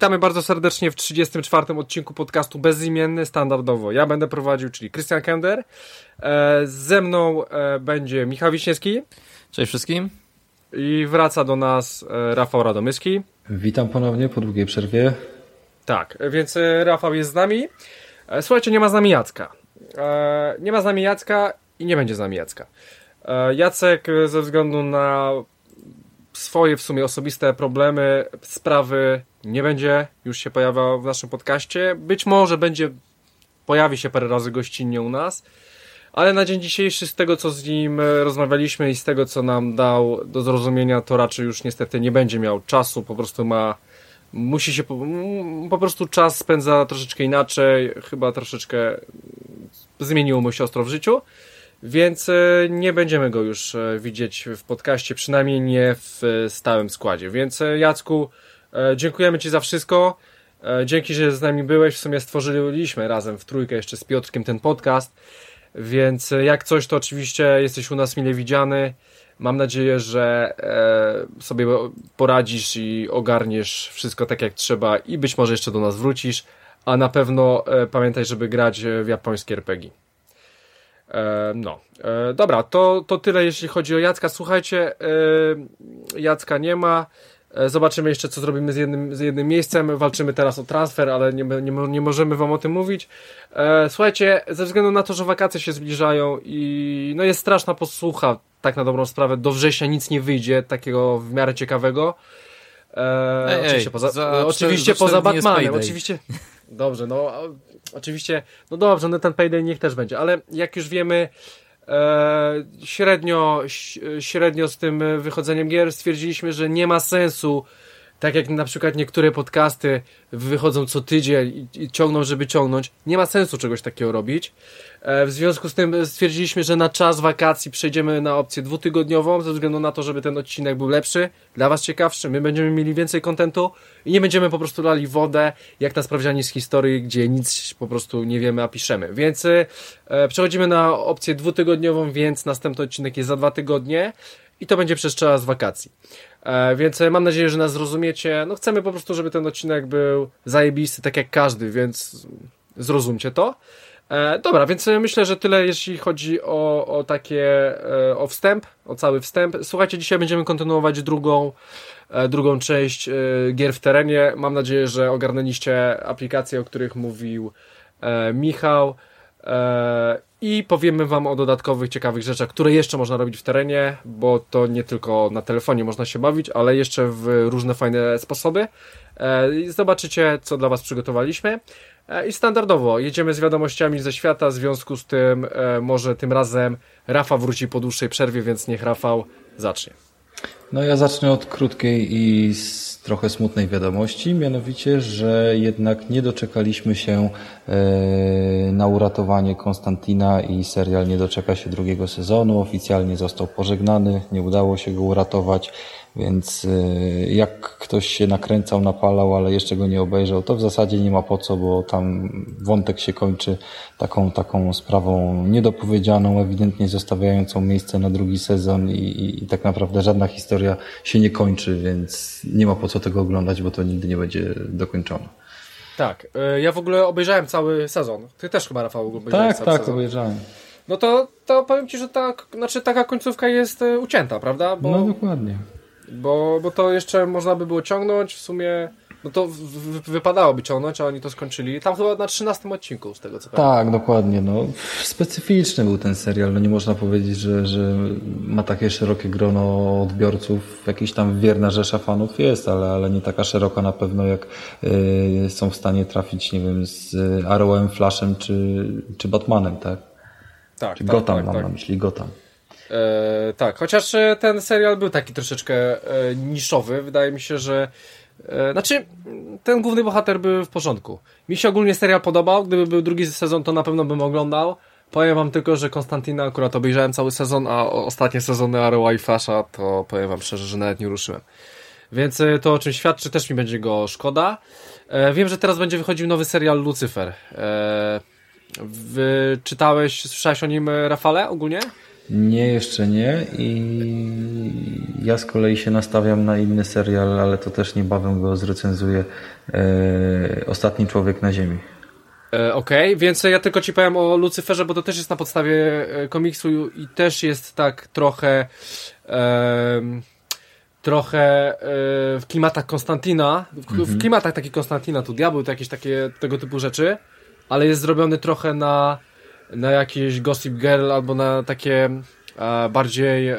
E, witamy bardzo serdecznie w 34. odcinku podcastu Bezimienny, standardowo. Ja będę prowadził, czyli Christian Kender. E, ze mną e, będzie Michał Wiśniewski. Cześć wszystkim. I wraca do nas Rafał Radomyski. Witam ponownie po długiej przerwie. Tak, więc Rafał jest z nami. Słuchajcie, nie ma z nami Jacka. Nie ma z nami Jacka i nie będzie z nami Jacka. Jacek ze względu na swoje w sumie osobiste problemy, sprawy nie będzie już się pojawiał w naszym podcaście. Być może będzie, pojawi się parę razy gościnnie u nas, ale na dzień dzisiejszy z tego, co z nim rozmawialiśmy i z tego, co nam dał do zrozumienia, to raczej już niestety nie będzie miał czasu, po prostu ma musi się po, po prostu czas spędza troszeczkę inaczej, chyba troszeczkę zmieniło mu się ostro w życiu. Więc e, nie będziemy go już e, widzieć w podcaście, przynajmniej nie w e, stałym składzie. Więc Jacku, dziękujemy Ci za wszystko. Dzięki, że z nami byłeś. W sumie stworzyliśmy razem w trójkę jeszcze z Piotrkiem ten podcast. Więc jak coś, to oczywiście jesteś u nas mile widziany. Mam nadzieję, że sobie poradzisz i ogarniesz wszystko tak jak trzeba i być może jeszcze do nas wrócisz. A na pewno pamiętaj, żeby grać w japońskie RPG. E, no, e, dobra, to, to tyle jeśli chodzi o Jacka. Słuchajcie, e, Jacka nie ma. Zobaczymy jeszcze, co zrobimy z jednym, z jednym miejscem. Walczymy teraz o transfer, ale nie, nie, nie możemy Wam o tym mówić. Słuchajcie, ze względu na to, że wakacje się zbliżają i no jest straszna posłucha, tak na dobrą sprawę, do września nic nie wyjdzie takiego w miarę ciekawego. Ej, oczywiście ej, poza, za, oczywiście poza Batmanem, oczywiście. Dobrze, no oczywiście, no dobrze, no ten payday niech też będzie, ale jak już wiemy, e, średnio, średnio z tym wychodzeniem gier stwierdziliśmy, że nie ma sensu tak jak na przykład niektóre podcasty wychodzą co tydzień i, ciągną, żeby ciągnąć, nie ma sensu czegoś takiego robić. E, w związku z tym stwierdziliśmy, że na czas wakacji przejdziemy na opcję dwutygodniową, ze względu na to, żeby ten odcinek był lepszy, dla Was ciekawszy, my będziemy mieli więcej kontentu i nie będziemy po prostu lali wodę, jak na sprawdzianie z historii, gdzie nic po prostu nie wiemy, a piszemy. Więc e, przechodzimy na opcję dwutygodniową, więc następny odcinek jest za dwa tygodnie i to będzie przez czas wakacji. E, więc mam nadzieję, że nas zrozumiecie. No chcemy po prostu, żeby ten odcinek był zajebisty, tak jak każdy, więc zrozumcie to. E, dobra, więc myślę, że tyle, jeśli chodzi o, o takie, e, o wstęp, o cały wstęp. Słuchajcie, dzisiaj będziemy kontynuować drugą, e, drugą część e, gier w terenie. Mam nadzieję, że ogarnęliście aplikacje, o których mówił e, Michał i powiemy Wam o dodatkowych, ciekawych rzeczach, które jeszcze można robić w terenie, bo to nie tylko na telefonie można się bawić, ale jeszcze w różne fajne sposoby. E, zobaczycie, co dla Was przygotowaliśmy. E, I standardowo jedziemy z wiadomościami ze świata, w związku z tym e, może tym razem Rafa wróci po dłuższej przerwie, więc niech Rafał zacznie. No ja zacznę od krótkiej i trochę smutnej wiadomości, mianowicie, że jednak nie doczekaliśmy się e, na uratowanie Konstantina i serial nie doczeka się drugiego sezonu. Oficjalnie został pożegnany, nie udało się go uratować. Więc y, jak ktoś się nakręcał, napalał, ale jeszcze go nie obejrzał, to w zasadzie nie ma po co, bo tam wątek się kończy taką, taką sprawą niedopowiedzianą, ewidentnie zostawiającą miejsce na drugi sezon i, i, i tak naprawdę żadna historia się nie kończy, więc nie ma po co tego oglądać, bo to nigdy nie będzie dokończone. Tak, y, ja w ogóle obejrzałem cały sezon. Ty też chyba, Rafał, obejrzałeś Tak, tak, sezon. obejrzałem. No to, to powiem Ci, że ta, znaczy taka końcówka jest y, ucięta, prawda? Bo... No dokładnie. Bo, bo to jeszcze można by było ciągnąć w sumie. No to wypadałoby ciągnąć, a oni to skończyli. Tam chyba na 13 odcinku, z tego co pamiętam. Tak, dokładnie. No, specyficzny był ten serial. No nie można powiedzieć, że, że ma takie szerokie grono odbiorców. Jakiś tam wierna rzesza fanów jest, ale, ale nie taka szeroka na pewno, jak y, są w stanie trafić, nie wiem, z Arrowem, Flashem czy, czy Batmanem, tak? Tak. Czy tak, Gotham, tak, mam tak. na myśli Gotham. E, tak, chociaż e, ten serial był taki troszeczkę e, niszowy. Wydaje mi się, że e, znaczy, ten główny bohater był w porządku. Mi się ogólnie serial podobał. Gdyby był drugi sezon, to na pewno bym oglądał. Powiem wam tylko, że Konstantina akurat obejrzałem cały sezon, a ostatnie sezony Arrowa i Flasha to powiem wam szczerze, że nawet nie ruszyłem. Więc e, to o czym świadczy, też mi będzie go szkoda. E, wiem, że teraz będzie wychodził nowy serial Lucifer. E, czytałeś, słyszałeś o nim, Rafale, ogólnie? Nie, jeszcze nie i ja z kolei się nastawiam na inny serial, ale to też niebawem go zrecenzuję. E, Ostatni Człowiek na Ziemi. E, Okej, okay, więc ja tylko ci powiem o Lucyferze, bo to też jest na podstawie e, komiksu i też jest tak trochę e, trochę e, w klimatach Konstantina, w, mhm. w klimatach takich Konstantina, tu diabeł, to jakieś takie tego typu rzeczy, ale jest zrobiony trochę na na jakieś Gossip Girl albo na takie e, bardziej e,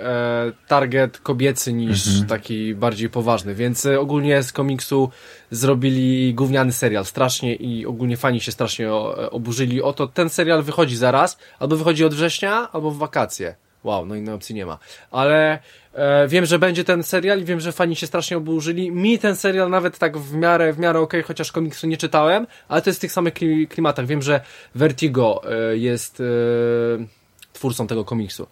target kobiecy niż mhm. taki bardziej poważny, więc e, ogólnie z komiksu zrobili gówniany serial strasznie i ogólnie fani się strasznie o, e, oburzyli o to. Ten serial wychodzi zaraz, albo wychodzi od września, albo w wakacje. Wow, no innej opcji nie ma. Ale wiem, że będzie ten serial i wiem, że fani się strasznie oburzyli. Mi ten serial nawet tak w miarę, w miarę okej, okay, chociaż komiksu nie czytałem, ale to jest w tych samych klimatach. Wiem, że Vertigo e, jest e, twórcą tego komiksu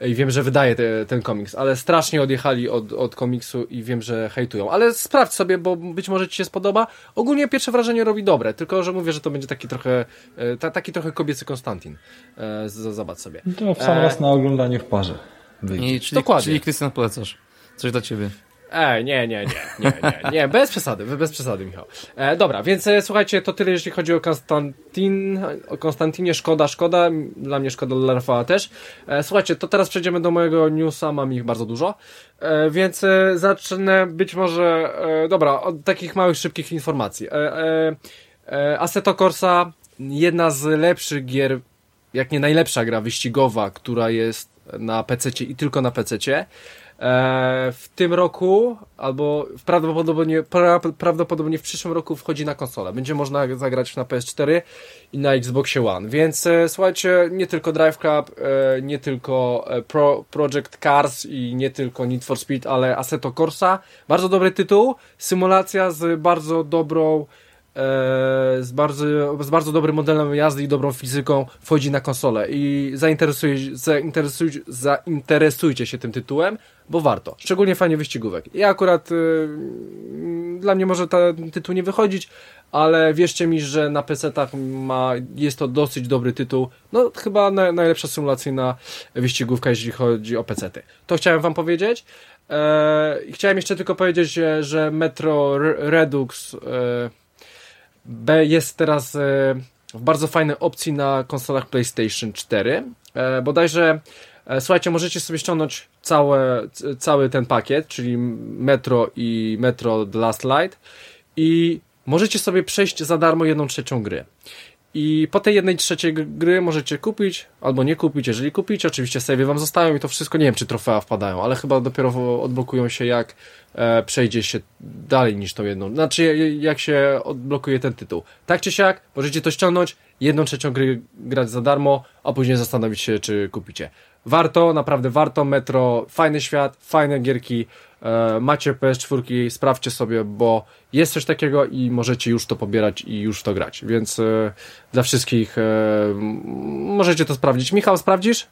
i wiem, że wydaje te, ten komiks, ale strasznie odjechali od, od komiksu i wiem, że hejtują. Ale sprawdź sobie, bo być może ci się spodoba. Ogólnie pierwsze wrażenie robi dobre, tylko że mówię, że to będzie taki trochę e, taki trochę kobiecy Konstantin. E, zobacz sobie. To w sam e... raz na oglądanie w parze. I, czyli, Dokładnie. Czyli Krystian polecasz. Coś dla ciebie. Ej, nie, nie, nie, nie, nie, nie, bez przesady, bez przesady, Michał. E, dobra, więc e, słuchajcie, to tyle, jeśli chodzi o Konstantin, o Konstantinie, szkoda, szkoda, dla mnie szkoda, dla Rafała też. E, słuchajcie, to teraz przejdziemy do mojego newsa, mam ich bardzo dużo, e, więc e, zacznę być może, e, dobra, od takich małych, szybkich informacji. E, e, e, Assetto Corsa, jedna z lepszych gier, jak nie najlepsza gra wyścigowa, która jest na PC i tylko na PC. E, w tym roku, albo prawdopodobnie, prawdopodobnie w przyszłym roku wchodzi na konsolę. Będzie można zagrać na PS4 i na Xboxie One. Więc e, słuchajcie, nie tylko Drive Club, e, nie tylko Pro, Project Cars i nie tylko Need for Speed, ale Assetto Corsa. Bardzo dobry tytuł, symulacja z bardzo dobrą z bardzo, z bardzo dobrym modelem jazdy i dobrą fizyką wchodzi na konsolę i zainteresuj, zainteresuj, zainteresujcie się tym tytułem, bo warto. Szczególnie fajnie wyścigówek. Ja akurat y, dla mnie może ten tytuł nie wychodzić, ale wierzcie mi, że na PC-tach ma, jest to dosyć dobry tytuł. No, chyba na, najlepsza symulacyjna wyścigówka, jeśli chodzi o PC-ty. To chciałem wam powiedzieć. E, chciałem jeszcze tylko powiedzieć, że Metro Redux e, B jest teraz e, w bardzo fajnej opcji na konsolach PlayStation 4. E, bodajże E, słuchajcie, możecie sobie ściągnąć całe, cały ten pakiet, czyli Metro i Metro The Last Light i możecie sobie przejść za darmo jedną trzecią gry. I po tej jednej trzeciej gry możecie kupić albo nie kupić. Jeżeli kupicie, oczywiście save wam zostają i to wszystko, nie wiem czy trofea wpadają, ale chyba dopiero odblokują się jak e, przejdzie się dalej niż tą jedną. Znaczy jak się odblokuje ten tytuł. Tak czy siak, możecie to ściągnąć, jedną trzecią gry grać za darmo, a później zastanowić się czy kupicie. Warto, naprawdę warto. Metro, fajny świat, fajne gierki. E, macie PS4, sprawdźcie sobie, bo jest coś takiego i możecie już to pobierać i już to grać. Więc e, dla wszystkich e, możecie to sprawdzić. Michał, sprawdzisz?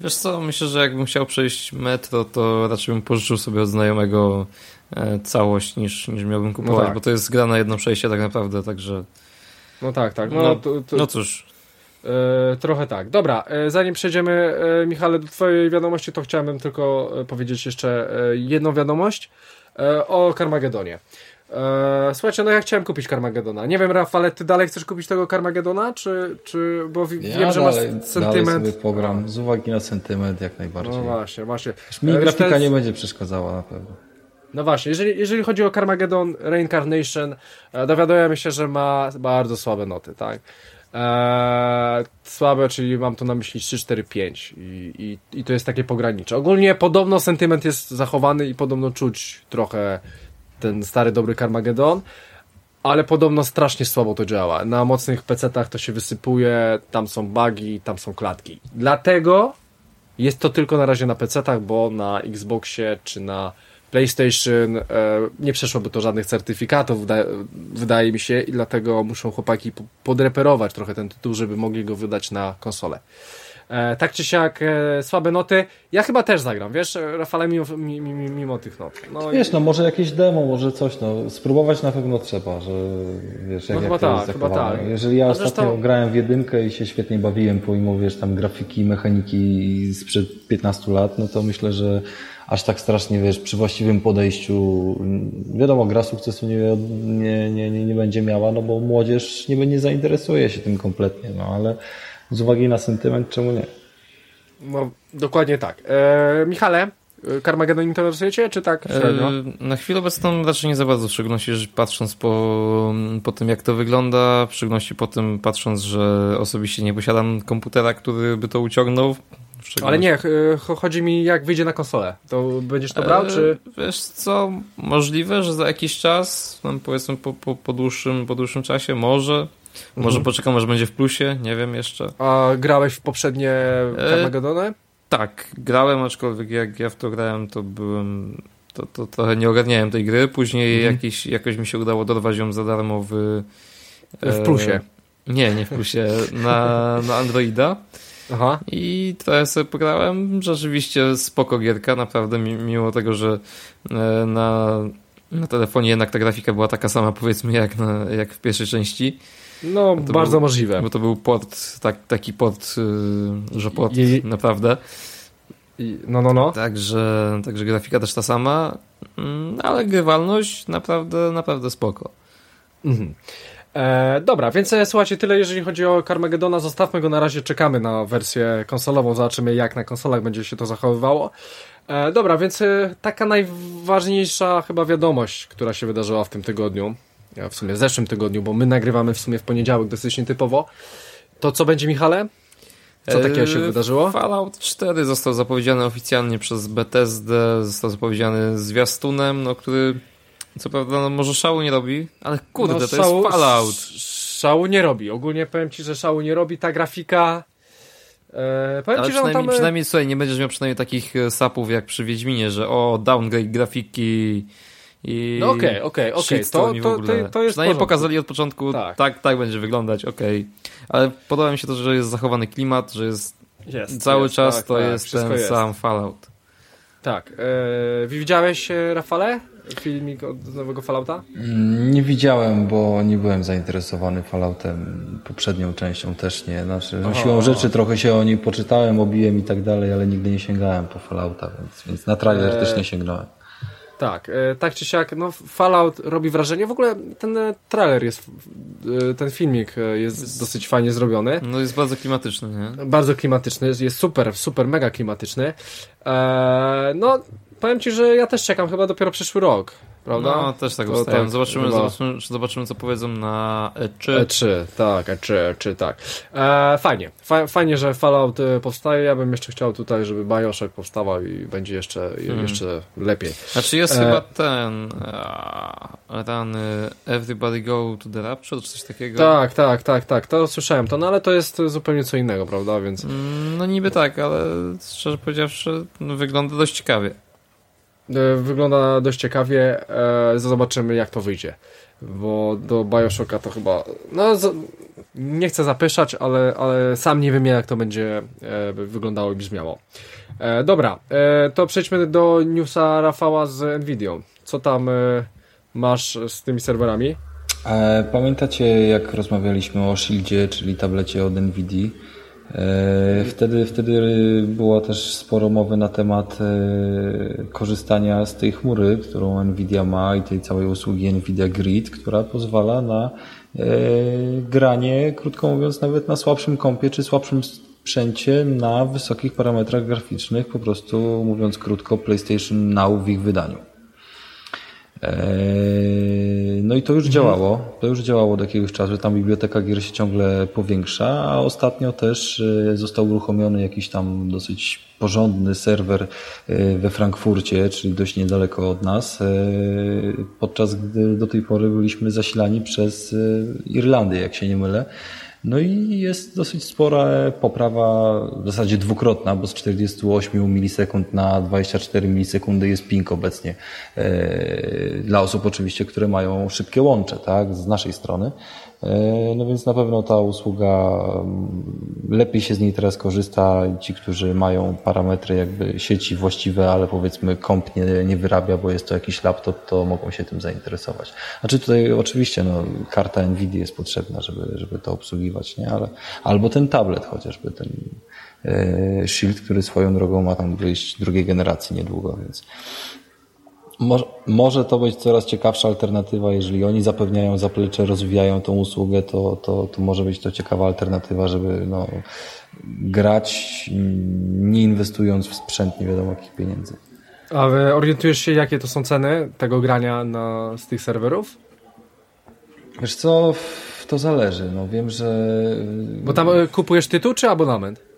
Wiesz co, myślę, że jakbym chciał przejść metro, to raczej bym pożyczył sobie od znajomego całość niż, niż miałbym kupować, no tak. bo to jest gra na jedno przejście tak naprawdę, także... No tak, tak. No, no, to, to... no cóż, E, trochę tak. Dobra, e, zanim przejdziemy, e, Michale, do Twojej wiadomości, to chciałbym tylko powiedzieć jeszcze jedną wiadomość o Carmagedonie. Słuchajcie, no ja chciałem kupić Carmagedona. Nie wiem, Rafale, ty dalej chcesz kupić tego Carmagedona, czy, czy bo ja wiem, że dalej, masz sentyment. Dalej sobie pogram, z uwagi na sentyment jak najbardziej. No właśnie, właśnie. mi grafika nie będzie przeszkadzała na pewno. No właśnie, jeżeli, jeżeli chodzi o Carmageddon Reincarnation, dowiadujemy się, że ma bardzo słabe noty, tak? Eee, słabe, czyli mam tu na myśli 3, 4, 5 i, i, i to jest takie pogranicze. Ogólnie podobno sentyment jest zachowany i podobno czuć trochę ten stary dobry Carmageddon, ale podobno strasznie słabo to działa. Na mocnych PC-tach to się wysypuje, tam są bugi, tam są klatki. Dlatego jest to tylko na razie na PC-tach, bo na Xboxie czy na PlayStation e, nie przeszłoby to żadnych certyfikatów, wydaje mi się, i dlatego muszą chłopaki podreperować trochę ten tytuł, żeby mogli go wydać na konsolę. E, tak czy siak, e, słabe noty. Ja chyba też zagram, wiesz, Rafale, mimo, mimo, mimo tych not. No, wiesz, no może jakieś demo, może coś, no spróbować na pewno trzeba, że wiesz, jak, no, jak to tak, jest tak. Jeżeli ja ostatnio zresztą... grałem w jedynkę i się świetnie bawiłem, pomimo, wiesz, tam grafiki, mechaniki sprzed 15 lat, no to myślę, że aż tak strasznie, wiesz, przy właściwym podejściu, wiadomo, gra sukcesu nie, nie, nie, nie, nie będzie miała, no bo młodzież nie, nie zainteresuje się tym kompletnie, no ale z uwagi na sentyment, czemu nie? No, dokładnie tak. E, Michale, Carmageddon interesujecie, czy tak średnio? E, na chwilę obecną raczej nie za bardzo, w szczególności że patrząc po, po tym, jak to wygląda, w szczególności po tym, patrząc, że osobiście nie posiadam komputera, który by to uciągnął, ale nie, chodzi mi jak wyjdzie na konsolę. To będziesz to brał, czy... E, wiesz co, możliwe, że za jakiś czas, powiedzmy po, po, po, dłuższym, po dłuższym czasie, może... Może mhm. poczekam, aż będzie w plusie, nie wiem jeszcze. A grałeś w poprzednie Carmagedony? E, tak, grałem, aczkolwiek jak ja w to grałem, to byłem... To, to trochę nie ogarniałem tej gry. Później mhm. jakiś, jakoś mi się udało dorwać ją za darmo w... W plusie. E, nie, nie w plusie. Na, na Androida. Aha. I trochę sobie pograłem. Rzeczywiście spoko gierka, naprawdę, mimo tego, że e, na, na telefonie jednak ta grafika była taka sama, powiedzmy, jak, na, jak w pierwszej części. No, bardzo był, możliwe. Bo to był port, tak, taki port, yy, że port, I, naprawdę. I, no, no, no. Także, także grafika też ta sama, mm, ale grywalność naprawdę, naprawdę spoko. Mhm. E, dobra, więc e, słuchajcie, tyle jeżeli chodzi o Carmagedona. Zostawmy go na razie, czekamy na wersję konsolową, zobaczymy jak na konsolach będzie się to zachowywało. E, dobra, więc e, taka najważniejsza chyba wiadomość, która się wydarzyła w tym tygodniu, w sumie w zeszłym tygodniu, bo my nagrywamy w sumie w poniedziałek dosyć nietypowo. To co będzie, Michale? Co takiego się wydarzyło? Fallout 4 został zapowiedziany oficjalnie przez Bethesdę, został zapowiedziany zwiastunem, no, który co prawda no, może szału nie robi, ale kurde, no, to szału, jest Fallout. Szału nie robi. Ogólnie powiem ci, że szału nie robi. Ta grafika... E, powiem ale ci, przynajmniej, tam... przynajmniej, słuchaj, nie będziesz miał przynajmniej takich e, sapów jak przy Wiedźminie, że o, downgrade grafiki i... No okej, okej, okej. To, to, to, to jest Przynajmniej pokazali od początku, tak, tak, tak będzie wyglądać, okej. Okay. Ale podoba mi się to, że jest zachowany klimat, że jest, jest cały jest, czas tak, to tak, jest ten jest. sam Fallout. Tak. E, widziałeś, e, Rafale? filmik od nowego Fallouta? Mm, nie widziałem, bo nie byłem zainteresowany Falloutem. Poprzednią częścią też nie. Znaczy, siłą rzeczy trochę się o niej poczytałem, obiłem i tak dalej, ale nigdy nie sięgałem po Fallouta, więc, więc na trailer e... też nie sięgnąłem. Tak, e, tak czy siak, no Fallout robi wrażenie. W ogóle ten e, trailer jest, e, ten filmik jest dosyć fajnie zrobiony. No jest bardzo klimatyczny, nie? Bardzo klimatyczny, jest super, super, mega klimatyczny. no, powiem Ci, że ja też czekam chyba dopiero przyszły rok. Prawda? No, też tak ustałem. Tak, zobaczymy, zobaczymy, zobaczymy, co powiedzą na E3. E3, tak, E3, E3, tak. E, fajnie. fajnie, że Fallout e, powstaje. Ja bym jeszcze chciał tutaj, żeby Bioshock powstawał i będzie jeszcze, hmm. jeszcze lepiej. Znaczy jest e... chyba ten ten Everybody Go to the Rapture, czy coś takiego? Tak, tak, tak, tak. To słyszałem to, no ale to jest zupełnie co innego, prawda? Więc... Mm, no niby tak, ale szczerze powiedziawszy, no, wygląda dość ciekawie. E, wygląda dość ciekawie. E, zobaczymy, jak to wyjdzie. Bo do Bioshocka to chyba. No, nie chcę zapyszać, ale, ale sam nie wiem, jak to będzie e, wyglądało i brzmiało. Dobra, to przejdźmy do newsa Rafała z Nvidia. Co tam masz z tymi serwerami? Pamiętacie, jak rozmawialiśmy o Shieldzie, czyli tablecie od Nvidia? E, wtedy, wtedy było też sporo mowy na temat e, korzystania z tej chmury, którą Nvidia ma i tej całej usługi Nvidia Grid, która pozwala na e, granie, krótko mówiąc, nawet na słabszym kompie czy słabszym sprzęcie na wysokich parametrach graficznych, po prostu mówiąc krótko PlayStation Now w ich wydaniu. Eee, no i to już mhm. działało. To już działało od jakiegoś czasu. Tam biblioteka gier się ciągle powiększa, a ostatnio też e, został uruchomiony jakiś tam dosyć porządny serwer e, we Frankfurcie, czyli dość niedaleko od nas, e, podczas gdy do tej pory byliśmy zasilani przez Irlandię, jak się nie mylę. No i jest dosyć spora poprawa, w zasadzie dwukrotna, bo z 48 milisekund na 24 milisekundy jest ping obecnie. E, dla osób oczywiście, które mają szybkie łącze, tak, z naszej strony. E, no więc na pewno ta usługa mm, lepiej się z niej teraz korzysta. Ci, którzy mają parametry jakby sieci właściwe, ale powiedzmy komp nie, nie wyrabia, bo jest to jakiś laptop, to mogą się tym zainteresować. Znaczy tutaj oczywiście no, karta NVIDIA jest potrzebna, żeby, żeby to obsługiwać, nie? Ale, albo ten tablet chociażby, ten e, Shield, który swoją drogą ma tam wyjść drugiej generacji niedługo, więc może, może to być coraz ciekawsza alternatywa, jeżeli oni zapewniają zaplecze, rozwijają tą usługę, to, to, to może być to ciekawa alternatywa, żeby no, grać nie inwestując w sprzęt nie wiadomo jakich pieniędzy. A orientujesz się, jakie to są ceny tego grania na, z tych serwerów? Wiesz co, to zależy. No wiem, że... Bo tam e, kupujesz tytuł czy abonament?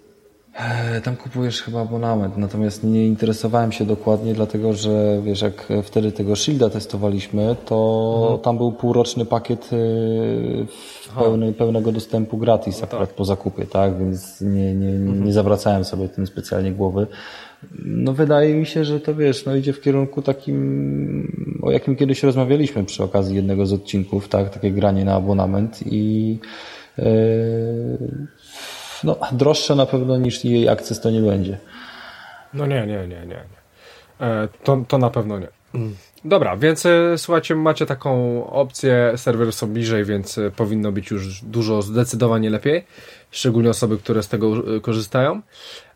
E, tam kupujesz chyba abonament, natomiast nie interesowałem się dokładnie, dlatego że wiesz, jak wtedy tego Shielda testowaliśmy, to mhm. tam był półroczny pakiet e, pełny, pełnego dostępu gratis no akurat tak. po zakupie, tak? Więc nie, nie, mhm. nie zawracałem sobie tym specjalnie głowy. No wydaje mi się, że to wiesz, no idzie w kierunku takim, o jakim kiedyś rozmawialiśmy przy okazji jednego z odcinków, tak? Takie granie na abonament i yy, no, droższe na pewno niż jej akces to nie będzie. No nie, nie, nie, nie. E, to, to na pewno nie. Dobra, więc e, słuchajcie, macie taką opcję, serwery są bliżej, więc e, powinno być już dużo zdecydowanie lepiej, szczególnie osoby, które z tego korzystają.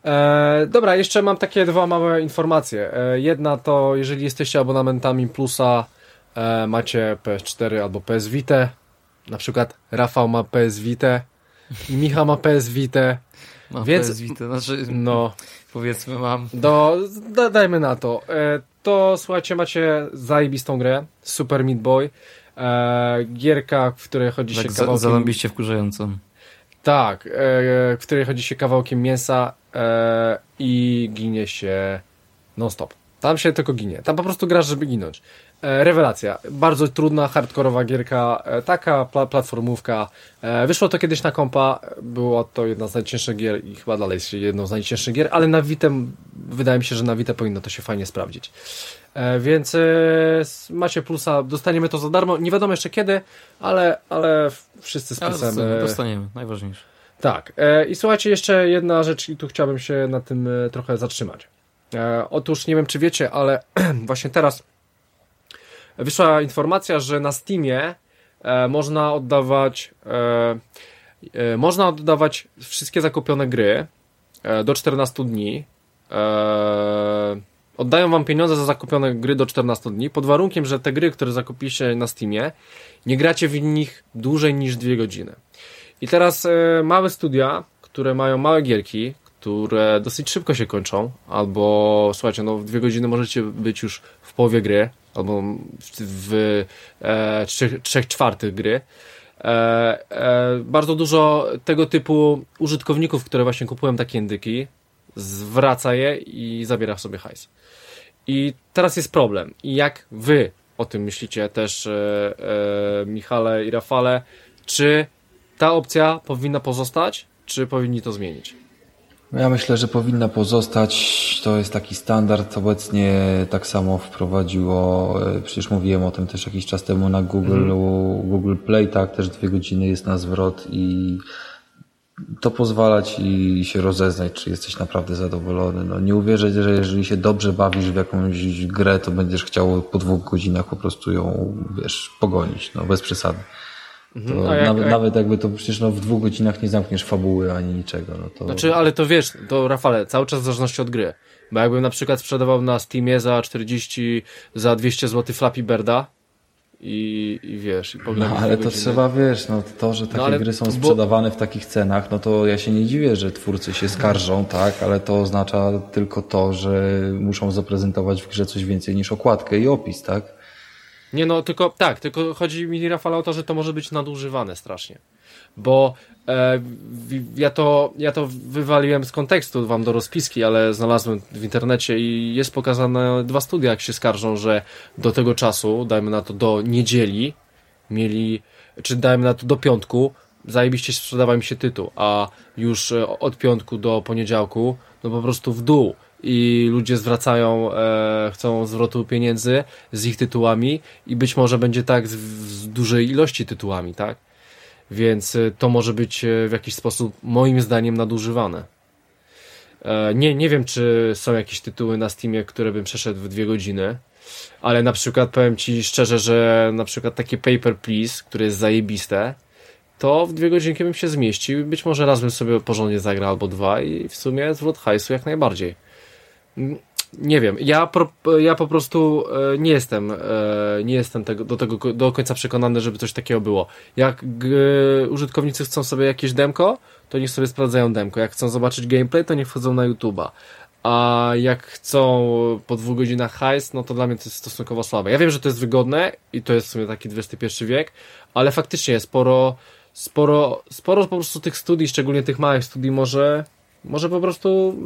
E, dobra, jeszcze mam takie dwa małe informacje. E, jedna to, jeżeli jesteście abonamentami Plusa, e, macie PS4 albo PS Vita, na przykład Rafał ma PS Vita, i Micha ma PS Vita. Ma więc, PS Vita, znaczy, no, powiedzmy mam. Do, da, dajmy na to. E, to słuchajcie, macie zajebistą grę, Super Meat Boy. E, gierka, w której chodzi tak, się kawałkiem... Zarąbiście wkurzającą. Tak, e, w której chodzi się kawałkiem mięsa e, i ginie się non-stop. Tam się tylko ginie. Tam po prostu grasz, żeby ginąć. E, rewelacja. Bardzo trudna, hardkorowa gierka, e, taka pla platformówka. E, wyszło to kiedyś na kompa, było to jedna z najcięższych gier i chyba dalej jest jedną z najcięższych gier, ale na Vita, wydaje mi się, że na Vita powinno to się fajnie sprawdzić. Więc macie plusa, dostaniemy to za darmo. Nie wiadomo jeszcze kiedy, ale, ale wszyscy z plusem. Dostaniemy, najważniejsze. Tak. I słuchajcie, jeszcze jedna rzecz i tu chciałbym się na tym trochę zatrzymać. Otóż nie wiem, czy wiecie, ale właśnie teraz wyszła informacja, że na Steamie e, można oddawać e, e, można oddawać wszystkie zakupione gry e, do 14 dni. E, oddają wam pieniądze za zakupione gry do 14 dni, pod warunkiem, że te gry, które zakupicie na Steamie, nie gracie w nich dłużej niż 2 godziny. I teraz e, małe studia, które mają małe gierki, które dosyć szybko się kończą, albo słuchajcie, no w dwie godziny możecie być już w połowie gry, albo w e, trzech, trzech czwartych gry. E, e, bardzo dużo tego typu użytkowników, które właśnie kupują takie indyki, zwraca je i zabiera sobie hajs. I teraz jest problem. I jak wy o tym myślicie też, e, e, Michale i Rafale, czy ta opcja powinna pozostać, czy powinni to zmienić? Ja myślę, że powinna pozostać. To jest taki standard. Obecnie tak samo wprowadziło, e, przecież mówiłem o tym też jakiś czas temu na Google, mhm. Google Play, tak, też dwie godziny jest na zwrot i to pozwala ci się rozeznać, czy jesteś naprawdę zadowolony. No, nie uwierzę, że jeżeli się dobrze bawisz w jakąś grę, to będziesz chciał po dwóch godzinach po prostu ją, wiesz, pogonić, no bez przesady. Mhm. Jak, nawet, jak... nawet jakby to przecież no, w dwóch godzinach nie zamkniesz fabuły ani niczego. No to... Znaczy, ale to wiesz, to Rafale, cały czas w zależności od gry. Bo jakbym na przykład sprzedawał na Steamie za 40, za 200 zł Flappy Birda, i, i wiesz, i No ale to godziny. trzeba, wiesz, no to, że takie no, gry są sprzedawane bo... w takich cenach, no to ja się nie dziwię, że twórcy się skarżą, tak, ale to oznacza tylko to, że muszą zaprezentować w grze coś więcej niż okładkę i opis, tak? Nie no, tylko tak, tylko chodzi mi Rafale o to, że to może być nadużywane strasznie. Bo e, ja, to, ja to wywaliłem z kontekstu wam do rozpiski, ale znalazłem w internecie i jest pokazane dwa studia, jak się skarżą, że do tego czasu, dajmy na to do niedzieli, mieli, czy dajmy na to do piątku, zajebiście sprzedawał mi się tytuł, a już e, od piątku do poniedziałku, no po prostu w dół i ludzie zwracają, e, chcą zwrotu pieniędzy z ich tytułami i być może będzie tak z, z dużej ilości tytułami, tak? więc to może być w jakiś sposób moim zdaniem nadużywane. Nie, nie wiem, czy są jakieś tytuły na Steamie, które bym przeszedł w dwie godziny, ale na przykład powiem Ci szczerze, że na przykład takie Paper Please, które jest zajebiste, to w dwie godzinki bym się zmieścił. Być może raz bym sobie porządnie zagrał albo dwa i w sumie zwrot hajsu jak najbardziej. Nie wiem, ja, pro, ja po prostu e, nie jestem, e, nie jestem tego, do tego do końca przekonany, żeby coś takiego było. Jak użytkownicy chcą sobie jakieś demko, to niech sobie sprawdzają demko. Jak chcą zobaczyć gameplay, to niech wchodzą na YouTube'a. A jak chcą po dwóch godzinach hajs, no to dla mnie to jest stosunkowo słabe. Ja wiem, że to jest wygodne i to jest w sumie taki XXI wiek, ale faktycznie sporo sporo, sporo po prostu tych studii, szczególnie tych małych studii, może, może po prostu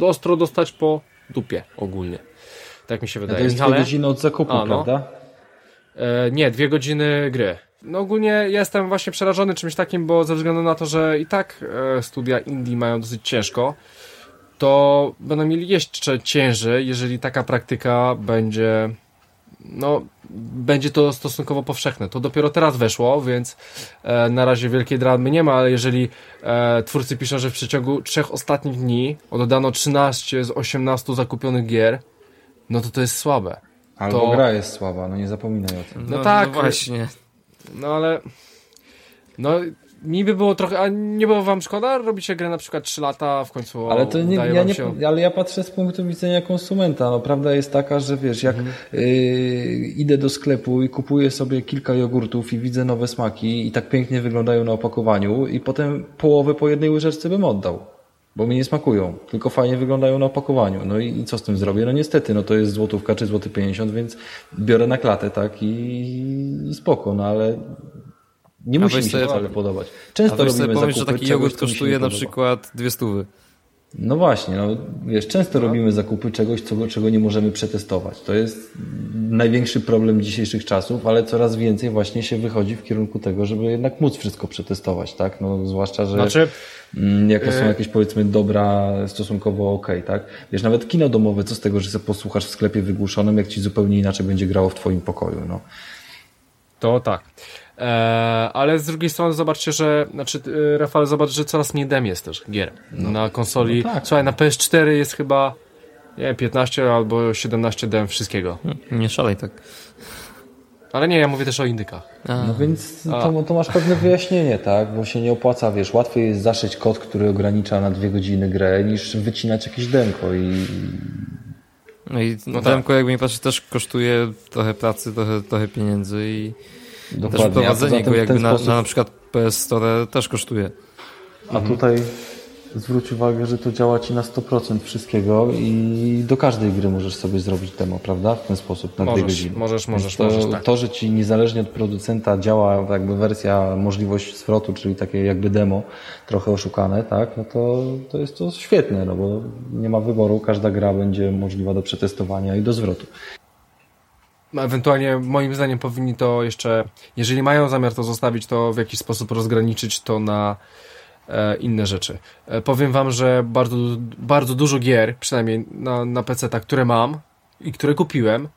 ostro dostać po dupie ogólnie. Tak mi się wydaje. to jest Michale? dwie godziny od zakupu, A, no. prawda? E, nie, dwie godziny gry. No ogólnie jestem właśnie przerażony czymś takim, bo ze względu na to, że i tak e, studia indie mają dosyć ciężko, to będą mieli jeszcze ciężej, jeżeli taka praktyka będzie no, będzie to stosunkowo powszechne. To dopiero teraz weszło, więc e, na razie wielkiej dramy nie ma, ale jeżeli e, twórcy piszą, że w przeciągu trzech ostatnich dni oddano 13 z 18 zakupionych gier, no to to jest słabe. Albo to... gra jest słaba, no nie zapominaj o tym. No, no tak. No właśnie. No ale... No mi by było trochę, a nie było wam szkoda? Robicie grę na przykład 3 lata, w końcu Ale to nie, ja nie, się... ale ja patrzę z punktu widzenia konsumenta. No, prawda jest taka, że wiesz, jak mhm. yy, idę do sklepu i kupuję sobie kilka jogurtów i widzę nowe smaki i tak pięknie wyglądają na opakowaniu i potem połowę po jednej łyżeczce bym oddał. Bo mi nie smakują, tylko fajnie wyglądają na opakowaniu. No i, i co z tym zrobię? No niestety, no to jest złotówka czy złoty 50, więc biorę na klatę, tak, i, i spoko, no ale nie musi mi się sobie, wcale podobać. Często a robimy pomyśl, zakupy że taki jogurt kosztuje na przykład dwie stówy. No właśnie, no wiesz, często no. robimy zakupy czegoś, czego, czego nie możemy przetestować. To jest największy problem dzisiejszych czasów, ale coraz więcej właśnie się wychodzi w kierunku tego, żeby jednak móc wszystko przetestować, tak? No zwłaszcza, że znaczy, mm, jak to są y- jakieś powiedzmy dobra stosunkowo ok, tak? Wiesz, nawet kino domowe, co z tego, że sobie posłuchasz w sklepie wygłuszonym, jak ci zupełnie inaczej będzie grało w twoim pokoju, no. To tak. E, ale z drugiej strony zobaczcie, że, znaczy e, Rafał, zobacz, że coraz mniej dem jest też gier no. na konsoli. No tak. Słuchaj, na PS4 jest chyba nie 15 albo 17 dem wszystkiego. Nie szalej tak. Ale nie, ja mówię też o indykach. A. No więc to, to, masz pewne wyjaśnienie, tak? Bo się nie opłaca, wiesz, łatwiej jest zaszyć kod, który ogranicza na dwie godziny grę, niż wycinać jakieś demko i... No i no demko, tak. jakby nie patrzeć, też kosztuje trochę pracy, trochę, trochę pieniędzy i Dokładnie. Też prowadzenie go jakby na, sposób... na, na przykład PS Store też kosztuje. A mhm. tutaj zwróć uwagę, że to działa Ci na 100% wszystkiego i do każdej gry możesz sobie zrobić demo, prawda? W ten sposób, na możesz, dwie godziny. Możesz, możesz, to, możesz, tak. To, że Ci niezależnie od producenta działa jakby wersja, możliwość zwrotu, czyli takie jakby demo, trochę oszukane, tak? No to, to jest to świetne, no bo nie ma wyboru, każda gra będzie możliwa do przetestowania i do zwrotu. No, ewentualnie moim zdaniem powinni to jeszcze, jeżeli mają zamiar to zostawić, to w jakiś sposób rozgraniczyć to na e, inne rzeczy. E, powiem wam, że bardzo, bardzo dużo gier, przynajmniej na, na PC, które mam i które kupiłem,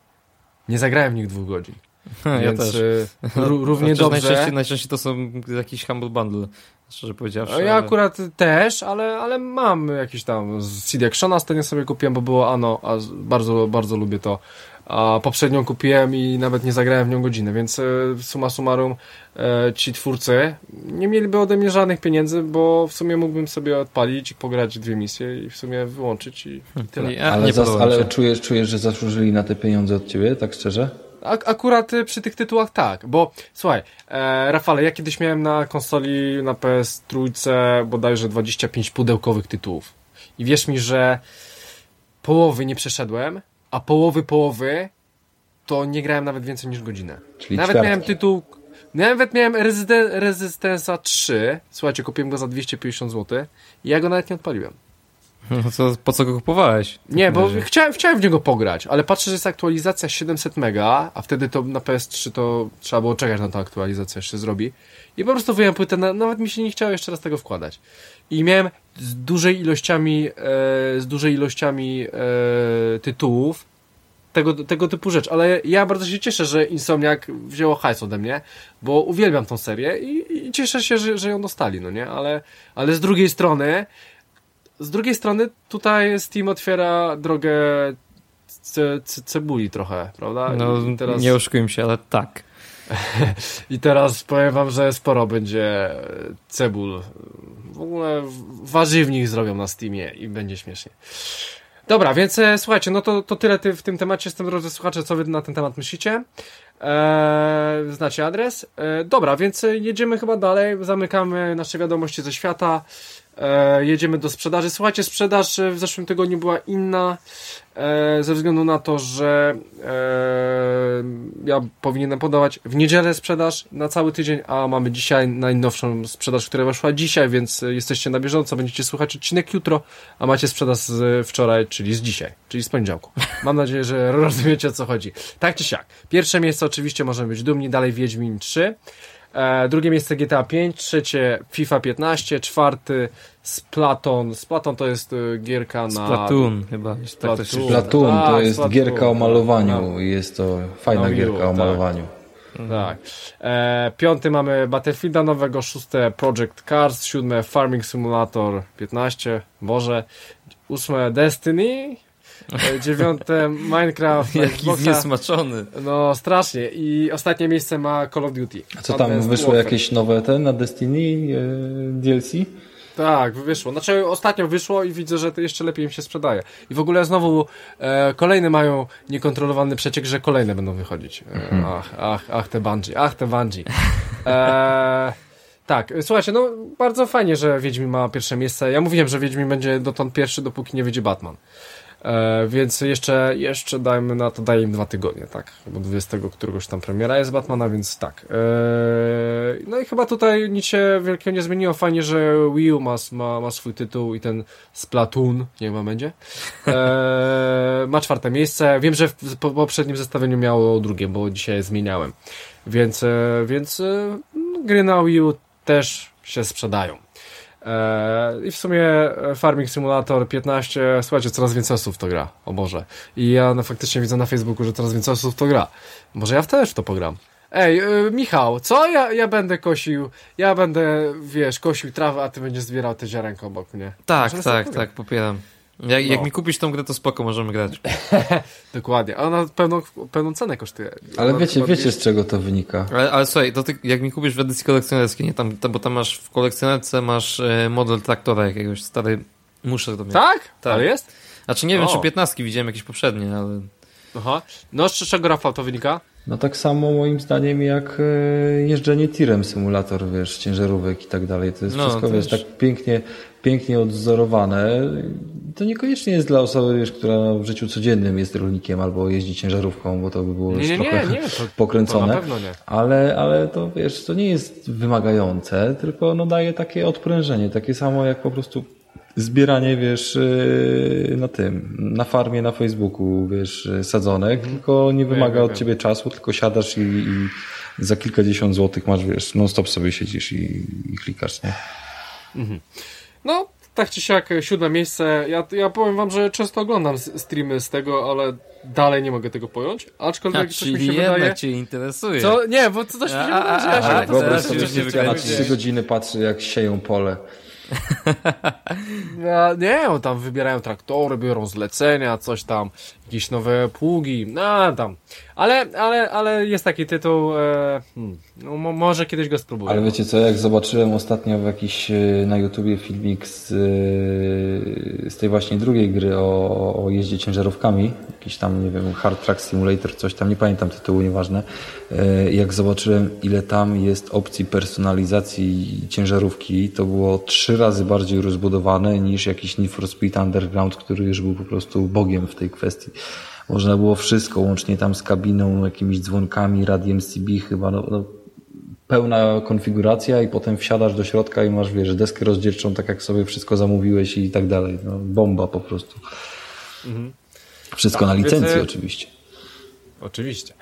nie zagrałem w nich dwóch godzin. Ja Więc też. E, równie dobrze. Najczęściej, najczęściej to są jakiś Humble Bundle, szczerze powiedziawszy. Ja ale... akurat też, ale, ale mam jakiś tam z CD Actiona ostatnio sobie kupiłem, bo było Ano, a bardzo, bardzo lubię to a poprzednią kupiłem i nawet nie zagrałem w nią godzinę, więc e, suma summarum e, ci twórcy nie mieliby ode mnie żadnych pieniędzy, bo w sumie mógłbym sobie odpalić i pograć dwie misje i w sumie wyłączyć i, i tyle. Ja, ale zas, ale czujesz, czujesz, że zasłużyli na te pieniądze od ciebie, tak szczerze? akurat e, przy tych tytułach tak, bo słuchaj, e, Rafale, ja kiedyś miałem na konsoli, na PS trójce bodajże 25 pudełkowych tytułów i wierz mi, że połowy nie przeszedłem, a połowy połowy to nie grałem nawet więcej niż godzinę. Czyli nawet miałem tytuł, nawet miałem Resisten Resistence'a 3, słuchajcie, kupiłem go za 250 zł i ja go nawet nie odpaliłem. No co, po co go kupowałeś? Nie, bo chciałem, chciałem w niego pograć, ale patrzę, że jest aktualizacja 700 mega, a wtedy to na PS3 to trzeba było czekać na tą aktualizację, jeszcze zrobi. I po prostu wyjąłem płytę, nawet mi się nie chciało jeszcze raz tego wkładać. I miałem z dużej ilościami, e, z dużej ilościami e, tytułów tego, tego typu rzecz, ale ja bardzo się cieszę, że Insomniac wzięło hajs ode mnie, bo uwielbiam tą serię i, i cieszę się, że, że ją dostali, no nie, ale, ale z drugiej strony z drugiej strony tutaj Steam otwiera drogę ce, ce, cebuli trochę, prawda? No, teraz... nie oszukujmy się, ale tak. I teraz powiem wam, że sporo będzie cebul. W ogóle warzywnik zrobią na Steamie i będzie śmiesznie. Dobra, więc e, słuchajcie, no to, to tyle ty w tym temacie. Jestem drodzy słuchacze, co wy na ten temat myślicie. Eee, znacie adres. Eee, dobra, więc jedziemy chyba dalej. Zamykamy nasze wiadomości ze świata. E, jedziemy do sprzedaży. Słuchajcie, sprzedaż w zeszłym tygodniu była inna e, ze względu na to, że e, ja powinienem podawać w niedzielę sprzedaż na cały tydzień, a mamy dzisiaj najnowszą sprzedaż, która weszła dzisiaj, więc jesteście na bieżąco, będziecie słuchać odcinek jutro, a macie sprzedaż z wczoraj, czyli z dzisiaj, czyli z poniedziałku. Mam nadzieję, że rozumiecie o co chodzi. Tak czy siak. Pierwsze miejsce oczywiście możemy być dumni, dalej Wiedźmin 3. E, drugie miejsce GTA 5, trzecie FIFA 15, czwarty Splaton. Splaton to jest e, gierka na... Splatoon chyba. Splatoon, tak Splatoon to tak, jest Splatoon. gierka o malowaniu. No. Jest to fajna no, gierka o tak. malowaniu. Tak. E, piąty mamy Battlefielda nowego, szóste Project Cars, siódme Farming Simulator 15, Boże, ósme Destiny, dziewiąte Minecraft. Jaki zniesmaczony. No strasznie. I ostatnie miejsce ma Call of Duty. A co tam, wyszło jakieś nowe te na Destiny e, DLC? Tak, wyszło. Znaczy ostatnio wyszło i widzę, że to jeszcze lepiej im się sprzedaje. I w ogóle znowu e, kolejne mają niekontrolowany przeciek, że kolejne będą wychodzić. E, mhm. Ach, ach, ach te Bungie, ach te Bungie. E, tak, słuchajcie, no bardzo fajnie, że Wiedźmin ma pierwsze miejsce. Ja mówiłem, że Wiedźmin będzie dotąd pierwszy, dopóki nie wyjdzie Batman. E, więc jeszcze, jeszcze dajmy na to, daję im dwa tygodnie, tak? Bo 20 któregoś tam premiera jest Batmana, więc tak. E, no i chyba tutaj nic się wielkiego nie zmieniło. Fajnie, że Wii U ma, ma, ma swój tytuł i ten Splatoon, nie wiem, będzie. E, ma czwarte miejsce. Wiem, że w poprzednim zestawieniu miało drugie, bo dzisiaj zmieniałem. Więc, więc gry na Wii U też się sprzedają. Eee, I w sumie e, Farming Simulator 15, słuchajcie, coraz więcej osób to gra. O Boże. I ja no, faktycznie widzę na Facebooku, że coraz więcej osób to gra. Może ja też w to pogram. Ej, yy, Michał, co? Ja, ja będę kosił, ja będę, wiesz, kosił trawę, a ty będziesz zbierał te ziarenko obok mnie. Tak, Może tak, tak, popieram. Jak, no. jak mi kupisz tą grę, to spoko, możemy grać. Dokładnie, a ona pełną, pełną cenę kosztuje. Ale ona wiecie, wiecie z czego to wynika. Ale, ale słuchaj, to ty, jak mi kupisz w edycji kolekcjonerskiej, nie tam, tam, bo tam masz w kolekcjonerce masz e, model traktora jakiegoś, stary, muszę to mieć. Tak? Tak. Ale jest? Znaczy nie wiem, o. czy 15 widziałem jakieś poprzednie, ale... Aha. No z czego, Rafał, to wynika? No tak samo moim zdaniem jak e, jeżdżenie tirem symulator, wiesz, ciężarówek i tak dalej. To jest no, wszystko, wiesz, tak pięknie, pięknie odzorowane. To niekoniecznie jest dla osoby, wiesz, która w życiu codziennym jest rolnikiem albo jeździ ciężarówką, bo to by było nie, nie, trochę nie, pokręcone. Ale, ale to wiesz, to nie jest wymagające, tylko no daje takie odprężenie, takie samo jak po prostu zbieranie, wiesz, y, na tym, na farmie, na Facebooku, wiesz, sadzonek, mhm. tylko nie wymaga od ciebie czasu, tylko siadasz i, i za kilkadziesiąt złotych masz, wiesz, non-stop sobie siedzisz i, i klikasz, nie? Mhm. No, tak czy siak, siódme miejsce. Ja, ja powiem wam, że często oglądam streamy z tego, ale dalej nie mogę tego pojąć. Aczkolwiek a, coś mi się jednak wydaje... cię interesuje. Co? Nie, bo coś mi się wydaje, że ja się Wyobraź sobie, że na trzy godziny patrzy, jak sieją pole. No, nie, on tam wybierają traktory, biorą zlecenia, coś tam, jakieś nowe pługi, no tam. Ale, ale, ale jest taki tytuł, e, hmm, no, może kiedyś go spróbuję. Ale wiecie co, jak zobaczyłem ostatnio w jakiś e, na YouTubie filmik z, e, z tej właśnie drugiej gry o, o jeździe ciężarówkami, jakiś tam, nie wiem, Hard Track Simulator, coś tam, nie pamiętam tytułu, nieważne. E, jak zobaczyłem, ile tam jest opcji personalizacji ciężarówki, to było trzy razy bardziej rozbudowane niż jakiś Need for Speed Underground, który już był po prostu bogiem w tej kwestii. Można było wszystko, łącznie tam z kabiną, jakimiś dzwonkami, radiem CB chyba, no, no pełna konfiguracja i potem wsiadasz do środka i masz, wiesz, deskę rozdzielczą, tak jak sobie wszystko zamówiłeś i tak dalej. No, bomba po prostu. Mhm. Wszystko tak, na licencji więc, oczywiście. Oczywiście.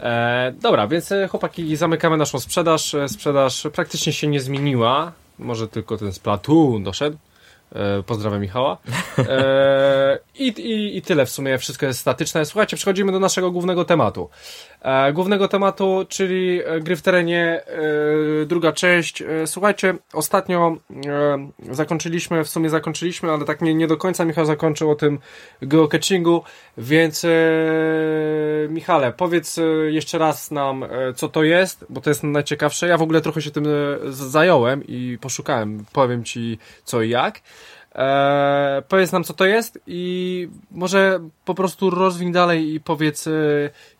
E, dobra, więc e, chłopaki, zamykamy naszą sprzedaż. E, sprzedaż praktycznie się nie zmieniła. Może tylko ten Splatoon doszedł. E, pozdrawiam Michała. E, i, i, I tyle w sumie, wszystko jest statyczne. Słuchajcie, przechodzimy do naszego głównego tematu. E, głównego tematu, czyli e, gry w terenie, e, druga część. Słuchajcie, ostatnio zakończyliśmy, w sumie zakończyliśmy, ale tak nie, nie do końca Michał zakończył o tym geocachingu, więc Michale, powiedz jeszcze raz nam, co to jest, bo to jest najciekawsze. Ja w ogóle trochę się tym zająłem i poszukałem, powiem Ci co i jak. Eee, powiedz nam, co to jest i może po prostu rozwiń dalej i powiedz, e,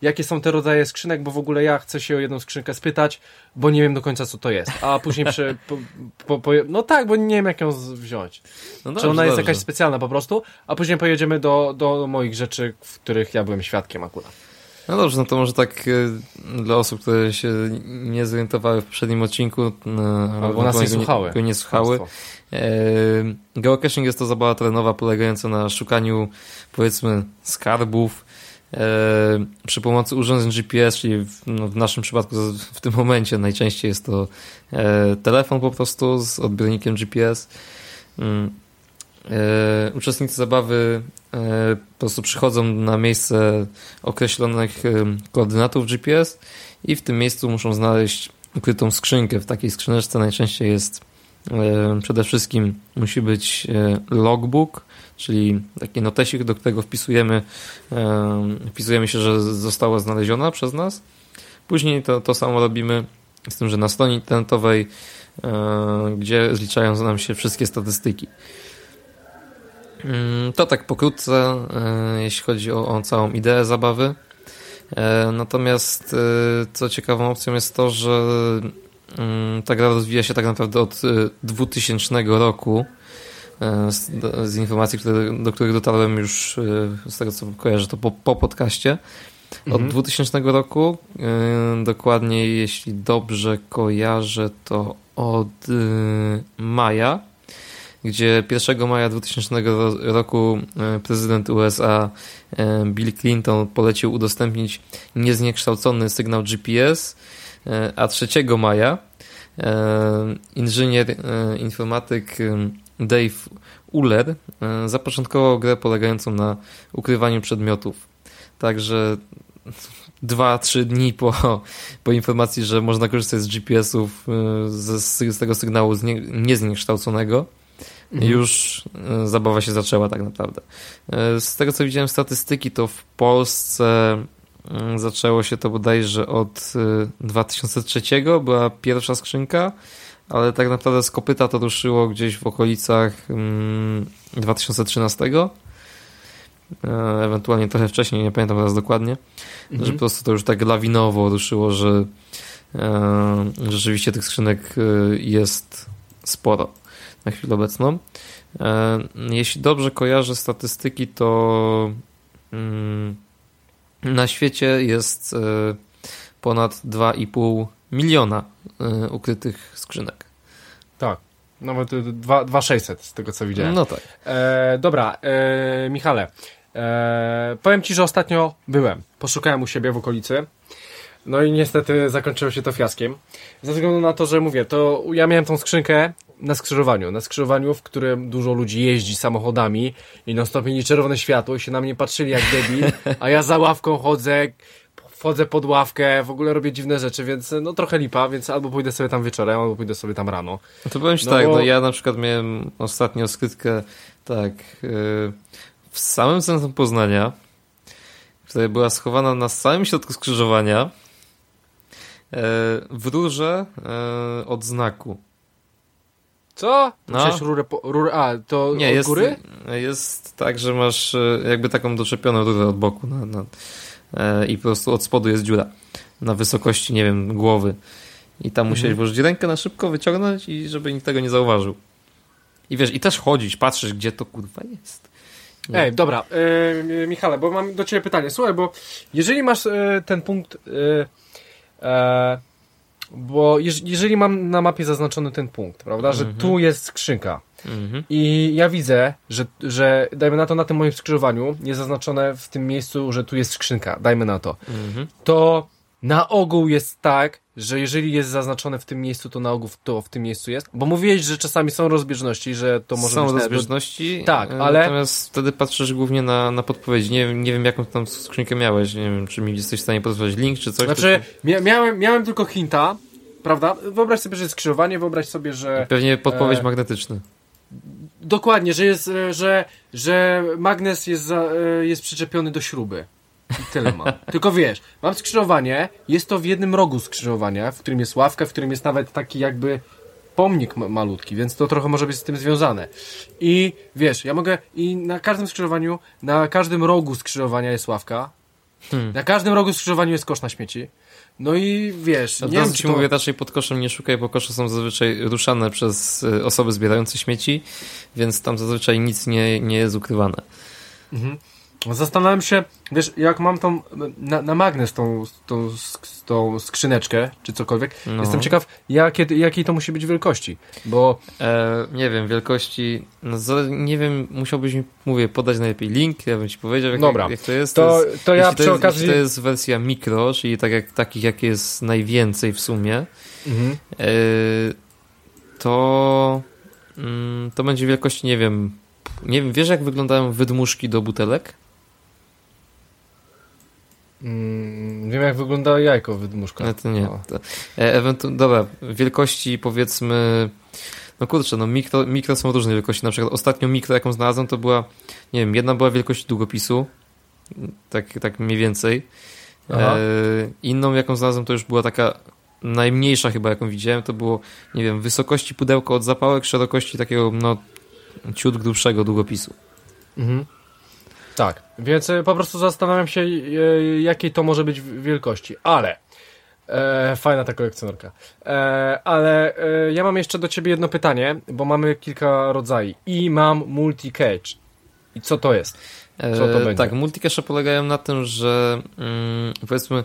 jakie są te rodzaje skrzynek, bo w ogóle ja chcę się o jedną skrzynkę spytać, bo nie wiem do końca, co to jest. A później przy, po, po, po, no tak, bo nie wiem, jak ją wziąć. No dobrze, Czy ona jest dobrze. jakaś specjalna po prostu, a później pojedziemy do, do moich rzeczy, w których ja byłem świadkiem akurat. No dobrze, no to może tak e, dla osób, które się nie zorientowały w poprzednim odcinku, albo nas nie słuchały. Nie, słuchały. E, geocaching jest to zabawa terenowa polegająca na szukaniu powiedzmy skarbów e, przy pomocy urządzeń GPS, czyli w, no, w naszym przypadku w tym momencie najczęściej jest to telefon po prostu z odbiornikiem GPS. Mm. Uczestnicy zabawy po prostu przychodzą na miejsce określonych koordynatów GPS i w tym miejscu muszą znaleźć ukrytą skrzynkę. W takiej skrzyneczce najczęściej jest przede wszystkim musi być logbook, czyli taki notesik, do którego wpisujemy, wpisujemy się, że została znaleziona przez nas. Później to, to samo robimy z tym, że na stronie internetowej, gdzie zliczają nam się wszystkie statystyki. Mm, to tak pokrótce, e, jeśli chodzi o, o całą ideę zabawy. E, natomiast e, co ciekawą opcją jest to, że ta gra rozwija się tak naprawdę od 2000 roku. Z, z informacji, które, do których dotarłem już z tego co kojarzę, to po, po podcaście. Od mhm. 2000 roku, dokładnie jeśli dobrze kojarzę, to od maja gdzie 1 maja 2000 roku e, prezydent USA e, Bill Clinton polecił udostępnić niezniekształcony sygnał GPS, e, a 3 maja inżynier informatyk Dave Uller zapoczątkował grę polegającą na ukrywaniu przedmiotów. Także dwa, trzy dni po, po informacji, że można korzystać z GPS-ów z, z tego sygnału niezniekształconego, mhm. już e, zabawa się zaczęła tak naprawdę. E, z tego co widziałem statystyki, to w Polsce zaczęło się to bodajże od 2003 e, była pierwsza skrzynka, ale tak naprawdę z kopyta to ruszyło gdzieś w okolicach 2013 mm, ewentualnie trochę wcześniej, nie pamiętam teraz dokładnie, mhm. że po prostu to już tak lawinowo ruszyło, że rzeczywiście tych skrzynek jest sporo na chwilę obecną. E, jeśli dobrze kojarzę statystyki, to mm, na świecie jest e, ponad 2,5 miliona e, ukrytych skrzynek. Tak. Nawet 2,600 z tego co widziałem. No tak. E, dobra, e, Michale. E, powiem ci, że ostatnio byłem. Poszukałem u siebie w okolicy. No i niestety zakończyło się to fiaskiem. Ze względu na to, że mówię, to ja miałem tą skrzynkę na skrzyżowaniu, na skrzyżowaniu, w którym dużo ludzi jeździ samochodami i non stop mieli czerwone światło i się na mnie patrzyli jak debil, a ja za ławką chodzę, wchodzę pod ławkę, w ogóle robię dziwne rzeczy, więc no trochę lipa, więc albo pójdę sobie tam wieczorem, albo pójdę sobie tam rano. No to powiem Ci no tak, bo... no ja na przykład miałem ostatnio skrytkę tak yy, w samym centrum Poznania, która była schowana na samym środku skrzyżowania yy, w rurze yy, od znaku. Co? No. rurę, po, rurę, a to Nie, od jest, góry? Jest tak, że masz e, jakby taką doczepione rurę od boku na, na, e, i po prostu od spodu jest dziura na wysokości, nie wiem, głowy. I tam mhm. musiałeś włożyć rękę na szybko, wyciągnąć i żeby nikt tego nie zauważył. I wiesz, i też chodzić, patrzysz, gdzie to kurwa jest. Nie. Ej, dobra, yy, Michale, bo mam do ciebie pytanie. Słuchaj, bo jeżeli masz yy, ten punkt yy, bo jeżeli mam na mapie zaznaczony ten punkt, prawda, że mm -hmm. tu jest skrzynka mm -hmm. i ja widzę, że, że dajmy na to na tym moim skrzyżowaniu jest zaznaczone w tym miejscu, że tu jest skrzynka, dajmy na to, mm -hmm. to na ogół jest tak, że jeżeli jest zaznaczone w tym miejscu, to na ogół to w tym miejscu jest? Bo mówiłeś, że czasami są rozbieżności, że to może są być... Są rozbieżności, tak, ale... Natomiast wtedy patrzysz głównie na, na podpowiedzi. Nie, nie wiem, jaką tam skrzynkę miałeś. Nie wiem, czy mi jesteś w stanie podać link, czy coś. Znaczy, to... miałem, miałem tylko hinta, prawda? Wyobraź sobie, że jest skrzyżowanie, wyobraź sobie, że... Pewnie podpowiedź e... magnetyczna. Dokładnie, że jest, e, że, że magnes jest, za, e, jest przyczepiony do śruby. I tyle mam. Tylko wiesz, mam skrzyżowanie, jest to w jednym rogu skrzyżowania, w którym jest ławka, w którym jest nawet taki jakby pomnik malutki, więc to trochę może być z tym związane. I wiesz, ja mogę, i na każdym skrzyżowaniu, na każdym rogu skrzyżowania jest ławka, hmm. na każdym rogu skrzyżowaniu jest kosz na śmieci, no i wiesz, nie wiem, ci to... mówię raczej pod koszem nie szukaj, bo kosze są zazwyczaj ruszane przez y, osoby zbierające śmieci, więc tam zazwyczaj nic nie, nie jest ukrywane. Mhm. Zastanawiam się, wiesz, jak mam tą na, na magnes tą, tą, tą skrzyneczkę, czy cokolwiek, no. jestem ciekaw, jakie, jakiej to musi być wielkości, bo... E, nie wiem, wielkości, no, nie wiem, musiałbyś mi, mówię, podać najlepiej link, ja bym ci powiedział, jak, Dobra. jak to jest. To, to, jest, to ja przy to jest, okazji... to jest wersja mikro, czyli tak jak, takich, jakie jest najwięcej w sumie, mhm. e, to, mm, to będzie wielkości, nie wiem, nie wiem, wiesz jak wyglądają wydmuszki do butelek? Mm, wiem, jak wygląda jajko wydmuszka. No to nie. To, e, ewentu- dobra, wielkości powiedzmy. No kurczę, no mikro, mikro są różne wielkości. Na przykład ostatnią mikro, jaką znalazłem, to była, nie wiem, jedna była wielkości długopisu, tak, tak mniej więcej. E, inną, jaką znalazłem, to już była taka najmniejsza chyba, jaką widziałem, to było, nie wiem, wysokości pudełka od zapałek, szerokości takiego, no, ciut grubszego długopisu. Mhm. Tak, więc e, po prostu zastanawiam się, e, jakiej to może być wielkości, ale e, fajna ta kolekcjonerka. E, ale e, ja mam jeszcze do ciebie jedno pytanie, bo mamy kilka rodzajów i mam multi-cage. I co to jest? Co to e, będzie? Tak, multi-cache polegają na tym, że mm, powiedzmy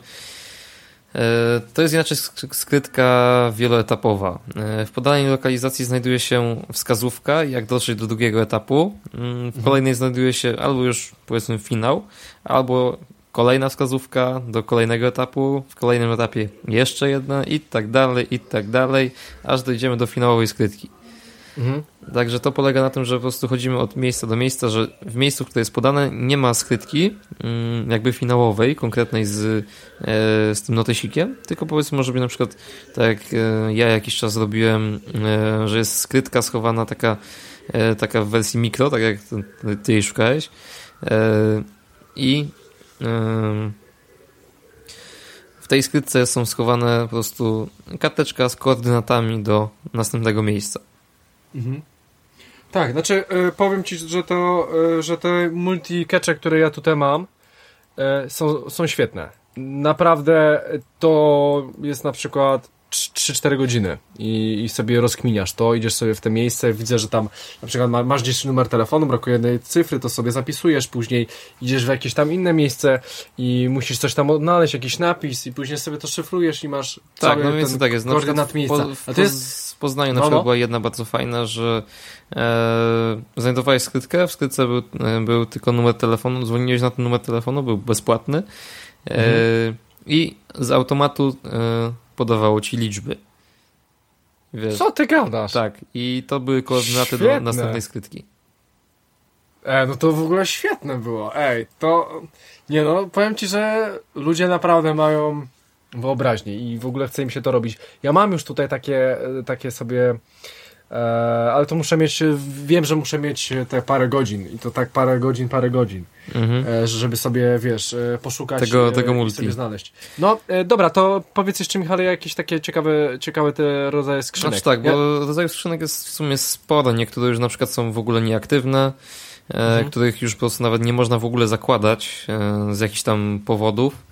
to jest inaczej skrytka wieloetapowa. E, w podanej lokalizacji znajduje się wskazówka, jak dotrzeć do drugiego etapu. Mm, w mhm. kolejnej znajduje się albo już powiedzmy finał, albo kolejna wskazówka do kolejnego etapu, w kolejnym etapie jeszcze jedna i tak dalej, i tak dalej, aż dojdziemy do finałowej skrytki. Mhm. Także to polega na tym, że po prostu chodzimy od miejsca do miejsca, że w miejscu, które jest podane, nie ma skrytki mm, jakby finałowej, konkretnej z, e, z tym notesikiem, tylko powiedzmy może być na przykład tak jak e, ja jakiś czas robiłem, e, że jest skrytka schowana taka, taka w wersji mikro, tak jak ty jej szukałeś i w tej skrytce są schowane po prostu karteczka z koordynatami do następnego miejsca. Mhm. Tak, znaczy y, powiem Ci, że to, y, że te multi-catche, które ja tutaj mam y, są, są świetne. Naprawdę to jest na przykład 3-4 godziny i, i, sobie rozkminiasz to, idziesz sobie w te miejsce, widzę, że tam na przykład masz gdzieś numer telefonu, brakuje jednej cyfry, to sobie zapisujesz, później idziesz w jakieś tam inne miejsce i musisz coś tam odnaleźć, jakiś napis i później sobie to szyfrujesz i masz tak, cały no więc tak jest. koordynat miejsca. Po, A to jest w Poznaniu na no, przykład no. była jedna bardzo fajna, że e, znajdowałeś skrytkę, w skrytce był, e, był tylko numer telefonu, dzwoniłeś na ten numer telefonu, był bezpłatny e, mhm. i z automatu e, podawało ci liczby. Wiesz, Co ty gadasz? Tak, i to były koordynaty Świetne. do następnej skrytki. E, no to w ogóle świetne było. Ej, to. Nie no, powiem ci, że ludzie naprawdę mają wyobraźnię i w ogóle chce im się to robić. Ja mam już tutaj takie, takie sobie. E, ale to muszę mieć, wiem, że muszę mieć te parę godzin i to tak parę godzin, parę godzin, mhm. e, żeby sobie, wiesz, e, poszukać tego, e, tego multi. sobie znaleźć. No, e, dobra, to powiedz jeszcze Michale jakieś takie ciekawe, ciekawe te rodzaje skrzynek. Znaczy tak, ja... bo rodzajów skrzynek jest w sumie sporo, niektóre już na przykład są w ogóle nieaktywne, e, mhm. których już po prostu nawet nie można w ogóle zakładać z jakichś tam powodów.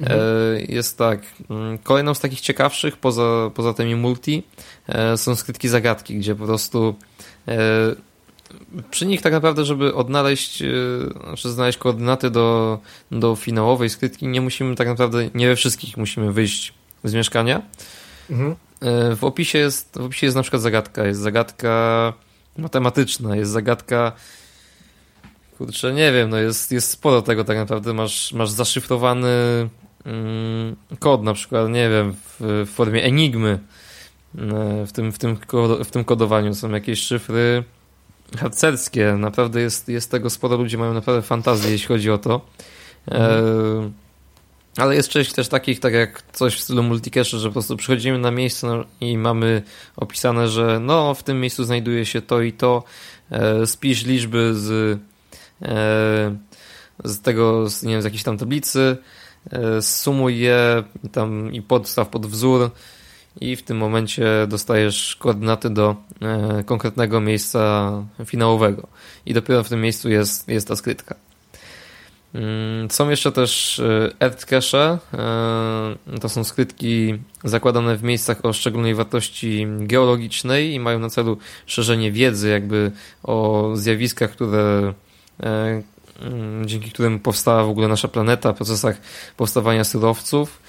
Mhm. Jest tak. Mm, kolejną z takich ciekawszych, poza, poza tymi multi, e, są skrytki zagadki, gdzie po prostu e, przy nich tak naprawdę, żeby odnaleźć, znaczy znaleźć koordynaty do, do finałowej skrytki, nie musimy tak naprawdę, nie we wszystkich musimy wyjść z mieszkania. Mhm. W opisie jest, w opisie jest na przykład zagadka, jest zagadka matematyczna, jest zagadka kurczę, nie wiem, no jest, jest sporo tego tak naprawdę, masz, masz zaszyfrowany mm, kod na przykład, nie wiem, w, w formie enigmy w tym, w, tym, w tym kodowaniu są jakieś szyfry harcerskie. Naprawdę jest, jest tego sporo. Ludzie mają naprawdę fantazję, jeśli chodzi o to. Mhm. Ale jest część też takich, tak jak coś w stylu multicache, że po prostu przychodzimy na miejsce no, i mamy opisane, że no w tym miejscu znajduje się to i to. E, spisz liczby z, e, z tego, z, nie wiem, z jakiejś tam tablicy, e, sumuj je tam i podstaw pod wzór i w tym momencie dostajesz koordynaty do e, konkretnego miejsca finałowego. I dopiero w tym miejscu jest, jest ta skrytka. Mm, są jeszcze też e, Earth. E, to są skrytki zakładane w miejscach o szczególnej wartości geologicznej i mają na celu szerzenie wiedzy jakby o zjawiskach, które e, dzięki którym powstała w ogóle nasza planeta, procesach powstawania surowców.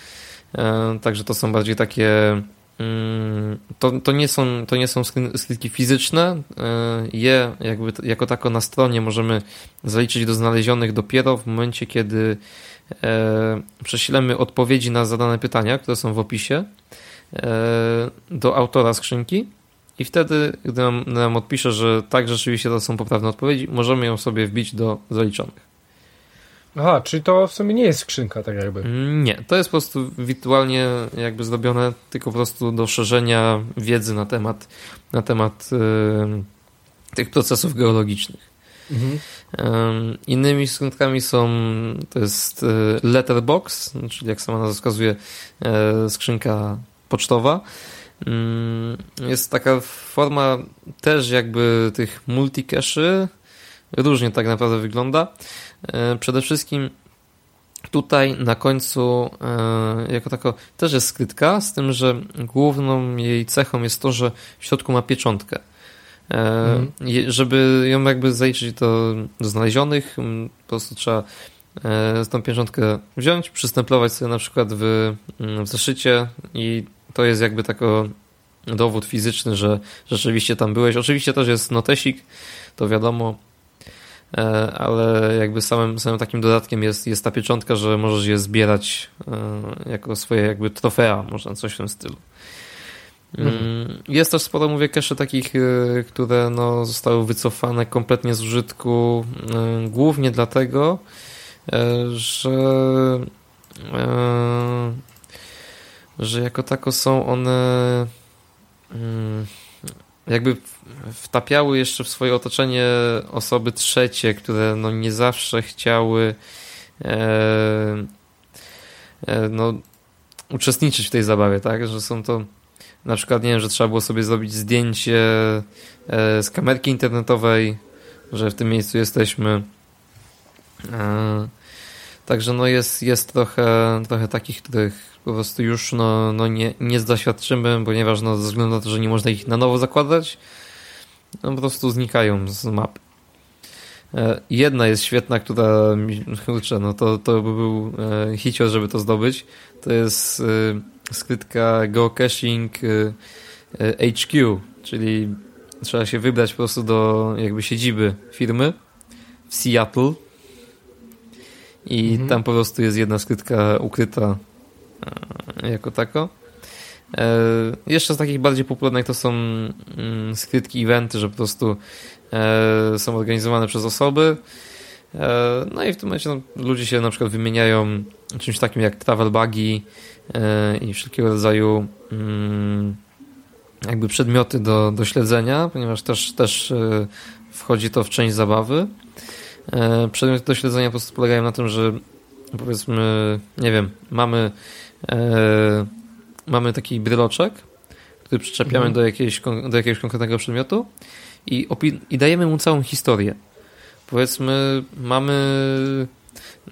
Także to są bardziej takie mm, to, to, nie są, to nie są skrytki fizyczne. Je jakby jako tako na stronie możemy zaliczyć do znalezionych dopiero w momencie, kiedy e, prześlemy odpowiedzi na zadane pytania, które są w opisie e, do autora skrzynki i wtedy, gdy nam, nam odpisze, że tak, rzeczywiście to są poprawne odpowiedzi, możemy ją sobie wbić do zaliczonych. Aha, czyli to w sumie nie jest skrzynka, tak jakby. Nie, to jest po prostu wirtualnie jakby zrobione tylko po prostu do szerzenia wiedzy na temat, na temat yy, tych procesów geologicznych. Mhm. Yy, innymi skrzynкami są, to jest yy, letterbox, czyli jak sama nazwa wskazuje, yy, skrzynka pocztowa. Mm, jest taka forma też jakby tych multicache'y, różnie tak naprawdę wygląda. E, przede wszystkim tutaj na końcu e, jako tako też jest skrytka, z tym, że główną jej cechą jest to, że w środku ma pieczątkę. Mhm. Żeby ją jakby zaliczyć do, do znalezionych, po prostu trzeba tą pieczątkę wziąć, przystemplować sobie na przykład w, w zeszycie i to jest jakby taki dowód fizyczny, że rzeczywiście tam byłeś. Oczywiście też jest notesik, to wiadomo, E, ale jakby samym, samym takim dodatkiem jest, jest ta pieczątka, że możesz je zbierać e, jako swoje jakby trofea, można coś w tym stylu. Mm, mhm. Jest też sporo, mówię, cache takich, e, które no, zostały wycofane kompletnie z użytku, głównie dlatego, że że jako tako są one mm, jakby wtapiały jeszcze w swoje otoczenie osoby trzecie, które no nie zawsze chciały e, e, no, uczestniczyć w tej zabawie, tak? Że są to na przykład, nie wiem, że trzeba było sobie zrobić zdjęcie e, z kamerki internetowej, że w tym miejscu jesteśmy. Także no jest, jest trochę, trochę takich, których po prostu już no, no nie, nie doświadczymy, ponieważ no, ze względu na to, że nie można ich na nowo zakładać, no, po prostu znikają z mapy. E, jedna jest świetna, która kurczę, no to, to by był e, hicior, żeby to zdobyć. To jest e, skrytka geocaching HQ, czyli trzeba się wybrać po prostu do jakby siedziby firmy w Seattle i mhm. tam po prostu jest jedna skrytka ukryta jako tako. E, jeszcze z takich bardziej popularnych to są mm, skrytki, eventy, że po prostu e, są organizowane przez osoby. No i w tym momencie no, ludzie się na przykład wymieniają czymś takim jak travel buggy i wszelkiego rodzaju mm, jakby przedmioty do, do śledzenia, ponieważ też, też wchodzi to w część zabawy. Przedmioty do śledzenia po prostu polegają na tym, że powiedzmy, nie wiem, mamy e, mamy taki bryloczek, który przyczepiamy mhm. do, jakiejś, do jakiegoś konkretnego przedmiotu i, i dajemy mu całą historię. Powiedzmy, mamy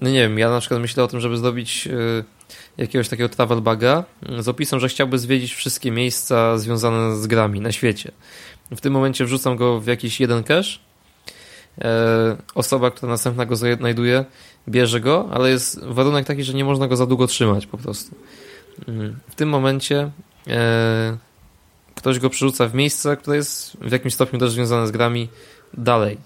no nie wiem, ja na przykład myślę o tym, żeby zrobić e, jakiegoś takiego travel baga z opisem, że chciałby zwiedzić wszystkie miejsca związane z grami na świecie. W tym momencie wrzucam go w jakiś jeden cache. E, osoba, która następna go znajduje, bierze go, ale jest warunek taki, że nie można go za długo trzymać po prostu. Mhm. W tym momencie e, ktoś go przerzuca w miejsce, które jest w jakimś stopniu też związane z grami dalej.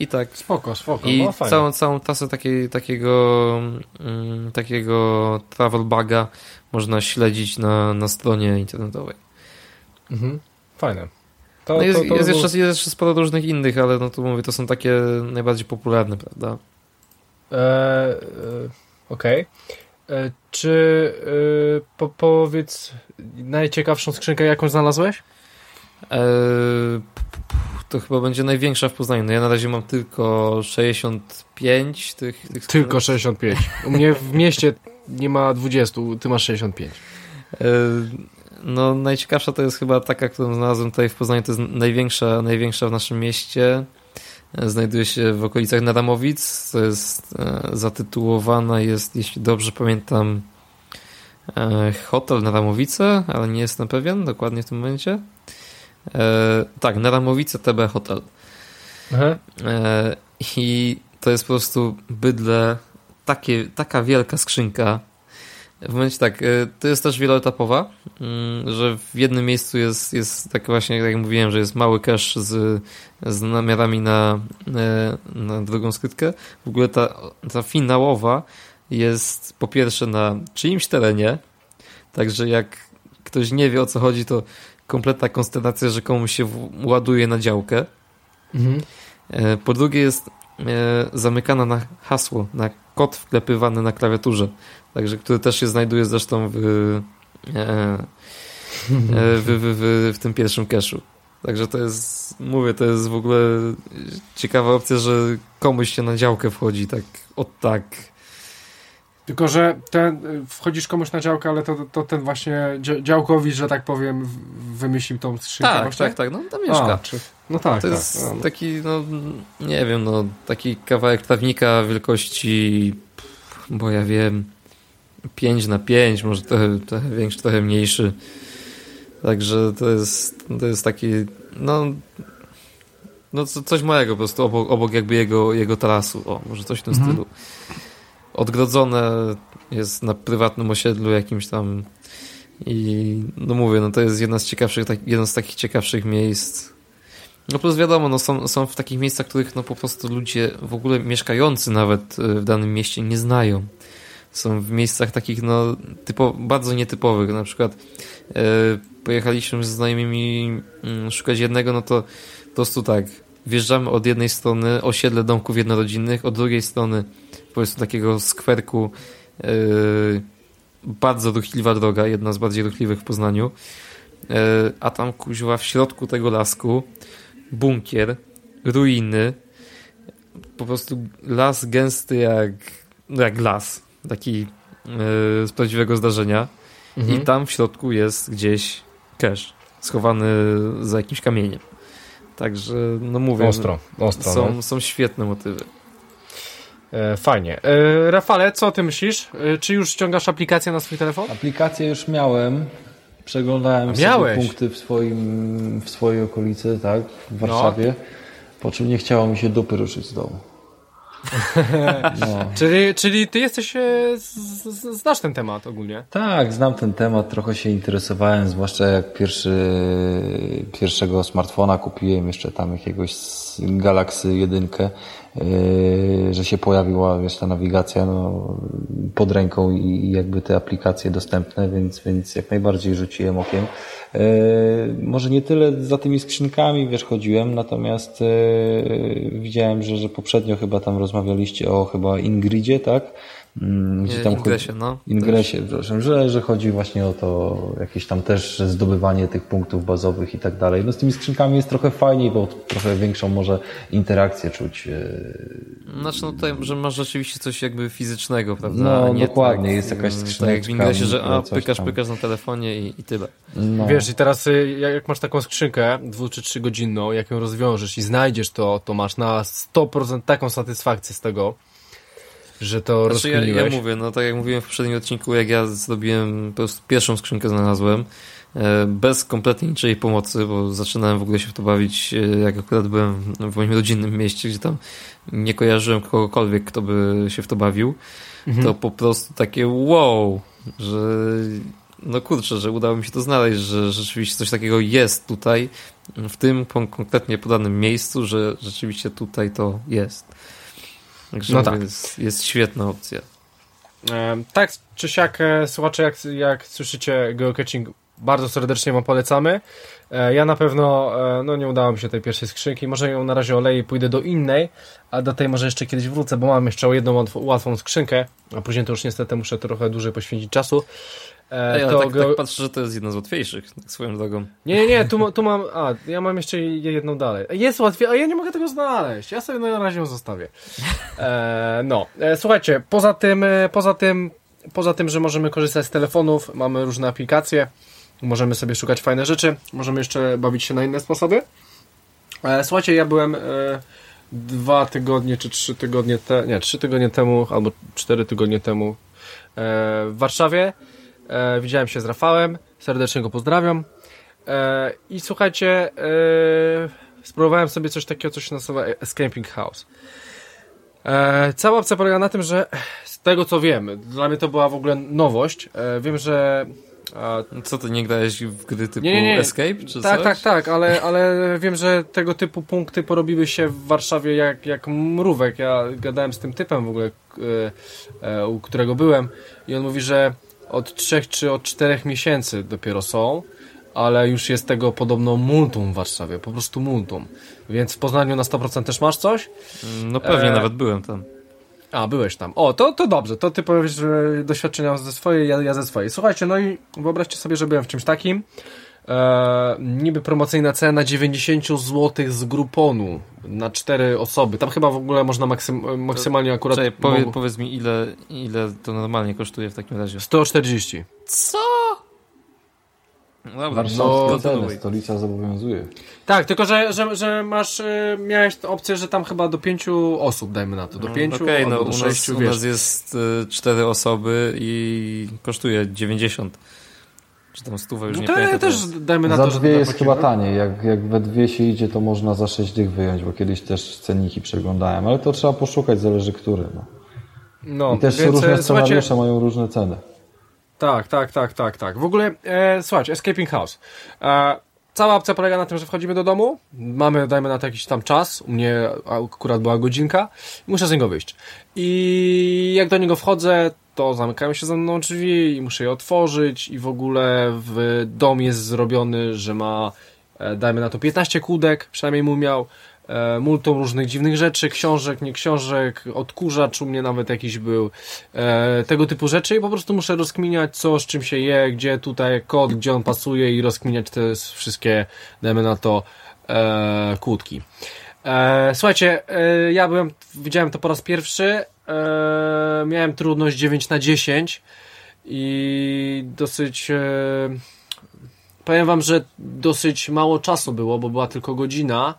I tak. Spoko, spoko. I no, całą, całą tasę takiej, takiego, mm, takiego travel baga można śledzić na, na stronie internetowej. Mhm. Fajne. To, no jest, to, to jest, jeszcze, jest jeszcze sporo różnych innych, ale no to mówię, to są takie najbardziej popularne, prawda? E, e, Okej. Okay. E, czy e, po, powiedz najciekawszą skrzynkę, jaką znalazłeś? E, to chyba będzie największa w Poznaniu. No ja na razie mam tylko 65 tych, tych Tylko 65. U mnie w mieście nie ma 20, ty masz 65. E, no najciekawsza to jest chyba taka, którą znalazłem tutaj w Poznaniu. To jest największa, największa w naszym mieście. E, znajduje się w okolicach Nadamowic. To jest zatytułowana jest, jeśli dobrze pamiętam, Hotel Nadamowice, ale nie jestem pewien dokładnie w tym momencie. E, tak, na Ramowice TB Hotel. E, I to jest po prostu bydle takie, taka wielka skrzynka. W momencie tak, e, to jest też wieloetapowa, mm, że w jednym miejscu jest, jest tak właśnie, jak mówiłem, że jest mały cache z, z namiarami na, e, na drugą skrytkę. W ogóle ta, ta finałowa jest po pierwsze na czyimś terenie, także jak ktoś nie wie o co chodzi, to kompletna konstatacja, że komuś się ładuje na działkę. Mhm. E, po drugie jest e, zamykana na hasło, na kod wklepywany na klawiaturze, także który też się znajduje zresztą w, e, w, w, w, w tym pierwszym cache'u. Także to jest, mówię, to jest w ogóle ciekawa opcja, że komuś się na działkę wchodzi tak od tak tylko, że ten, wchodzisz komuś na działkę, ale to, to ten właśnie działkowicz, że tak powiem, wymyślił tą skrzynkę. Tak, tak, tak, no tam mieszka. A, czy, no tak, To tak, jest no. taki, no nie wiem, no taki kawałek trawnika wielkości, bo ja wiem, 5 na 5, może trochę, trochę większy, trochę mniejszy. Także to jest, to jest taki, no no coś małego po prostu obok, obok jakby jego, jego tarasu. O, może coś w tym mhm. stylu odgrodzone jest na prywatnym osiedlu jakimś tam i no mówię, no to jest jedna z ciekawszych, tak, jedno z takich ciekawszych miejsc. No plus wiadomo, no są, są w takich miejscach, których no po prostu ludzie w ogóle mieszkający nawet e, w danym mieście nie znają. Są w miejscach takich no typo, bardzo nietypowych. Na przykład e, pojechaliśmy z znajomymi mm, szukać jednego, no to po prostu tak, wjeżdżamy od jednej strony osiedle domków jednorodzinnych, od drugiej strony powiedzmy takiego skwerku yy, bardzo ruchliwa droga, jedna z bardziej ruchliwych w Poznaniu. Yy, a tam kuźwa w środku tego lasku bunkier, ruiny, po prostu las gęsty jak, no jak las, taki yy, z prawdziwego zdarzenia. Mhm. I tam w środku jest gdzieś cache schowany za jakimś kamieniem. Także, no mówię, ostro, ostro, są, no. są świetne motywy. E, fajnie. E, Rafale, co ty myślisz? Czy już ściągasz aplikację na swój telefon? Aplikację już miałem. Przeglądałem sobie punkty w, swoim, w swojej okolicy, tak, w Warszawie. No. Po czym nie chciało mi się dupy ruszyć z domu. No. czyli, czyli ty jesteś, z, znasz ten temat ogólnie? Tak, znam ten temat, trochę się interesowałem, zwłaszcza jak pierwszy, pierwszego smartfona kupiłem, jeszcze tam jakiegoś Galaxy 1 Yy, że się pojawiła wiesz, ta nawigacja no, pod ręką i jakby te aplikacje dostępne, więc, więc jak najbardziej rzuciłem okiem. Yy, może nie tyle za tymi skrzynkami wiesz, chodziłem, natomiast yy, widziałem, że, że poprzednio chyba tam rozmawialiście o chyba Ingridzie, tak? Mm, gdzie tam ingresie, no. Ingresie, przepraszam, że, że chodzi właśnie o to jakieś tam też zdobywanie tych punktów bazowych i tak dalej. No z tymi skrzynkami jest trochę fajniej, bo trochę większą może interakcję czuć. E, znaczy no tutaj, że masz rzeczywiście coś jakby fizycznego, prawda? No nie dokładnie, tak, jest jakaś skrzynka. Tak jak w ingresie, że a, pykasz, tam. pykasz na telefonie i, i tyle. No. Wiesz, i teraz y, jak masz taką skrzynkę dwu czy trzy godzinną, jak ją rozwiążesz i znajdziesz to, to masz na 100% taką satysfakcję z tego, że to znaczy, ja, ja, mówię, no tak jak mówiłem w poprzednim odcinku, jak ja zrobiłem, po prostu pierwszą skrzynkę znalazłem, e, bez kompletnie niczej pomocy, bo zaczynałem w ogóle się w to bawić, e, jak akurat byłem w moim rodzinnym mieście, gdzie tam nie kojarzyłem kogokolwiek, kto by się w to bawił, mhm. to po prostu takie wow, że no kurczę, że udało mi się to znaleźć, że rzeczywiście coś takiego jest tutaj, w tym konkretnie podanym miejscu, że rzeczywiście tutaj to jest. Także no tak. jest, jest świetna opcja. E, tak, czy siak, słuchacze, jak, jak słyszycie, geocaching bardzo serdecznie Wam polecamy. E, ja na pewno, e, no nie udało mi się tej pierwszej skrzynki, może ją na razie oleję i pójdę do innej, a do tej może jeszcze kiedyś wrócę, bo mam jeszcze jedną łatwą skrzynkę, a później to już niestety muszę trochę dłużej poświęcić czasu. E, Ej, to tak, go... tak patrzę, że to jest jedna z łatwiejszych, swoją drogą. Nie, nie, nie, tu, tu mam, a, ja mam jeszcze jedną dalej. Jest łatwiej, a ja nie mogę tego znaleźć, ja sobie na razie ją zostawię. E, no, e, słuchajcie, poza tym, poza tym, poza tym, że możemy korzystać z telefonów, mamy różne aplikacje, Możemy sobie szukać fajne rzeczy, możemy jeszcze bawić się na inne sposoby. E, słuchajcie, ja byłem e, dwa tygodnie czy trzy tygodnie te, nie, trzy tygodnie temu albo cztery tygodnie temu e, w Warszawie. Widziałem się z Rafałem, serdecznie go pozdrawiam. I słuchajcie, spróbowałem sobie coś takiego, co się nazywa Escaping House. Cała opcja polega na tym, że z tego co wiem, dla mnie to była w ogóle nowość. Wiem, że a co ty nie grałeś w gry typu nie, nie, nie. Escape czy Tak, coś? tak, tak, ale, ale wiem, że tego typu punkty porobiły się w Warszawie jak, jak mrówek. Ja gadałem z tym typem w ogóle, e, e, u którego byłem i on mówi, że od trzech czy od czterech miesięcy dopiero są, ale już jest tego podobno multum w Warszawie, po prostu multum. Więc w Poznaniu na 100% też masz coś? No pewnie, e... nawet byłem tam. A, byłeś tam. O, to, to dobrze. To ty powiesz, doświadczenia ze swojej, ja, ja ze swojej. Słuchajcie, no i wyobraźcie sobie, że byłem w czymś takim. E, niby promocyjna cena 90 zł z Grouponu na 4 osoby. Tam chyba w ogóle można maksym, maksymalnie akurat... Czekaj, powie, powiedz mi, ile, ile to normalnie kosztuje w takim razie? 140. Co? Dobra, Warszawa no, stolica zobowiązuje. Tak, tylko że, że, że masz, y, miałeś opcję, że tam chyba do pięciu osób, dajmy na to, do no, pięciu okay, no, do u sześciu, nas, U nas jest y, cztery osoby i kosztuje 90. Czy tam stówę już no nie to pamiętam. też dajmy na za to, że dwie jest chyba taniej. Jak, jak we dwie się idzie, to można za sześć dych wyjąć, bo kiedyś też cenniki przeglądałem, ale to trzeba poszukać, zależy który. No. No, I też więc, różne e, scenariusze mają różne ceny. Tak, tak, tak, tak, tak. W ogóle, e, słuchajcie, Escaping House. E, cała opcja polega na tym, że wchodzimy do domu, mamy, dajmy na to jakiś tam czas, u mnie akurat była godzinka muszę z niego wyjść. I jak do niego wchodzę, to zamykają się ze mną drzwi i muszę je otworzyć i w ogóle w dom jest zrobiony, że ma, e, dajmy na to 15 kłódek, przynajmniej mu miał, e, multum różnych dziwnych rzeczy, książek, nie książek, odkurzacz u mnie nawet jakiś był, e, tego typu rzeczy i po prostu muszę rozkminiać co, z czym się je, gdzie tutaj kod, gdzie on pasuje i rozkminiać te wszystkie, dajmy na to, e, kłódki. E, słuchajcie, e, ja byłem, widziałem to po raz pierwszy, e, miałem trudność 9 na 10 i dosyć e, powiem wam, że dosyć mało czasu było, bo była tylko godzina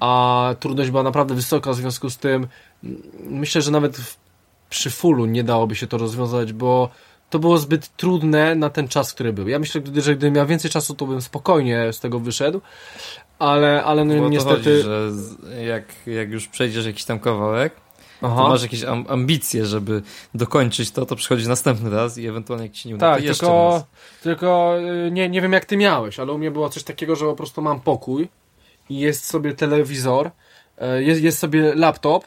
a trudność była naprawdę wysoka, w związku z tym myślę, że nawet przy fullu nie dałoby się to rozwiązać, bo to było zbyt trudne na ten czas, który był. Ja myślę, że gdybym miał więcej czasu, to bym spokojnie z tego wyszedł, ale, ale no, niestety... Chodzi, że jak, jak już przejdziesz jakiś tam kawałek, Aha. to masz jakieś ambicje, żeby dokończyć to, to przychodzi następny raz i ewentualnie jak ci nie uda, tak, tylko, raz. tylko y, nie, nie wiem jak ty miałeś, ale u mnie było coś takiego, że po prostu mam pokój jest sobie telewizor, e, jest, jest sobie laptop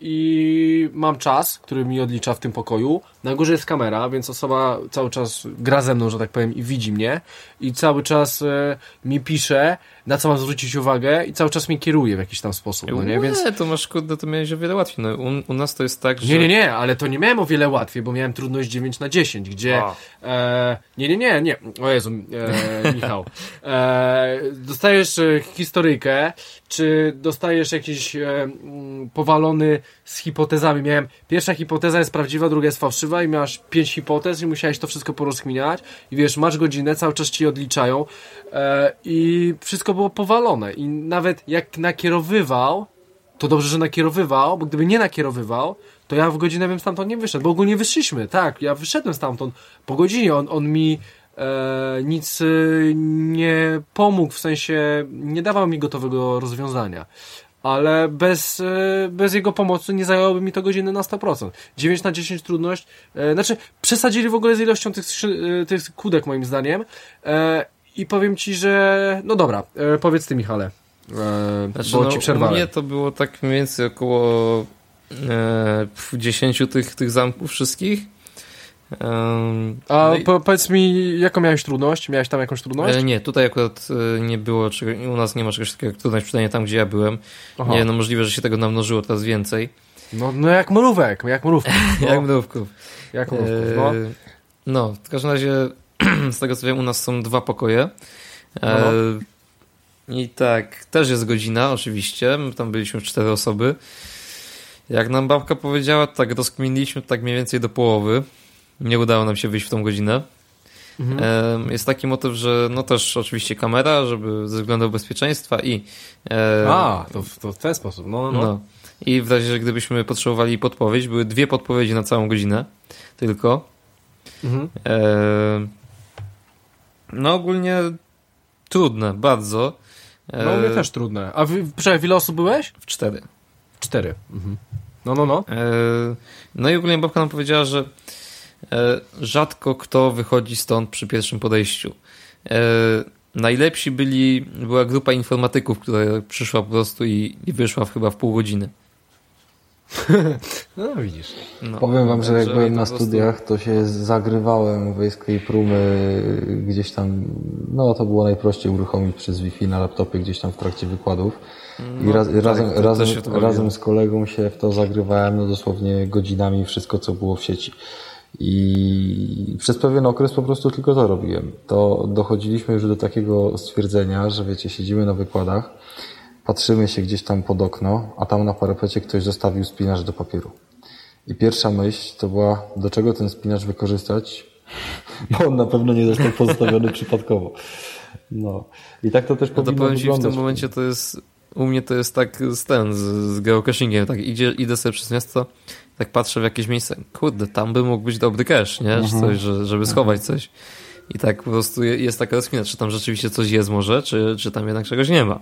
i mam czas, który mi odlicza w tym pokoju. Na górze jest kamera, więc osoba cały czas gra ze mną, że tak powiem, i widzi mnie i cały czas e, mi pisze, na co mam zwrócić uwagę i cały czas mnie kieruje w jakiś tam sposób, no nie? Więc... to masz, kurde, to miałeś o wiele łatwiej. No, u, u, nas to jest tak, że... Nie, nie, nie, ale to nie miałem o wiele łatwiej, bo miałem trudność 9 na 10, gdzie... E, nie, nie, nie, nie. O Jezu, e, Michał. E, dostajesz e, historyjkę, czy dostajesz jakiś e, powalony z hipotezami. Miałem, pierwsza hipoteza jest prawdziwa, druga jest fałszywa i miałeś pięć hipotez i musiałeś to wszystko porozkminiać. I wiesz, masz godzinę, cały czas ci odliczają. E, i wszystko było powalone. I nawet jak nakierowywał, to dobrze, że nakierowywał, bo gdyby nie nakierowywał, to ja w godzinę bym stamtąd nie wyszedł, bo ogólnie wyszliśmy, tak, ja wyszedłem stamtąd po godzinie, on, on mi e, nic e, nie pomógł, w sensie nie dawał mi gotowego rozwiązania. Ale bez, e, bez jego pomocy nie zajęłoby mi to godziny na 100%. 9 na 10 trudność, e, znaczy przesadzili w ogóle z ilością tych, e, tych kudek moim zdaniem i powiem ci, że no dobra, powiedz ty Michale, znaczy, bo no, ci przerwałem. Mnie to było tak mniej więcej około e, 10 tych, tych zamków wszystkich a no po, powiedz mi, jaką miałeś trudność? Miałeś tam jakąś trudność? E, nie, tutaj akurat e, nie było, u nas nie ma czegoś takiego jak trudność, przynajmniej tam, gdzie ja byłem. Aha. Nie, no możliwe, że się tego namnożyło teraz więcej. No, no jak mrówek, jak mrówków. No. jak mrówków. Jak mrówków, no. E, no, w każdym razie, z tego co wiem, u nas są dwa pokoje. No. I tak, też jest godzina, oczywiście. My tam byliśmy cztery osoby. Jak nam babka powiedziała, tak rozkminiliśmy tak mniej więcej do połowy. Nie udało nam się wyjść w tą godzinę. Mhm. Jest taki motyw, że no też oczywiście kamera, żeby ze względu bezpieczeństwa i... A, to, to w ten sposób, no, no. no. I w razie, że gdybyśmy potrzebowali podpowiedź, były dwie podpowiedzi na całą godzinę tylko. Mhm. No ogólnie trudne, bardzo. No u mnie też trudne. A w, w ile osób byłeś? W cztery. W cztery. Mhm. No, no, no. No i ogólnie babka nam powiedziała, że E, rzadko kto wychodzi stąd przy pierwszym podejściu. E, najlepsi byli, była grupa informatyków, która przyszła po prostu i, i wyszła w, chyba w pół godziny. no widzisz. No. Powiem wam, że jak byłem na studiach, to się zagrywałem w escape roomy gdzieś tam, no to było najprościej uruchomić przez Wi-Fi na laptopie gdzieś tam w trakcie wykładów. No, I raz, tak, razem, razem, razem z kolegą się w to zagrywałem no dosłownie godzinami wszystko, co było w sieci. I przez pewien okres po prostu tylko to robiłem. To dochodziliśmy już do takiego stwierdzenia, że wiecie, siedzimy na wykładach, patrzymy się gdzieś tam pod okno, a tam na parapecie ktoś zostawił spinacz do papieru. I pierwsza myśl to była, do czego ten spinacz wykorzystać, bo on na pewno nie został pozostawiony przypadkowo. No. I tak to też no to powiem Ci, w tym momencie to jest, u mnie to jest tak z ten, z, z geocachingiem, tak idzie, idę sobie przez miasto, tak patrzę w jakieś miejsce, kurde, tam by mógł być dobry cache, nie? Mhm. Coś, że, żeby schować coś. I tak po prostu jest taka rozkmina, czy tam rzeczywiście coś jest może, czy, czy tam jednak czegoś nie ma.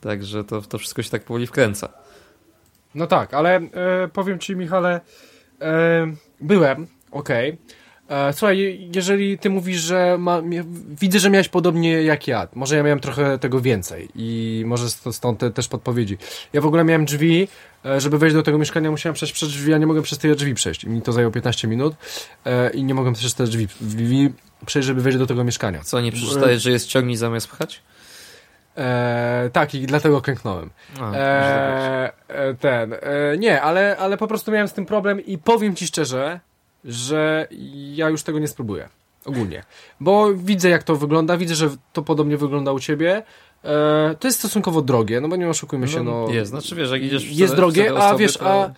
Także to, to wszystko się tak powoli wkręca. No tak, ale e, powiem ci Michale, e, byłem, okej, okay. E, słuchaj, jeżeli ty mówisz, że ma, widzę, że miałeś podobnie jak ja, może ja miałem trochę tego więcej i może stąd te też podpowiedzi. Ja w ogóle miałem drzwi, e, żeby wejść do tego mieszkania musiałem przejść przez drzwi, a nie mogłem przez te drzwi przejść i mi to zajęło 15 minut e, i nie mogłem przez te drzwi, drzwi przejść, żeby wejść do tego mieszkania. Co, nie przeczytałeś, że jest ciągnij zamiast pchać? E, tak, i dlatego klęknąłem. A, e, ten, e, nie, ale, ale po prostu miałem z tym problem i powiem ci szczerze, że ja już tego nie spróbuję. Ogólnie. Bo widzę, jak to wygląda, widzę, że to podobnie wygląda u ciebie. E, to jest stosunkowo drogie, no bo nie oszukujmy się, no. Jest, znaczy wiesz, jak idziesz Jest drogie, a wiesz, a,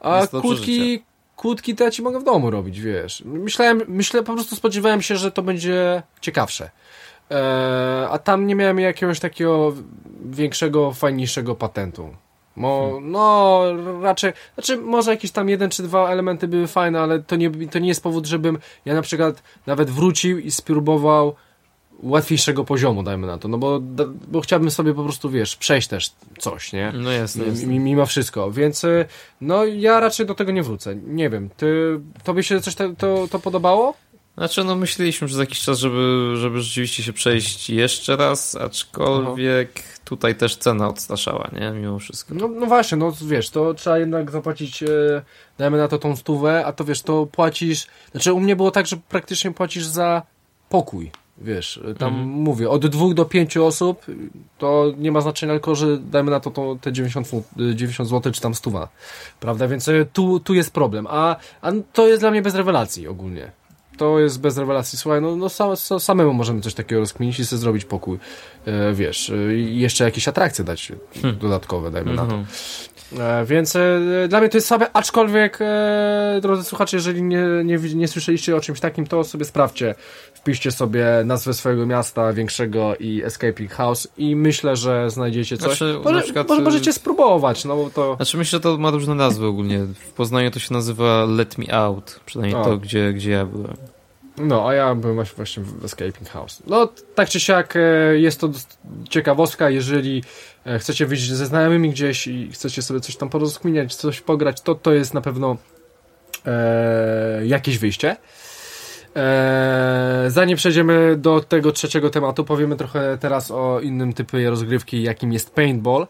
a kłódki, kłódki to ja ci mogę w domu robić, wiesz. Myślałem, myślę, po prostu spodziewałem się, że to będzie ciekawsze. E, a tam nie miałem jakiegoś takiego większego, fajniejszego patentu. Mo, hmm. no, raczej, znaczy może jakieś tam jeden czy dwa elementy były fajne, ale to nie, to nie jest powód, żebym ja na przykład nawet wrócił i spróbował łatwiejszego poziomu, dajmy na to, no bo, bo chciałbym sobie po prostu, wiesz, przejść też coś, nie? No jest, jest. Mimo wszystko, więc y, no ja raczej do tego nie wrócę, nie wiem, ty, tobie się coś to, to, to podobało? Znaczy, no myśleliśmy przez jakiś czas, żeby, żeby rzeczywiście się przejść jeszcze raz, aczkolwiek Aha. tutaj też cena odstraszała, nie? Mimo wszystko. No, no właśnie, no wiesz, to trzeba jednak zapłacić, e, dajmy na to tą stówę, a to wiesz, to płacisz, znaczy u mnie było tak, że praktycznie płacisz za pokój, wiesz, tam mhm. mówię, od dwóch do pięciu osób, to nie ma znaczenia, tylko że dajmy na to, to te 90, 90 zł, czy tam stuwa, prawda, więc e, tu, tu jest problem, a, a to jest dla mnie bez rewelacji ogólnie to jest bez rewelacji. Słuchaj, no, no sam, samemu możemy coś takiego rozkminić i sobie zrobić pokój. E, wiesz, e, i jeszcze jakieś atrakcje dać hmm. dodatkowe, dajmy mm -hmm. na to. Mhm. E, więc e, dla mnie to jest słabe, aczkolwiek, e, drodzy słuchacze, jeżeli nie, nie, nie słyszeliście o czymś takim, to sobie sprawdźcie. Wpiszcie sobie nazwę swojego miasta większego i Escaping House i myślę, że znajdziecie coś. Znaczy, może, przykład, może możecie spróbować, no bo to... Znaczy myślę, że to ma różne nazwy ogólnie. W Poznaniu to się nazywa Let Me Out, przynajmniej o. to, gdzie, gdzie ja byłem. No, a ja byłem właśnie w Escaping House. No, tak czy siak e, jest to ciekawostka, jeżeli e, chcecie wyjść ze znajomymi gdzieś i chcecie sobie coś tam porozkminiać, coś pograć, to to jest na pewno e, jakieś wyjście. E, zanim przejdziemy do tego trzeciego tematu, powiemy trochę teraz o innym typie rozgrywki, jakim jest paintball.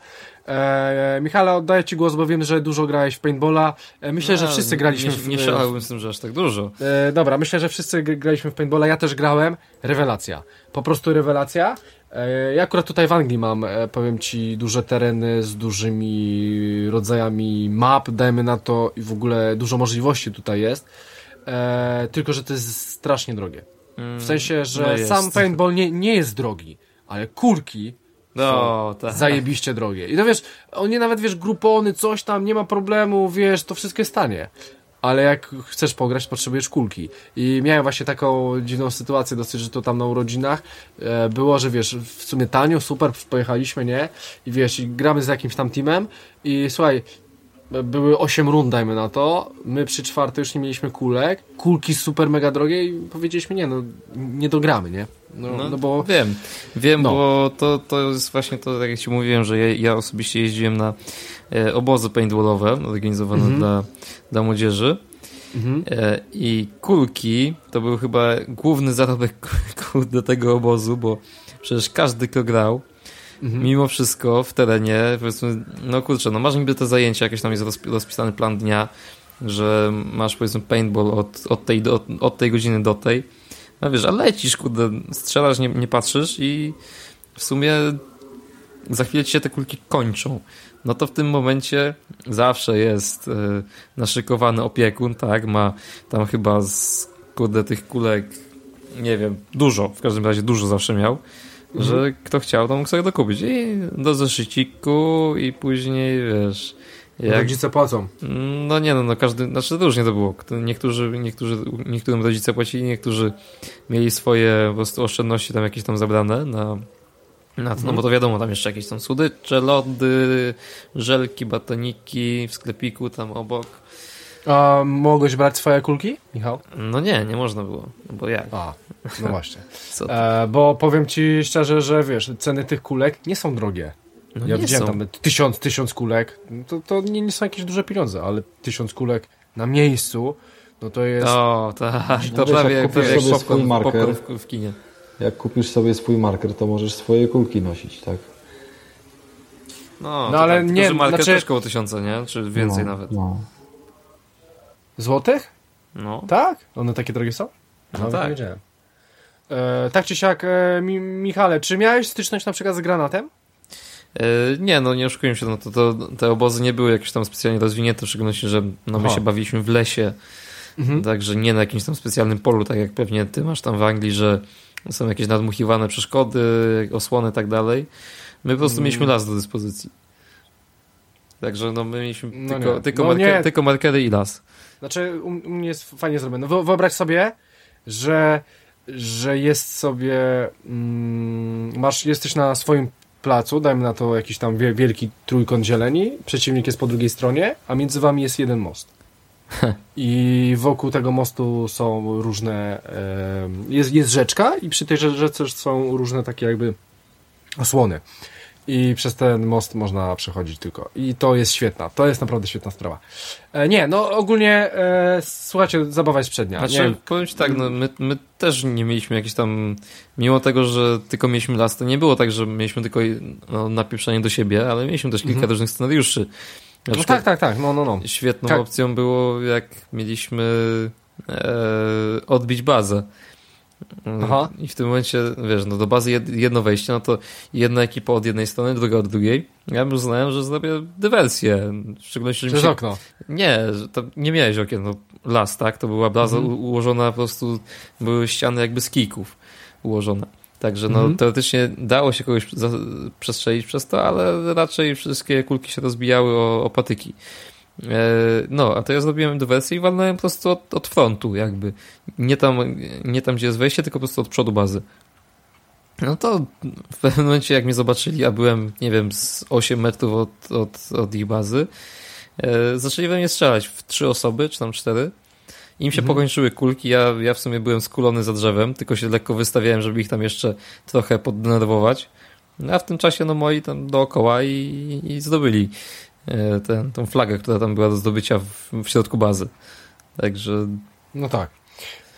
E, Michale, oddaję Ci głos, bo wiem, że dużo grałeś w paintballa. E, myślę, no, że wszyscy graliśmy nie, w... Nie szalałbym z tym, że aż tak dużo. E, dobra, myślę, że wszyscy graliśmy w paintballa. Ja też grałem. Rewelacja. Po prostu rewelacja. E, ja akurat tutaj w Anglii mam, e, powiem Ci, duże tereny z dużymi rodzajami map, dajmy na to i w ogóle dużo możliwości tutaj jest. E, tylko, że to jest strasznie drogie. W mm, sensie, że no sam paintball nie, nie jest drogi, ale kurki no, tak. zajebiście drogie. I to wiesz, oni nawet, wiesz, grupony, coś tam, nie ma problemu, wiesz, to wszystko jest tanie. Ale jak chcesz pograć, potrzebujesz kulki. I miałem właśnie taką dziwną sytuację dosyć, że to tam na urodzinach e, było, że wiesz, w sumie tanio, super, pojechaliśmy, nie? I wiesz, i gramy z jakimś tam teamem i słuchaj, były 8 rund, dajmy na to. My przy czwartej już nie mieliśmy kulek. Kulki super mega drogie i powiedzieliśmy, nie, no, nie dogramy, nie? No, no, no bo... Wiem, wiem, no. bo to, to jest właśnie to, tak jak ci mówiłem, że ja, ja osobiście jeździłem na e, obozy paintballowe organizowane mhm. dla, dla młodzieży. Mhm. E, I kulki to był chyba główny zarobek do tego obozu, bo przecież każdy, kto grał, mhm. mimo wszystko w terenie, powiedzmy, no kurczę, no masz niby te zajęcia, jakieś tam jest rozpisany plan dnia, że masz powiedzmy paintball od, od, tej, do, od tej godziny do tej, no wiesz, a lecisz, kurde, strzelasz, nie, nie patrzysz i w sumie za chwilę ci się te kulki kończą. No to w tym momencie zawsze jest e, naszykowany opiekun, tak, ma tam chyba z kurde tych kulek, nie wiem, dużo, w każdym razie dużo zawsze miał że mhm. kto chciał, to mógł sobie dokupić. I do zeszyciku i później, wiesz... Jak... Rodzice płacą. No nie, no, no każdy, znaczy to różnie to było. Niektórzy, niektórzy, niektórym rodzice płacili, niektórzy mieli swoje po prostu oszczędności tam jakieś tam zabrane na, na to, no bo to wiadomo, tam jeszcze jakieś tam słodycze, lody, żelki, batoniki w sklepiku tam obok. A mogłeś brać swoje kulki, Michał? No nie, nie można było, bo jak? A, no właśnie. e, bo powiem ci szczerze, że wiesz, ceny tych kulek nie są drogie. No ja widziałem są. tam tysiąc, tysiąc kulek, to, to nie, nie, są jakieś duże pieniądze, ale tysiąc kulek na miejscu, no to jest... O, tak, to no prawie, jak prawie jak popcorn, marker, w, w kinie. Jak kupisz sobie swój marker, to możesz swoje kulki nosić, tak? No, no ale tak, nie, marker znaczy... też koło tysiąca, nie? Czy więcej no, nawet. No. Złotych? No. Tak? One takie drogie są? No, no tak. E, tak czy siak, e, mi, Michale, czy miałeś styczność na przykład z granatem? E, nie, no nie oszukuję się, no to, to, te obozy nie były jakieś tam specjalnie rozwinięte, w szczególności, że no, my się bawiliśmy w lesie, mhm. także nie na jakimś tam specjalnym polu, tak jak pewnie ty masz tam w Anglii, że są jakieś nadmuchiwane przeszkody, osłony i tak dalej. My po prostu mm. mieliśmy las do dyspozycji. Także no my mieliśmy no tylko, tylko, no marker, tylko markery i las. Znaczy, u, u mnie jest fajnie zrobione. Wyobraź sobie, że, że jest sobie. Mm, masz, jesteś na swoim placu, dajmy na to jakiś tam wielki trójkąt zieleni, przeciwnik jest po drugiej stronie, a między wami jest jeden most. I wokół tego mostu są różne. jest, jest rzeczka, i przy tej rzece są różne takie jakby osłony i przez ten most można przechodzić tylko. I to jest świetna, to jest naprawdę świetna sprawa. E, nie, no ogólnie e, słuchajcie, zabawa jest przednia. Znaczy, nie powiem ci tak, no, my, my też nie mieliśmy jakiś tam, mimo tego, że tylko mieliśmy las, to nie było tak, że mieliśmy tylko no, napieprzenie do siebie, ale mieliśmy też kilka mhm. różnych scenariuszy. No tak, tak, tak, no, no, no. Świetną tak. opcją było, jak mieliśmy e, odbić bazę. Aha. I w tym momencie, wiesz, no do bazy jedno wejście, no to jedna ekipa od jednej strony, druga od drugiej. Ja bym uznałem, że zrobię dywersję. W szczególności, że Przez się... okno. Nie, to nie miałeś okien, no las, tak? To była baza mhm. ułożona po prostu, były ściany jakby z kijków ułożone. Także no, mhm. teoretycznie dało się kogoś przestrzelić przez to, ale raczej wszystkie kulki się rozbijały o, o patyki. E, no, a to ja zrobiłem dywersję i walnąłem po prostu od, od frontu, jakby. Nie tam, nie tam, gdzie jest wejście, tylko po prostu od przodu bazy. No to w pewnym momencie, jak mnie zobaczyli, a byłem, nie wiem, z 8 metrów od, od, od ich bazy, e, zaczęli we mnie strzelać w trzy osoby, czy tam cztery. Im się mhm. pokończyły kulki, ja, ja w sumie byłem skulony za drzewem, tylko się lekko wystawiałem, żeby ich tam jeszcze trochę poddenerwować. A w tym czasie no moi tam dookoła i, i zdobyli e, tę tą flagę, która tam była do zdobycia w, w środku bazy. Także... No tak.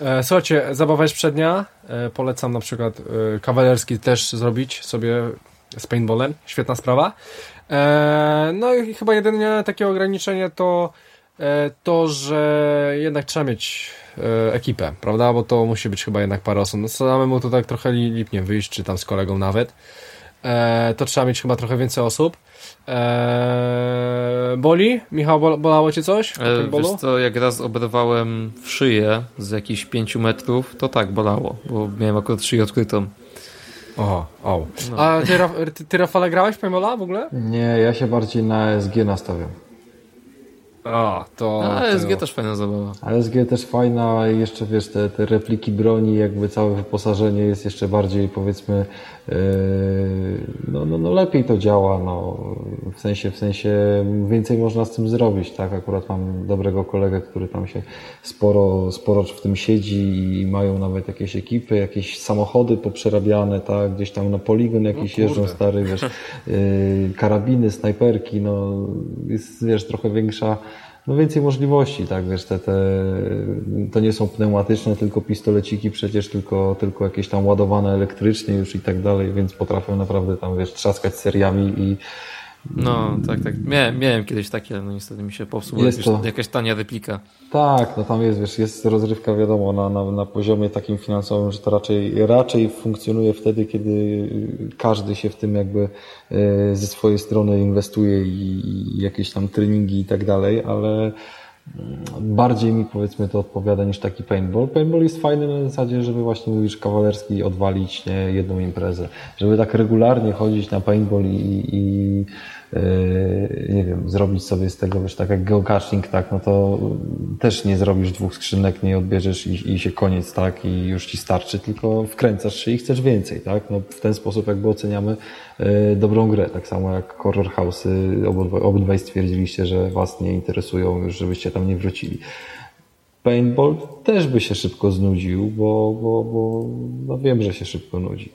E, słuchajcie, zabawa jest przednia. E, polecam na przykład kawalerski też zrobić sobie z paintballem. Świetna sprawa. No i chyba jedynie takie ograniczenie to to, że jednak trzeba mieć ekipę, prawda? Bo to musi być chyba jednak parę osób. No samemu to tak trochę lipnie wyjść, czy tam z kolegą nawet. To trzeba mieć chyba trochę więcej osób. Eee, boli? Michał, bolało cię coś? Eee, wiesz co, jak raz oberwałem w szyję z jakichś 5 metrów, to tak, bolało, bo miałem akurat szyję odkrytą. O, o. No. A ty, ty, ty Rafale grałeś w Paintballa w ogóle? Nie, ja się bardziej na SG nastawiam. A, to... A, SG też fajna zabawa. SG też fajna jeszcze wiesz, te, te repliki broni, jakby całe wyposażenie jest jeszcze bardziej powiedzmy yy, no, no, no lepiej to działa, no w sensie, w sensie więcej można z tym zrobić, tak? Akurat mam dobrego kolegę, który tam się sporo, sporo w tym siedzi i mają nawet jakieś ekipy, jakieś samochody poprzerabiane, tak? Gdzieś tam na poligon jakiś no, jeżdżą stary, wiesz, yy, karabiny, snajperki, no jest, wiesz, trochę większa no więcej możliwości, tak, wiesz, te, te, to nie są pneumatyczne, tylko pistoleciki przecież, tylko, tylko jakieś tam ładowane elektrycznie już i tak dalej, więc potrafią naprawdę tam, wiesz, trzaskać seriami i no, tak, tak. Miałem, miałem kiedyś takie, ale no niestety mi się popsuło jest to... jakaś tania replika. Tak, no tam jest, wiesz, jest rozrywka, wiadomo, na, na, na poziomie takim finansowym, że to raczej, raczej funkcjonuje wtedy, kiedy każdy się w tym jakby e, ze swojej strony inwestuje i, i jakieś tam treningi i tak dalej, ale bardziej mi powiedzmy to odpowiada niż taki paintball. Paintball jest fajny na zasadzie, żeby właśnie mówisz kawalerski odwalić nie, jedną imprezę. Żeby tak regularnie chodzić na paintball i, i nie wiem, zrobić sobie z tego, wiesz, tak jak geocaching, tak, no to też nie zrobisz dwóch skrzynek, nie odbierzesz i, i się koniec, tak, i już ci starczy, tylko wkręcasz się i chcesz więcej, tak, no w ten sposób jakby oceniamy yy, dobrą grę, tak samo jak Horror House'y, obydwaj, obydwaj stwierdziliście, że was nie interesują już, żebyście tam nie wrócili. Paintball też by się szybko znudził, bo, bo, bo no wiem, że się szybko nudzi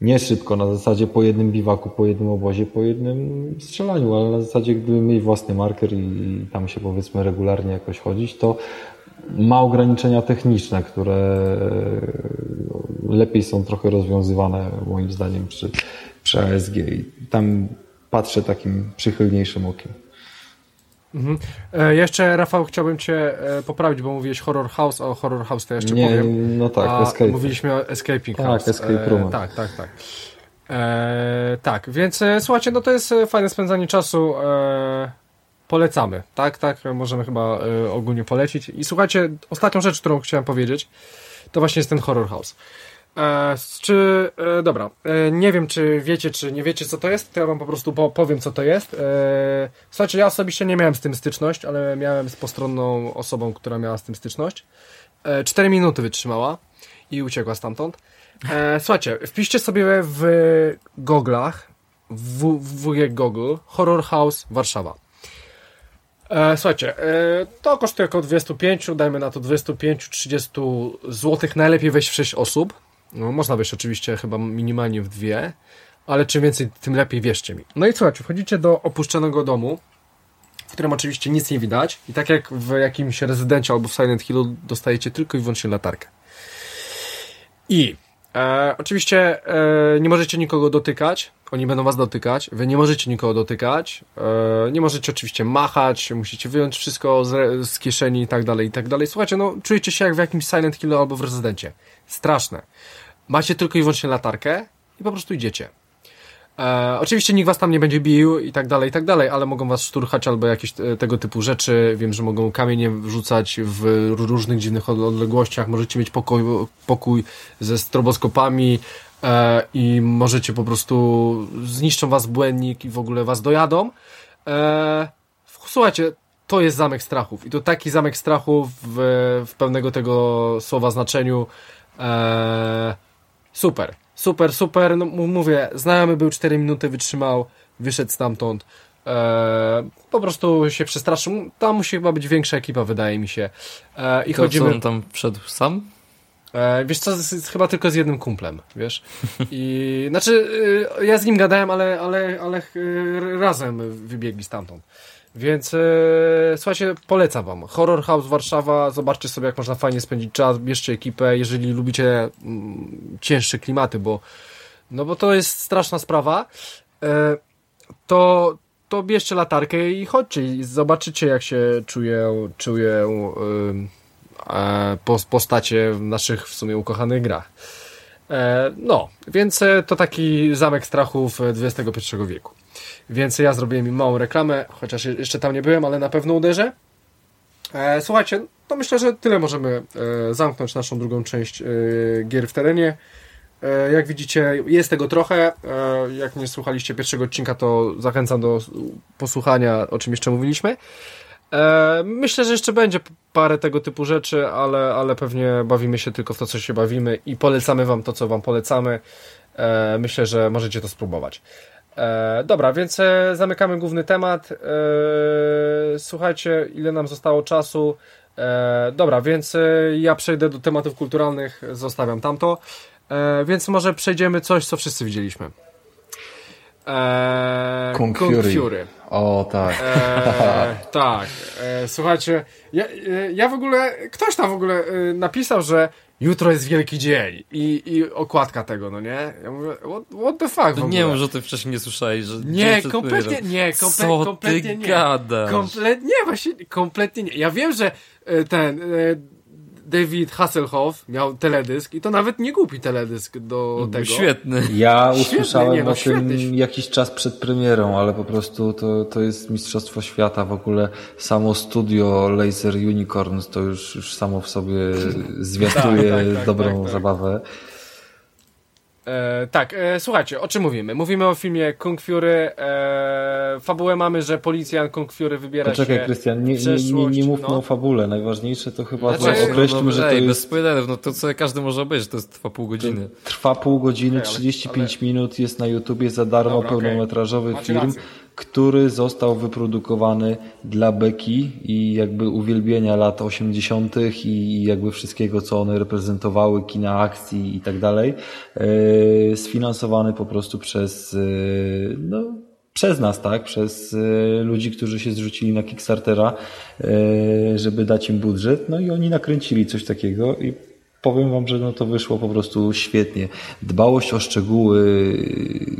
nie szybko, na zasadzie po jednym biwaku, po jednym obozie, po jednym strzelaniu, ale na zasadzie gdyby mieli własny marker i tam się powiedzmy regularnie jakoś chodzić, to ma ograniczenia techniczne, które lepiej są trochę rozwiązywane moim zdaniem przy, przy ASG i tam patrzę takim przychylniejszym okiem. Mhm. E, jeszcze, Rafał, chciałbym Cię e, poprawić, bo mówiłeś Horror House, a o Horror House to jeszcze nie, powiem. No tak, a Escape. Mówiliśmy o Escaping tak, House. Escape Room. E, tak, tak, tak. E, tak, więc e, słuchajcie, no to jest e, fajne spędzanie czasu. polecamy, tak, tak, możemy chyba ogólnie polecić. I słuchajcie, ostatnią rzecz, którą chciałem powiedzieć, to właśnie jest ten Horror House. E, czy, e, dobra, e, nie wiem czy wiecie, czy nie wiecie co to jest, to ja wam po prostu po, powiem co to jest. E, słuchajcie, ja osobiście nie miałem z tym styczność, ale miałem z postronną osobą, która miała z tym styczność. E, 4 minuty wytrzymała i uciekła stamtąd. E, słuchajcie, wpiszcie sobie w goglach, w, wujek Google, Horror House Warszawa. E, słuchajcie, e, to kosztuje około 25, dajmy na to 25-30 zł. Najlepiej wejść w 6 osób. No, można wejść oczywiście chyba minimalnie w dwie, ale czym więcej, tym lepiej, wierzcie mi. No i słuchajcie, wchodzicie do opuszczonego domu, w którym oczywiście nic nie widać i tak jak w jakimś rezydencie albo w Silent Hillu dostajecie tylko i wyłącznie latarkę. I e, oczywiście e, nie możecie nikogo dotykać, oni będą was dotykać, wy nie możecie nikogo dotykać, e, nie możecie oczywiście machać, musicie wyjąć wszystko z, z kieszeni i tak dalej, i tak dalej. Słuchajcie, no czujecie się jak w jakimś Silent Hillu albo w rezydencie. Straszne. Macie tylko i wyłącznie latarkę i po prostu idziecie. E, oczywiście nikt was tam nie będzie bił i tak dalej, i tak dalej, ale mogą was szturchać albo jakieś e, tego typu rzeczy. Wiem, że mogą kamienie wrzucać w różnych dziwnych odległościach. Możecie mieć pokój, pokój ze stroboskopami e, i możecie po prostu zniszczą was błędnik i w ogóle was dojadą. E, słuchajcie, to jest zamek strachów i to taki zamek strachów w, w pełnego tego słowa znaczeniu. E, Super, super, super. No mówię, znajomy był 4 minuty, wytrzymał, wyszedł stamtąd. E, po prostu się przestraszył. Tam musi chyba być większa ekipa, wydaje mi się. E, I to chodzimy. Co on tam wszedł sam? E, wiesz co, z, z, chyba tylko z jednym kumplem, wiesz? I znaczy, e, ja z nim gadałem, ale, ale, ale e, razem wybiegli stamtąd. Więc e, słuchajcie, polecam wam. Horror House Warszawa, zobaczcie sobie, jak można fajnie spędzić czas, bierzcie ekipę, jeżeli lubicie mm, cięższe klimaty, bo no bo to jest straszna sprawa, e, to, to bierzcie latarkę i chodźcie i zobaczycie, jak się czują, czują e, postacie w naszych w sumie ukochanych grach. E, no, więc e, to taki zamek strachów XXI wieku. Więc ja zrobiłem im małą reklamę, chociaż jeszcze tam nie byłem, ale na pewno uderzę. E, słuchajcie, to myślę, że tyle możemy e, zamknąć naszą drugą część e, gier w terenie. Jak widzicie, jest tego trochę. Jak nie słuchaliście pierwszego odcinka, to zachęcam do posłuchania, o czym jeszcze mówiliśmy. Myślę, że jeszcze będzie parę tego typu rzeczy, ale, ale pewnie bawimy się tylko w to, co się bawimy i polecamy Wam to, co Wam polecamy. Myślę, że możecie to spróbować. Dobra, więc zamykamy główny temat. Słuchajcie, ile nam zostało czasu. Dobra, więc ja przejdę do tematów kulturalnych, zostawiam tamto. E, więc może przejdziemy coś, co wszyscy widzieliśmy. E, Kung, Kung Fury. Fury. O, tak. E, tak. E, słuchajcie, ja, e, ja w ogóle, ktoś tam w ogóle e, napisał, że jutro jest wielki dzień i, i okładka tego, no nie? Ja mówię, what, what the fuck Nie wiem, że ty wcześniej nie słyszałeś, że Nie, kompletnie nie, komple, Co kompletnie ty nie. gadasz? Kompletnie, właśnie, kompletnie nie. Ja wiem, że ten David Hasselhoff miał teledysk i to nawet nie głupi teledysk do tego. Świetny. Ja usłyszałem świetny, nie, no, o tym jakiś czas przed premierą, ale po prostu to, to jest Mistrzostwo Świata. W ogóle samo studio Laser Unicorns to już, już samo w sobie zwiastuje tak, tak, tak, dobrą tak, tak. zabawę. E, tak, e, słuchajcie, o czym mówimy? Mówimy o filmie Kung Fury. E, fabułę mamy, że policjant Kung Fury wybiera Poczekaj, się Poczekaj, Krystian, nie, nie, nie, nie mówmy no. o fabule. Najważniejsze to chyba znaczy, to określmy, no, że to ej, jest... bez spoilerów, no to co każdy może obejrzeć, to jest, trwa pół godziny. Trwa pół godziny, 35 ale... minut, jest na YouTubie za darmo, Dobra, pełnometrażowy okay. film. Rację który został wyprodukowany dla Beki i jakby uwielbienia lat 80. i jakby wszystkiego, co one reprezentowały, kina akcji i tak dalej, e, sfinansowany po prostu przez, e, no, przez nas, tak, przez e, ludzi, którzy się zrzucili na Kickstartera, żeby dać im budżet, no i oni nakręcili coś takiego i powiem Wam, że no to wyszło po prostu świetnie. Dbałość o szczegóły,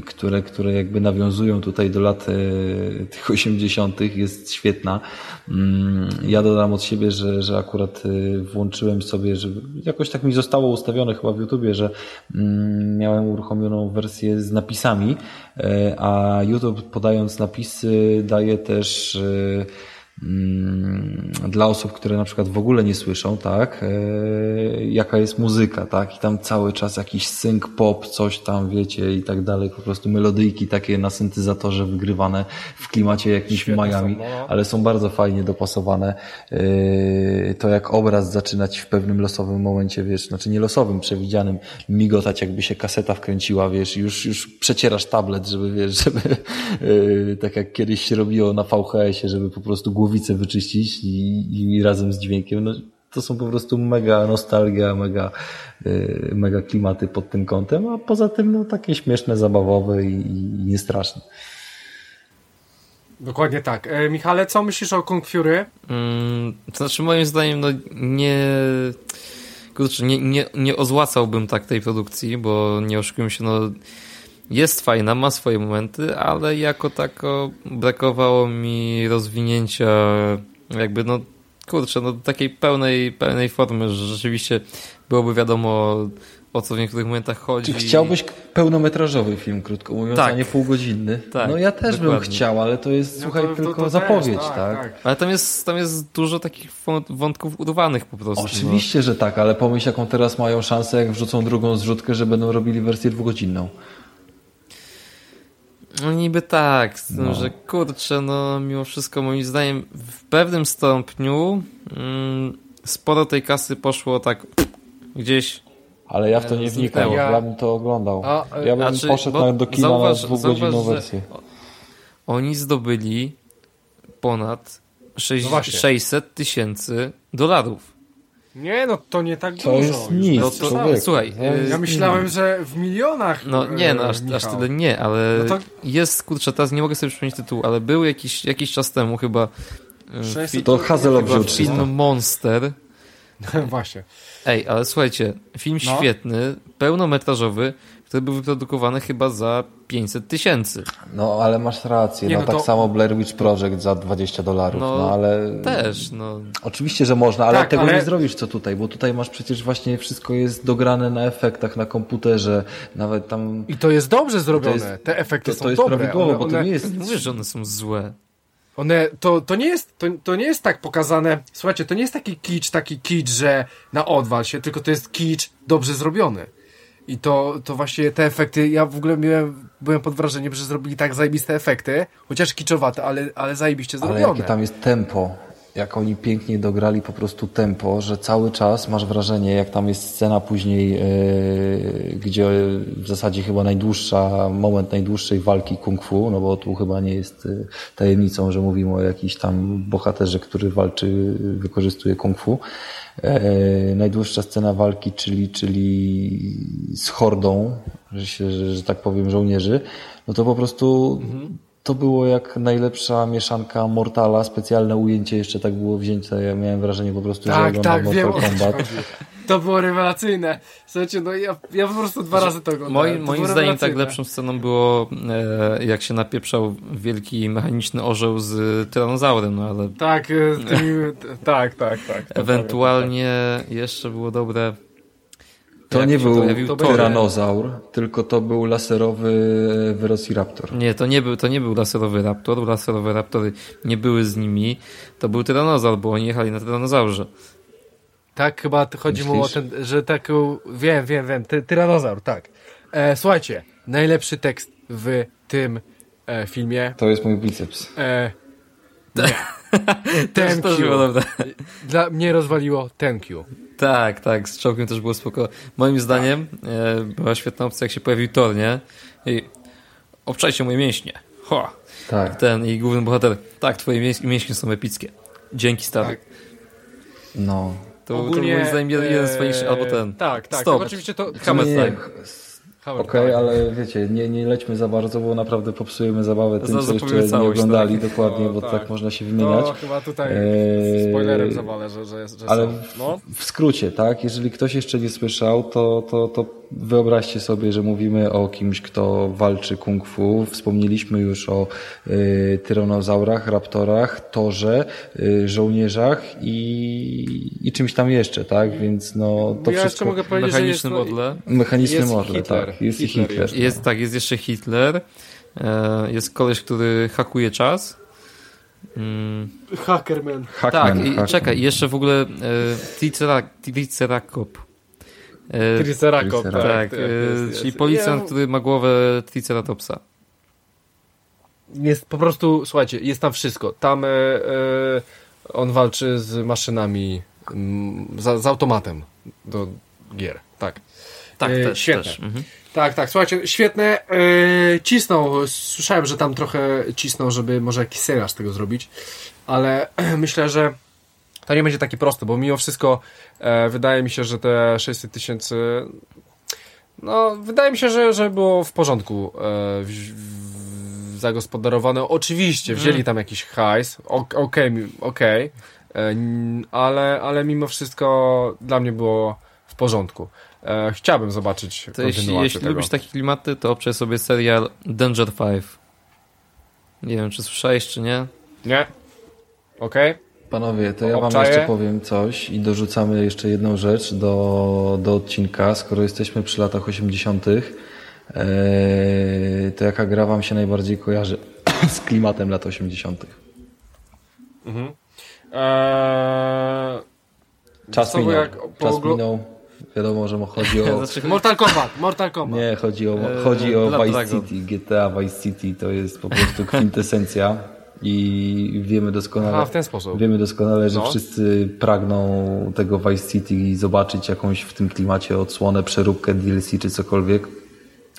które, które jakby nawiązują tutaj do lat e, tych 80. jest świetna. Mm, ja dodam od siebie, że, że akurat e, włączyłem sobie, że jakoś tak mi zostało ustawione chyba w YouTubie, że mm, miałem uruchomioną wersję z napisami, e, a YouTube podając napisy daje też dla osób, które na przykład w ogóle nie słyszą, tak, e, jaka jest muzyka, tak, i tam cały czas jakiś sync pop, coś tam, wiecie, i tak dalej, po prostu melodyjki takie na syntezatorze wygrywane w klimacie jakimś Miami, no. ale są bardzo fajnie dopasowane. E, to jak obraz zaczynać w pewnym losowym momencie, wiesz, znaczy nie losowym, przewidzianym, migotać jakby się kaseta wkręciła, wiesz, już, już przecierasz tablet, żeby, wiesz, żeby, e, tak jak kiedyś się robiło na VHS-ie, żeby po prostu głowicę wyczyścić i, i razem z dźwiękiem. No, to są po prostu mega nostalgia, mega, yy, mega klimaty pod tym kątem, a poza tym no, takie śmieszne, zabawowe i, i niestraszne. Dokładnie tak. E, Michale, co myślisz o Kung Fury? Mm, to znaczy moim zdaniem no nie... Kurczę, nie, nie, nie ozłacałbym tak tej produkcji, bo nie oszukujmy się, no jest fajna, ma swoje momenty, ale jako tako brakowało mi rozwinięcia jakby no kurczę, no takiej pełnej, pełnej formy, że rzeczywiście byłoby wiadomo o co w niektórych momentach chodzi. Czy chciałbyś pełnometrażowy film, krótko mówiąc, tak. a nie półgodzinny? Tak, no ja też dokładnie. bym chciał, ale to jest, no słuchaj, to, tylko to, to zapowiedź, też, tak, tak, tak, Ale tam jest, tam jest dużo takich wątków urwanych po prostu. Oczywiście, no. że tak, ale pomyśl, jaką teraz mają szansę, jak wrzucą drugą zrzutkę, że będą robili wersję dwugodzinną. No niby tak, z tym, no. że kurczę, no mimo wszystko moim zdaniem w pewnym stopniu mm, sporo tej kasy poszło tak gdzieś ale ja w to nie wnikam, ja... ja bym to oglądał. A, ja bym znaczy, poszedł nawet do kina zauważ, na dwugodzinną wersję. oni zdobyli ponad 6, no 600 tysięcy dolarów. Nie, no to nie tak to dużo. Jest nic, no to, słuchaj, ja myślałem, że w milionach. No nie, no aż, aż tyle nie, ale no to... jest, kurczę, teraz nie mogę sobie przypomnieć tytułu, ale był jakiś, jakiś czas temu chyba. 600 to Hazelow wziął film Monster. Właśnie. Ej, ale słuchajcie, film no. świetny, pełnometrażowy, który był wyprodukowany chyba za 500 tysięcy. No, ale masz rację. Nie, no, no, tak to... samo Blair Witch Project za 20 dolarów, no, no, ale... Też, no. Oczywiście, że można, ale tak, tego ale... nie zrobisz co tutaj, bo tutaj masz przecież właśnie wszystko jest dograne na efektach, na komputerze, nawet tam... I to jest dobrze zrobione. Jest, Te efekty to, są to jest dobre. prawidłowo, one, bo to nie jest... Nie mówię, że one są złe. One, to, to, nie jest, to, to nie jest tak pokazane, słuchajcie, to nie jest taki kicz, taki kicz, że na odwal się, tylko to jest kicz dobrze zrobiony. I to, to właśnie te efekty, ja w ogóle miałem, byłem pod wrażeniem, że zrobili tak zajebiste efekty, chociaż kiczowate, ale, ale zajebiście zrobione. Ale jakie tam jest tempo, jak oni pięknie dograli po prostu tempo, że cały czas masz wrażenie, jak tam jest scena później, yy, gdzie w zasadzie chyba najdłuższa, moment najdłuższej walki kung fu, no bo tu chyba nie jest yy, tajemnicą, że mówimy o jakiś tam bohaterze, który walczy, wykorzystuje kung fu. E, najdłuższa scena walki, czyli, czyli z hordą, że, się, że, że tak powiem, żołnierzy, no to po prostu mhm. To było jak najlepsza mieszanka Mortala, specjalne ujęcie jeszcze tak było wzięte, ja miałem wrażenie po prostu, tak, że oglądam tak, Mortal wiem, Kombat. To było rewelacyjne. Słuchajcie, no ja, ja po prostu dwa razy to oglądałem. Moim, moim zdaniem tak lepszą sceną było, e, jak się napieprzał wielki mechaniczny orzeł z tyranozaurem, no ale... Tak, e, tymi, tak, tak, tak. Ewentualnie jeszcze było dobre... To nie był to tyranozaur, tylko to był laserowy Velociraptor. Nie, to nie był, to nie był laserowy raptor, laserowe raptory nie były z nimi, to był tyranozaur, bo oni jechali na tyranozaurze. Tak, chyba chodzi Myślisz? mu o ten, że tak, wiem, wiem, wiem, ty, tyranozaur, tak. E, słuchajcie, najlepszy tekst w tym e, filmie. To jest mój biceps. E, nie. Thank you. Dla mnie rozwaliło thank you. Tak, tak, z czołgiem też było spoko. Moim zdaniem e, była świetna opcja, jak się pojawił Thor, nie? I obczajcie moje mięśnie. Ho! Tak. Ten i główny bohater. Tak, twoje mięśnie są epickie. Dzięki, stary. Tak. No, to, Ogólnie, to moim zdaniem jeden, jeden z fajniejszych, albo ten. Tak, tak. Stop. Oczywiście to... Hammer Time. Okej, okay, ale wiecie, nie, nie lećmy za bardzo, bo naprawdę popsujemy zabawę tym, co jeszcze nie oglądali tak. dokładnie, bo tak. tak. można się wymieniać. To chyba tutaj eee, spoilerem zawalę, że, że, że Ale no. w, skrócie, tak, jeżeli ktoś jeszcze nie słyszał, to, to, to wyobraźcie sobie, że mówimy o kimś, kto walczy kung fu. Wspomnieliśmy już o y, tyranozaurach, raptorach, torze, y, żołnierzach i, i czymś tam jeszcze, tak? Więc no to ja wszystko... mogę powiedzieć, Mechaniczny modle. Mechaniczny jest modle, Hitler. tak. Jest Hitler i Hitler. Jest, tak, jest jeszcze Hitler. E, jest koleś, który hakuje czas. Mm. Hackerman. Tak, i czekaj, jeszcze w ogóle e, Triceracop. E, Triceracop, tak. tak jest, e, jest, czyli policjant, ja... który ma głowę Triceratopsa. Jest po prostu, słuchajcie, jest tam wszystko. Tam e, e, on walczy z maszynami, m, z, z, automatem do gier, tak. Tak, e, też, świetne. Też. Mhm. Tak, tak, słuchajcie, świetne. E, cisnął, słyszałem, że tam trochę cisnął, żeby może jakiś serial z tego zrobić, ale myślę, że to nie będzie takie proste, bo mimo wszystko e, wydaje mi się, że te 600 tysięcy no, wydaje mi się, że, że było w porządku e, w, w, zagospodarowane. Oczywiście, mhm. wzięli tam jakiś hajs, okej, okay, okay, e, ale, ale mimo wszystko dla mnie było w porządku. E, chciałbym zobaczyć to jeśli, jeśli tego. lubisz takie klimaty, to obczaj sobie serial Danger 5. Nie wiem, czy słyszałeś, czy nie? Nie. Okej. Okay. Panowie, to ja wam jeszcze powiem coś i dorzucamy jeszcze jedną rzecz do, do odcinka. Skoro jesteśmy przy latach 80., ee, to jaka gra wam się najbardziej kojarzy z klimatem lat 80.? Mhm. Eee, czas minął. Jak czas minął. Wiadomo, że chodzi o... Znaczy, Mortal Kombat, Mortal Kombat. Nie, chodzi o, chodzi o Vice City. GTA Vice City to jest po prostu kwintesencja i wiemy doskonale, Aha, w ten sposób. wiemy doskonale, że no. wszyscy pragną tego Vice City i zobaczyć jakąś w tym klimacie odsłonę, przeróbkę DLC czy cokolwiek.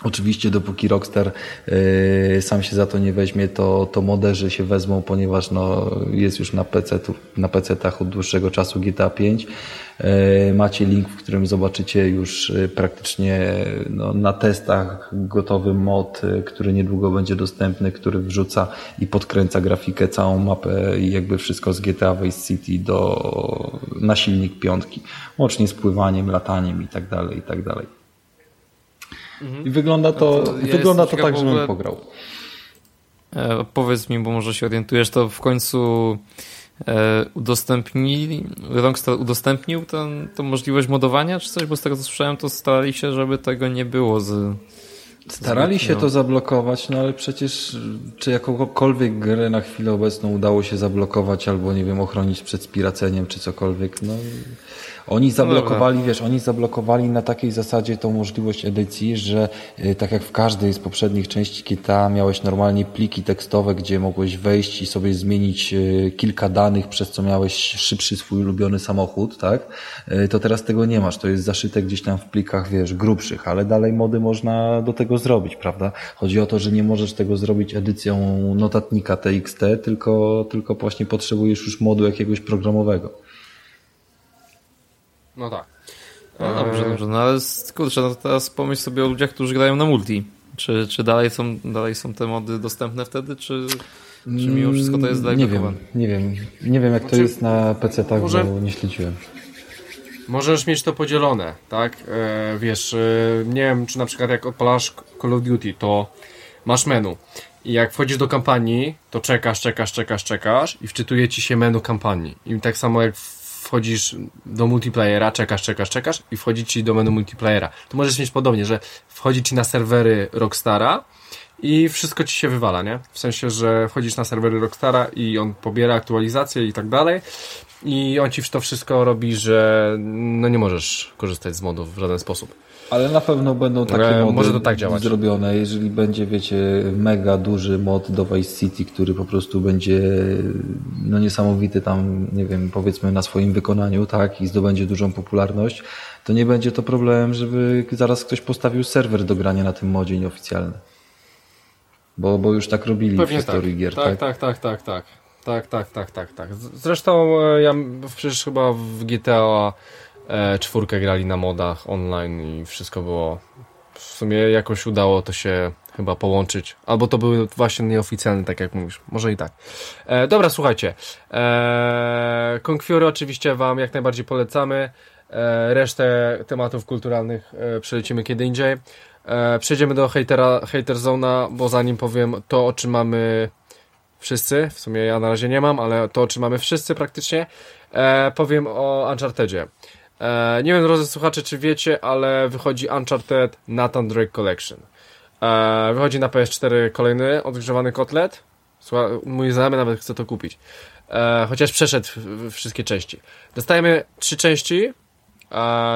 Oczywiście dopóki Rockstar y, sam się za to nie weźmie, to, to moderzy się wezmą, ponieważ no, jest już na PC na PC-tach od dłuższego czasu GTA 5. Y, macie link, w którym zobaczycie już y, praktycznie no, na testach gotowy mod, który niedługo będzie dostępny, który wrzuca i podkręca grafikę, całą mapę i jakby wszystko z GTA Vice City do, na silnik piątki, łącznie z pływaniem, lataniem i tak dalej, i tak dalej. Mhm. I wygląda to, to ja wygląda to tak, żebym pograł. E, powiedz mi, bo może się orientujesz, to w końcu e, udostępnili, Rockstar udostępnił tą możliwość modowania czy coś, bo z tego co słyszałem, to starali się, żeby tego nie było z Starali się to zablokować, no ale przecież czy jakąkolwiek grę na chwilę obecną udało się zablokować albo nie wiem, ochronić przed spiraceniem czy cokolwiek, no oni zablokowali, wiesz, oni zablokowali na takiej zasadzie tą możliwość edycji, że y, tak jak w każdej z poprzednich części GTA miałeś normalnie pliki tekstowe, gdzie mogłeś wejść i sobie zmienić y, kilka danych, przez co miałeś szybszy swój ulubiony samochód, tak? Y, to teraz tego nie masz. To jest zaszyte gdzieś tam w plikach, wiesz, grubszych, ale dalej mody można do tego zrobić, prawda? Chodzi o to, że nie możesz tego zrobić edycją notatnika TXT, tylko, tylko właśnie potrzebujesz już modu jakiegoś programowego. No tak. No dobrze, dobrze, no ale kurczę, no teraz pomyśl sobie o ludziach, którzy grają na multi. Czy, czy dalej, są, dalej są te mody dostępne wtedy, czy, czy mimo wszystko to jest dalej Nie wiem, nie wiem. Nie wiem jak znaczy, to jest na PC, tak, może, bo nie śledziłem. Możesz mieć to podzielone, tak? E, wiesz, e, nie wiem, czy na przykład jak odpalasz Call of Duty, to masz menu. I jak wchodzisz do kampanii, to czekasz, czekasz, czekasz, czekasz i wczytuje ci się menu kampanii. I tak samo jak wchodzisz do multiplayera, czekasz, czekasz, czekasz i wchodzi ci do menu multiplayera. Tu możesz mieć podobnie, że wchodzi ci na serwery Rockstara i wszystko ci się wywala, nie? W sensie, że wchodzisz na serwery Rockstara i on pobiera aktualizacje i tak dalej i on ci to wszystko robi, że no nie możesz korzystać z modów w żaden sposób. Ale na pewno będą takie e, mody może to tak działać. zrobione. Jeżeli będzie, wiecie, mega duży mod do Vice City, który po prostu będzie no niesamowity tam, nie wiem, powiedzmy na swoim wykonaniu, tak, i zdobędzie dużą popularność, to nie będzie to problem, żeby zaraz ktoś postawił serwer do grania na tym modzie nieoficjalny. Bo, bo już tak robili Pewnie w historii tak. gier, tak? Tak, tak, tak, tak. Tak, tak, tak, tak, tak. Zresztą e, ja przecież chyba w GTA e, czwórkę grali na modach online i wszystko było w sumie jakoś udało to się chyba połączyć. Albo to były właśnie nieoficjalne, tak jak mówisz. Może i tak. E, dobra, słuchajcie. E, oczywiście Wam jak najbardziej polecamy. E, resztę tematów kulturalnych e, przelecimy kiedy indziej. E, przejdziemy do hatera, hater zona, bo zanim powiem to, o czym mamy wszyscy, w sumie ja na razie nie mam, ale to, o czym mamy wszyscy praktycznie, e, powiem o Unchartedzie. E, nie wiem, drodzy słuchacze, czy wiecie, ale wychodzi Uncharted Nathan Drake Collection. E, wychodzi na PS4 kolejny odgrzewany kotlet. Mój znajomy nawet chce to kupić. E, chociaż przeszedł wszystkie części. Dostajemy trzy części e,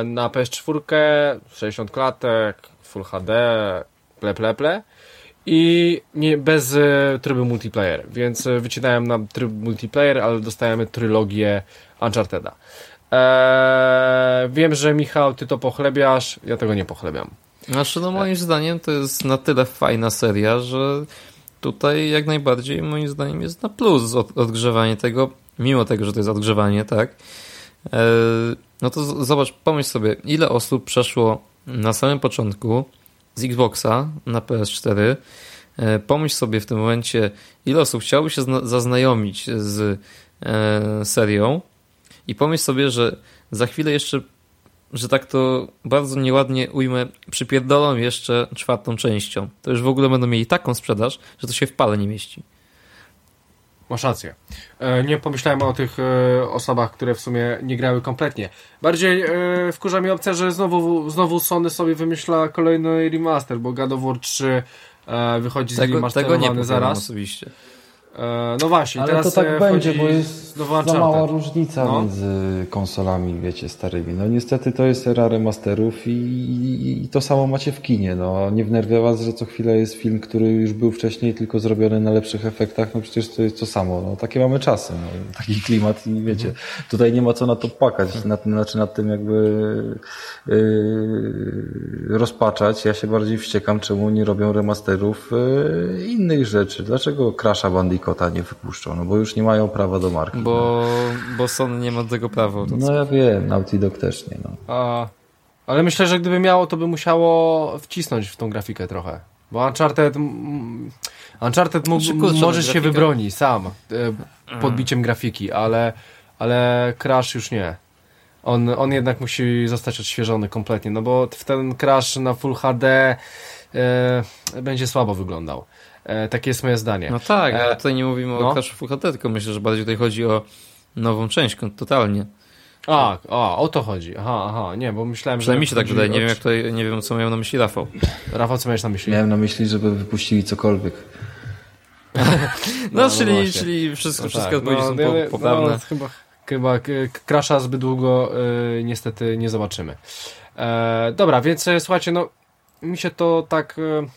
na PS4, 60 klatek, Full HD, ple, ple, ple i nie, bez e, trybu multiplayer, więc e, wycinałem na tryb multiplayer, ale dostajemy trylogię Uncharted'a. Eee, wiem, że Michał, ty to pochlebiasz, ja tego nie pochlebiam. Znaczy, no moim zdaniem to jest na tyle fajna seria, że tutaj jak najbardziej moim zdaniem jest na plus odgrzewanie tego, mimo tego, że to jest odgrzewanie, tak? Eee, no to zobacz, pomyśl sobie, ile osób przeszło na samym początku z Xboxa na PS4. Eee, pomyśl sobie w tym momencie, ile osób chciałoby się zaznajomić z e, serią, i pomyśl sobie, że za chwilę jeszcze, że tak to bardzo nieładnie ujmę, przypierdolą jeszcze czwartą częścią. To już w ogóle będą mieli taką sprzedaż, że to się w pale nie mieści. Masz rację. E, nie pomyślałem o tych e, osobach, które w sumie nie grały kompletnie. Bardziej e, wkurza mnie opcja, że znowu, znowu Sony sobie wymyśla kolejny remaster, bo God of War 3 wychodzi tego, z tego nie zaraz. osobiście. E, no właśnie, Ale teraz to tak będzie, bo jest za mała różnica no. między konsolami, wiecie, starymi. No niestety to jest era remasterów i, i, i, to samo macie w kinie. No. Nie wnerwia was, że co chwilę jest film, który już był wcześniej, tylko zrobiony na lepszych efektach. No przecież to jest to samo. No. Takie mamy czasy. No. Taki klimat i wiecie, tutaj nie ma co na to płakać. Nad, znaczy nad tym jakby yy, rozpaczać. Ja się bardziej wściekam, czemu nie robią remasterów yy, innych rzeczy. Dlaczego Crasha Bandicota nie wypuszczą? No bo już nie mają prawa do marki. Bo, no. bo Sony nie ma do tego prawa. No ja wiem, Naughty Dog też nie. No. A, ale myślę, że gdyby miało, to by musiało wcisnąć w tą grafikę trochę. Bo Uncharted, Uncharted mógł, znaczy, może się wybroni sam e, podbiciem grafiki, ale, ale Crash już nie. On, on jednak musi zostać odświeżony kompletnie, no bo w ten Crash na Full HD e, będzie słabo wyglądał. E, takie jest moje zdanie. No tak, ale tutaj nie mówimy no. o Crashu Full HD, tylko myślę, że bardziej tutaj chodzi o nową część, totalnie. A, a, o to chodzi. Aha, aha, nie, bo myślałem, że... mi się tak wydaje, nie wiem, jak tutaj, nie wiem, co mają na myśli Rafał. Rafał, co miałeś na myśli? Miałem na myśli, żeby wypuścili cokolwiek. no, no, no, czyli, no czyli wszystko, no wszystkie tak, odpowiedzi no, są no, poprawne. No, chyba, chyba Crasha zbyt długo y, niestety nie zobaczymy. E, dobra, więc e, słuchajcie, no mi się to tak y,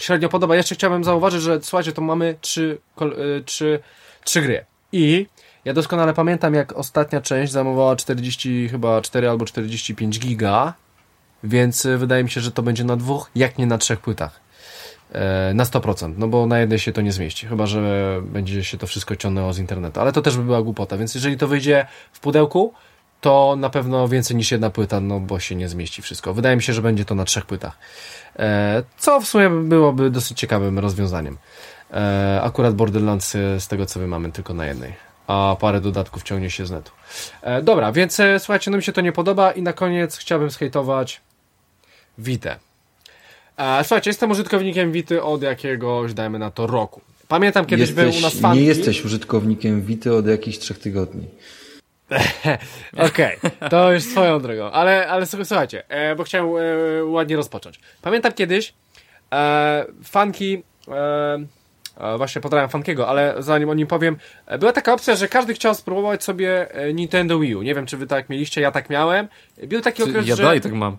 średnio podoba. Jeszcze chciałbym zauważyć, że słuchajcie, to mamy trzy, y, trzy, trzy gry. I ja doskonale pamiętam, jak ostatnia część zajmowała 40, chyba 4 albo 45 giga, więc wydaje mi się, że to będzie na dwóch, jak nie na trzech płytach. E, na 100%, no bo na jednej się to nie zmieści, chyba że będzie się to wszystko ciągnęło z internetu, ale to też by była głupota, więc jeżeli to wyjdzie w pudełku, to na pewno więcej niż jedna płyta, no bo się nie zmieści wszystko. Wydaje mi się, że będzie to na trzech płytach, co w sumie byłoby dosyć ciekawym rozwiązaniem. E, akurat Borderlands z tego co my mamy tylko na jednej, a parę dodatków ciągnie się z netu. Dobra, więc słuchajcie, no mi się to nie podoba i na koniec chciałbym zhejtować Vita. E, słuchajcie, jestem użytkownikiem Wity od jakiegoś, dajmy na to, roku. Pamiętam kiedyś jesteś, był u nas fanki. Nie jesteś użytkownikiem Wity od jakichś trzech tygodni. Okej, okay, to już swoją drogą. Ale, ale słuchajcie, e, bo chciałem e, ładnie rozpocząć. Pamiętam kiedyś e, fanki e, właśnie pozdrawiam Funkiego, ale zanim o nim powiem, e, była taka opcja, że każdy chciał spróbować sobie e, Nintendo Wii U. Nie wiem, czy wy tak mieliście, ja tak miałem. Był taki okres, ja że... dalej tak mam.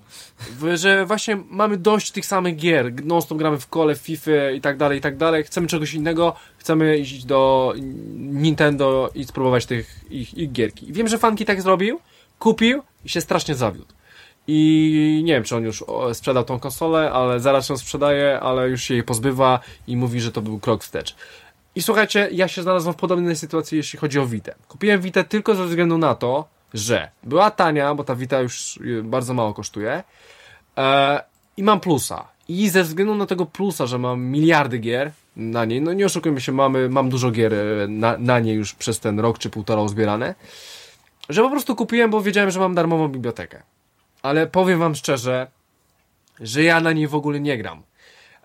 Że właśnie mamy dość tych samych gier. Non stop gramy w kole, w FIFA i tak dalej, i tak dalej. Chcemy czegoś innego, chcemy iść do Nintendo i spróbować tych ich, ich gierki. I wiem, że Funky tak zrobił, kupił i się strasznie zawiódł. I nie wiem, czy on już sprzedał tą konsolę, ale zaraz ją sprzedaje, ale już się jej pozbywa i mówi, że to był krok wstecz. I słuchajcie, ja się znalazłem w podobnej sytuacji, jeśli chodzi o Vita. Kupiłem Vita tylko ze względu na to, że była tania, bo ta Vita już bardzo mało kosztuje e, i mam plusa. I ze względu na tego plusa, że mam miliardy gier na niej, no nie oszukujmy się, mamy, mam dużo gier e, na, na niej już przez ten rok czy półtora uzbierane, że po prostu kupiłem, bo wiedziałem, że mam darmową bibliotekę ale powiem wam szczerze, że ja na niej w ogóle nie gram.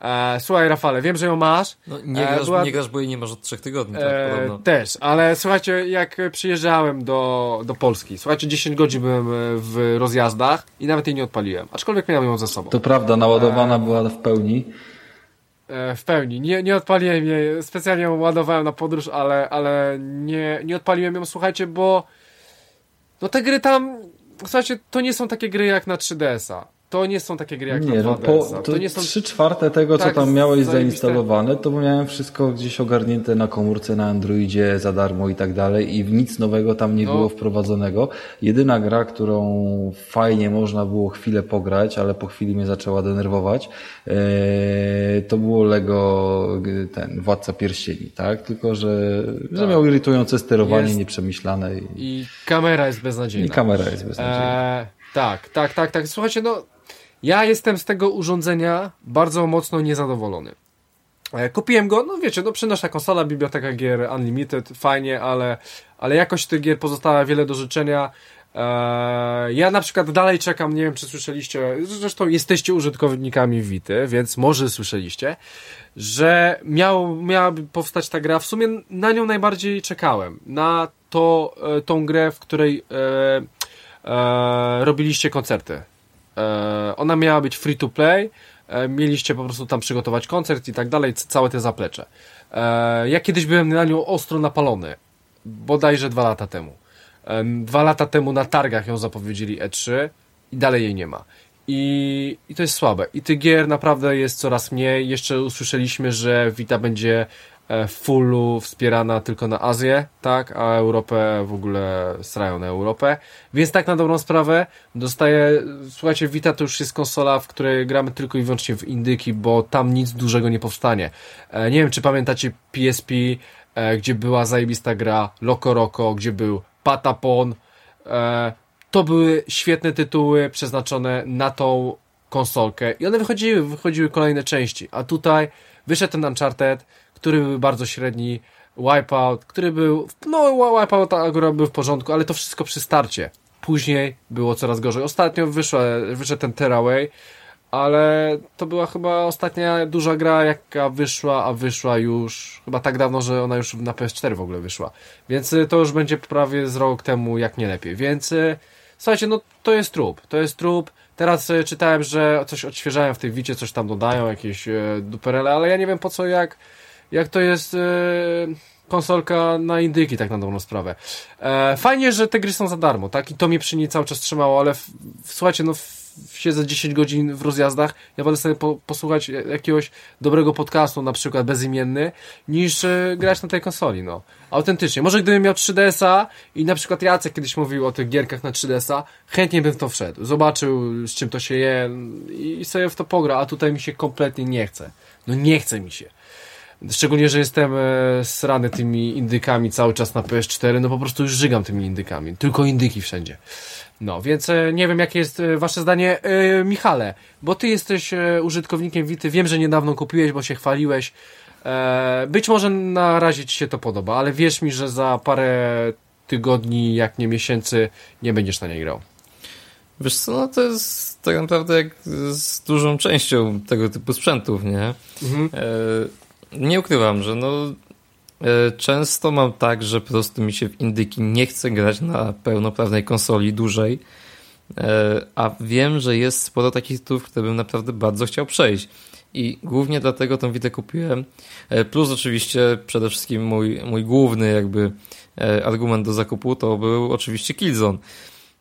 E, słuchaj, Rafale, wiem, że ją masz. No, nie, e, grasz, była... nie grasz, bo jej nie masz od trzech tygodni, tak, e, Też, ale słuchajcie, jak przyjeżdżałem do, do Polski, słuchajcie, 10 godzin byłem e, w rozjazdach i nawet jej nie odpaliłem, aczkolwiek miałem ją ze sobą. To prawda, naładowana e, była w pełni. E, w pełni. Nie, nie odpaliłem jej, specjalnie ją ładowałem na podróż, ale, ale nie, nie odpaliłem ją, słuchajcie, bo no te gry tam słuchajcie, to nie są takie gry jak na 3DS-a. To nie są takie gry jak nie, na 2DS-a. No po, to, to nie są... 3 czwarte tego, tak, co tam miałeś zainstalowane, to miałem wszystko gdzieś ogarnięte na komórce, na Androidzie za darmo i tak dalej i nic nowego tam nie no. było wprowadzonego. Jedyna gra, którą fajnie można było chwilę pograć, ale po chwili mnie zaczęła denerwować, ee, to było Lego ten, Władca Pierścieni, tak? Tylko, że, tak. że miał irytujące sterowanie, jest... nieprzemyślane. I... I kamera jest beznadziejna. I kamera jest beznadziejna. Eee, tak, tak, tak, tak. Słuchajcie, no ja jestem z tego urządzenia bardzo mocno niezadowolony. E, kupiłem go, no wiecie, no przynośna konsola, biblioteka gier Unlimited, fajnie, ale, ale jakość tych gier pozostała wiele do życzenia. E, ja na przykład dalej czekam, nie wiem czy słyszeliście, zresztą jesteście użytkownikami Wity, więc może słyszeliście, że miał, miałaby powstać ta gra. W sumie na nią najbardziej czekałem. Na to, e, tą grę, w której e, e, robiliście koncerty. E, ona miała być free to play, e, mieliście po prostu tam przygotować koncert i tak dalej, całe te zaplecze. E, ja kiedyś byłem na nią ostro napalony, bodajże dwa lata temu. Dwa lata temu na targach ją zapowiedzieli E3 i dalej jej nie ma. I, I to jest słabe. I tych gier naprawdę jest coraz mniej. Jeszcze usłyszeliśmy, że Vita będzie fullu wspierana tylko na Azję, tak, a Europę w ogóle strają na Europę. Więc tak na dobrą sprawę dostaję, słuchajcie, Vita to już jest konsola, w której gramy tylko i wyłącznie w indyki, bo tam nic dużego nie powstanie. E, nie wiem, czy pamiętacie PSP, e, gdzie była zajebista gra Loco Roco, gdzie był Patapon. To były świetne tytuły przeznaczone na tą konsolkę i one wychodziły, wychodziły kolejne części, a tutaj wyszedł ten Uncharted, który był bardzo średni, Wipeout, który był, no Wipeout akurat był w porządku, ale to wszystko przy starcie. Później było coraz gorzej. Ostatnio wyszła, wyszedł ten Terraway, ale to była chyba ostatnia duża gra, jaka wyszła, a wyszła już chyba tak dawno, że ona już na PS4 w ogóle wyszła. Więc y, to już będzie prawie z rok temu, jak nie lepiej. Więc y, słuchajcie, no to jest trup. To jest trup. Teraz y, czytałem, że coś odświeżają w tej wicie, coś tam dodają, jakieś duperele, ale ja nie wiem po co, jak jak to jest e, konsolka na indyki, tak na dobrą sprawę. E, fajnie, że te gry są za darmo, tak? I to mnie przy niej cały czas trzymało, ale w, w, słuchajcie, no w, siedzę 10 godzin w rozjazdach, ja wolę sobie po, posłuchać jakiegoś dobrego podcastu, na przykład bezimienny, niż e, grać na tej konsoli, no. Autentycznie. Może gdybym miał 3DS-a i na przykład Jacek kiedyś mówił o tych gierkach na 3DS-a, chętnie bym w to wszedł. Zobaczył, z czym to się je i sobie w to pogra, a tutaj mi się kompletnie nie chce. No nie chce mi się. Szczególnie, że jestem e, srany tymi indykami cały czas na PS4, no po prostu już żygam tymi indykami. Tylko indyki wszędzie. No, więc e, nie wiem, jakie jest e, wasze zdanie. E, Michale, bo ty jesteś e, użytkownikiem Wity, wiem, że niedawno kupiłeś, bo się chwaliłeś. E, być może na razie ci się to podoba, ale wierz mi, że za parę tygodni, jak nie miesięcy, nie będziesz na niej grał. Wiesz co, no to jest tak naprawdę jak z dużą częścią tego typu sprzętów, nie? Mhm. Nie ukrywam, że no e, często mam tak, że po prostu mi się w indyki nie chce grać na pełnoprawnej konsoli dłużej, e, a wiem, że jest sporo takich tytułów, które bym naprawdę bardzo chciał przejść. I głównie dlatego tą Witę kupiłem. E, plus oczywiście przede wszystkim mój, mój główny jakby argument do zakupu to był oczywiście Killzone.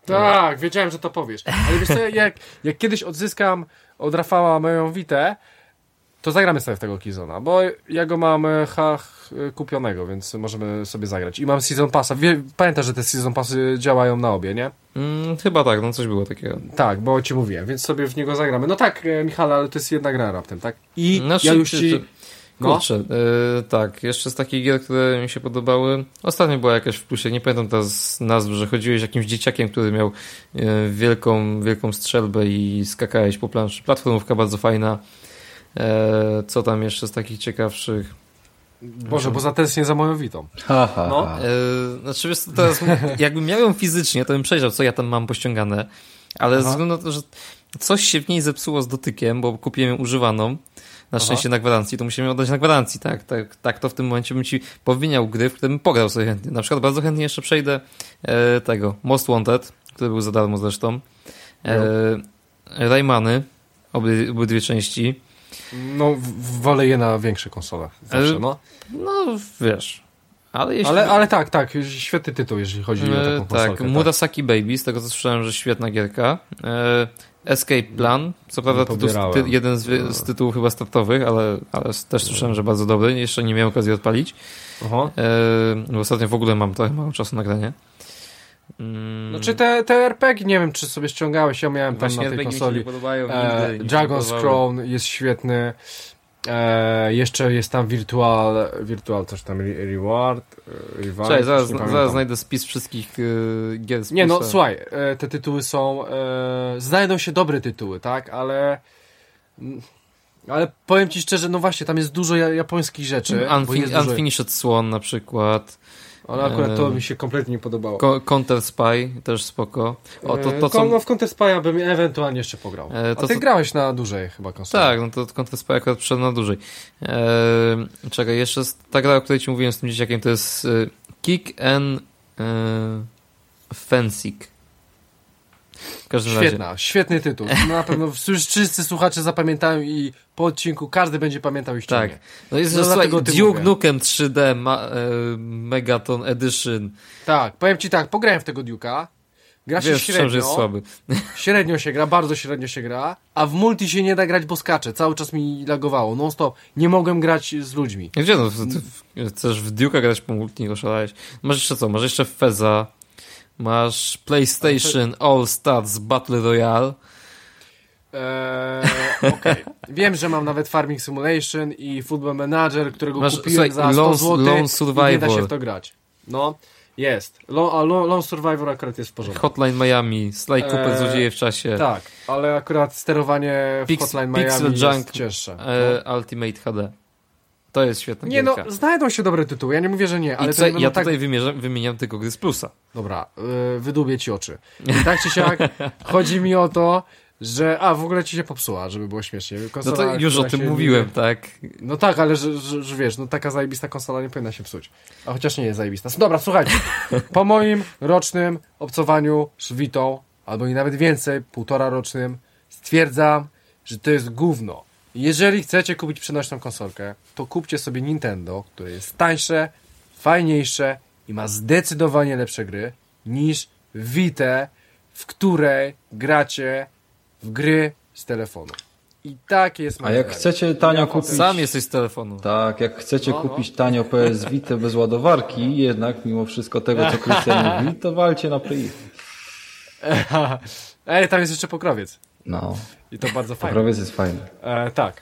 Tak, wiedziałem, że to powiesz. Ale wiesz co, jak, jak kiedyś odzyskam od Rafała moją Witę, to zagramy sobie w tego Killzona, bo ja go mam e, ha, kupionego, więc możemy sobie zagrać. I mam Season Passa. Wie, pamiętasz, że te Season Passy działają na obie, nie? Mm, chyba tak, no coś było takiego. Tak, bo ci mówiłem, więc sobie w niego zagramy. No tak, e, Michał, ale to jest jedna gra raptem, tak? I znaczy, ja już ci... No. Kurczę, yy, tak, jeszcze z takich gier, które mi się podobały. Ostatnio była jakaś w plusie, nie pamiętam teraz nazw, że chodziłeś jakimś dzieciakiem, który miał yy, wielką, wielką strzelbę i skakałeś po planszy. Platformówka bardzo fajna. E, co tam jeszcze z takich ciekawszych? Boże, bo zatęsknię za moją witą. Ha, ha, no. E, znaczy, wiesz, teraz, jakbym miał ją fizycznie, to bym przejrzał, co ja tam mam pościągane, ale Aha. ze względu na to, że coś się w niej zepsuło z dotykiem, bo kupiłem ją używaną, na szczęście Aha. na gwarancji, to musimy oddać na gwarancji, tak, tak, tak, to w tym momencie bym ci powiniał gry, w którym bym pograł sobie chętnie. Na przykład bardzo chętnie jeszcze przejdę e, tego, Most Wanted, który był za darmo zresztą, e, Raymany, obydwie części, no, wolę je na większych konsolach. Zawsze, no. no, wiesz. Ale, jeśli... ale, ale tak, tak, świetny tytuł, jeżeli chodzi o taką tak, konsolkę. Tak, Murasaki Baby, z tego co słyszałem, że świetna gierka. E, Escape Plan, co prawda to ty, jeden z, z, tytułów chyba startowych, ale, ale też słyszałem, że bardzo dobry. Jeszcze nie miałem okazji odpalić. E, ostatnio w ogóle mam trochę mało czasu na granie. Mm. Znaczy te, te RPG, nie wiem czy sobie ściągałeś, ja miałem tam Właśnie na tej konsoli. Podobają, e, Dragon's Crown jest świetny. E, jeszcze jest tam Virtual, Virtual coś tam Reward. E, Reward Cześć, zaraz, zaraz znajdę spis wszystkich e, gier. Nie no, słuchaj, e, te tytuły są, e, znajdą się dobre tytuły, tak, ale mm, ale powiem ci szczerze, no właśnie, tam jest dużo japońskich rzeczy. Unfin Unfinished Swan na przykład. Ale akurat to mi się kompletnie nie podobało. Counter Spy też spoko. O, to, to co... No w Counter Spy bym ewentualnie jeszcze pograł. E, to, A ty co... grałeś na dłużej chyba konsoli. Tak, no to Counter Spy akurat przyszedł na dłużej. E, czekaj, jeszcze ta gra, o której ci mówiłem z tym dzieciakiem, to jest e, Kick and e, Fencing. Świetna, razie. świetny tytuł. No, na pewno wszyscy słuchacze zapamiętają i po odcinku każdy będzie pamiętał i ściągnie. Tak. No jest, No że słuchaj, Duke. Nukem 3D ma, e, Megaton Edition. Tak, powiem ci tak, pograłem w tego Duke'a. Gra się Wiesz, że średnio, jest słaby. średnio się gra, bardzo średnio się gra, a w multi się nie da grać, bo skacze. Cały czas mi lagowało, non stop. Nie mogłem grać z ludźmi. Gdzie no? Ty chcesz w Duke'a grać po multi, nie oszalałeś. Masz jeszcze co? Masz jeszcze Feza. Masz PlayStation All Stars Battle Royale. Eee, okej. Wiem, że mam nawet Farming Simulation i Football Manager, którego Masz, kupiłem słuchaj, za 100 Lone- zł Lone i nie da Survivor. się w to grać. No, jest. Lone, Lone Survivor akurat jest w porządku. Hotline Miami. Sly Cooper Eee, Złodzieje w czasie. Tak, ale akurat sterowanie w Pix- Hotline Pixel Miami Junk, jest cięższe. E, Ultimate HD. To jest świetna Nie no, gierka. znajdą się dobre tytuły, ja nie mówię, że nie, ale I co, ja tak... tutaj wymierzam, wymieniam tylko gry z plusa. Dobra, yy, wydubię ci oczy. I tak czy siak, chodzi mi o to, że... A, w ogóle ci się popsuła, żeby było śmiesznie. No Konsola, to już o tym się mówiłem, tak? No tak, ale że, że, że wiesz, no taka zajebista konsola nie powinna się psuć. A chociaż nie jest zajebista. Dobra, słuchajcie. Po moim rocznym obcowaniu z Witą, albo i nawet więcej, półtora rocznym, stwierdzam, że to jest gówno. Jeżeli chcecie kupić przenośną konsolkę, to kupcie sobie Nintendo, które jest tańsze, fajniejsze i ma zdecydowanie lepsze gry niż Vita, w której gracie w gry z telefonu. I takie jest A moje jak chcecie tanio Ja kupić... Sam jesteś z telefonu. Tak, jak chcecie No, no. kupić tanio PS Vita bez ładowarki, jednak mimo wszystko tego, co Krystian mówi, to walcie na Play. Ej, tam jest jeszcze pokrowiec. No, I to bardzo fajne. pokrowiec jest fajny. E, tak.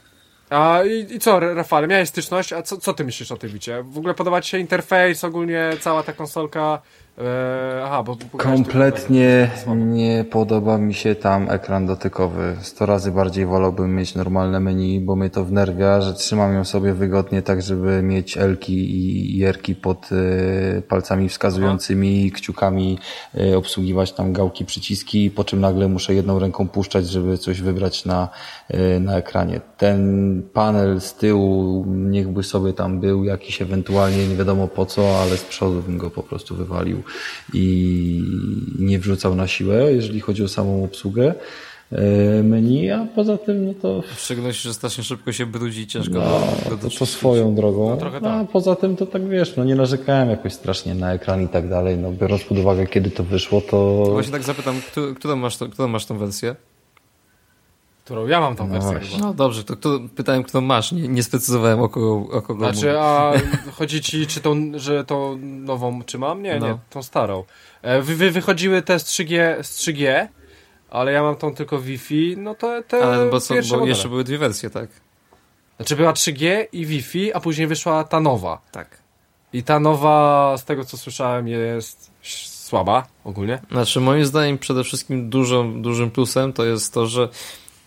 A i, i co, Rafale, miałeś styczność, a co, co ty myślisz o tym wicie? W ogóle podoba ci się interfejs, ogólnie cała ta konsolka? E, aha, bo... Kompletnie nie podoba mi się tam ekran dotykowy. Sto razy bardziej wolałbym mieć normalne menu, bo mnie to wnerwia, że trzymam ją sobie wygodnie tak, żeby mieć elki i jerki pod e, palcami wskazującymi, kciukami e, obsługiwać tam gałki, przyciski, po czym nagle muszę jedną ręką puszczać, żeby coś wybrać na, e, na ekranie. Ten panel z tyłu niechby sobie tam był jakiś ewentualnie, nie wiadomo po co, ale z przodu bym go po prostu wywalił i nie wrzucał na siłę, jeżeli chodzi o samą obsługę e, menu, a poza tym no to W szczególności, że strasznie szybko się brudzi, ciężko no, go to, to swoją drogą. No, No, a tak. poza tym to tak wiesz, no nie narzekałem jakoś strasznie na ekran i tak dalej, no biorąc pod uwagę kiedy to wyszło, to Właśnie tak zapytam, któ- którą masz, którą masz tą wersję? Którą ja mam tą No wersję właśnie. No dobrze, to kto, pytałem, którą masz, nie, nie sprecyzowałem o kogo, o kogo Znaczy, mówię. a chodzi ci, czy tą, że tą nową, czy mam? Nie, No. nie, tą starą. E, wy, wy, wychodziły te z 3G, z 3G, ale ja mam tą tylko Wi-Fi, no to te Ale bo, pierwsze bo jeszcze były dwie wersje, tak? Znaczy była 3G i Wi-Fi, a później wyszła ta nowa. Tak. I ta nowa, z tego co słyszałem, jest słaba ogólnie. Znaczy, moim zdaniem przede wszystkim dużą, dużym plusem to jest to, że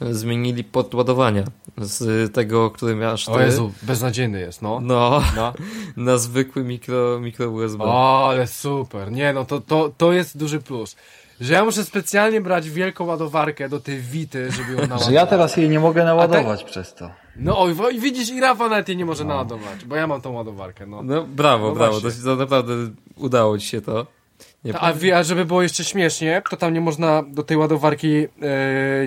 zmienili podładowania z tego, który miałeś O Jezu, beznadziejny jest, no. No, no. na zwykły mikro, mikro USB. O, ale super. Nie, no to, to, to jest duży plus. Że ja muszę specjalnie brać wielką ładowarkę do tej Wity, żeby ją naładować. że ja teraz jej nie mogę naładować przez to. No oj, i widzisz, i Rafa nawet jej nie może naładować, bo ja mam tą ładowarkę, no. No brawo, No brawo, to, to naprawdę udało ci się to. Nie, a, a żeby było jeszcze śmiesznie, to tam nie można do tej ładowarki, e,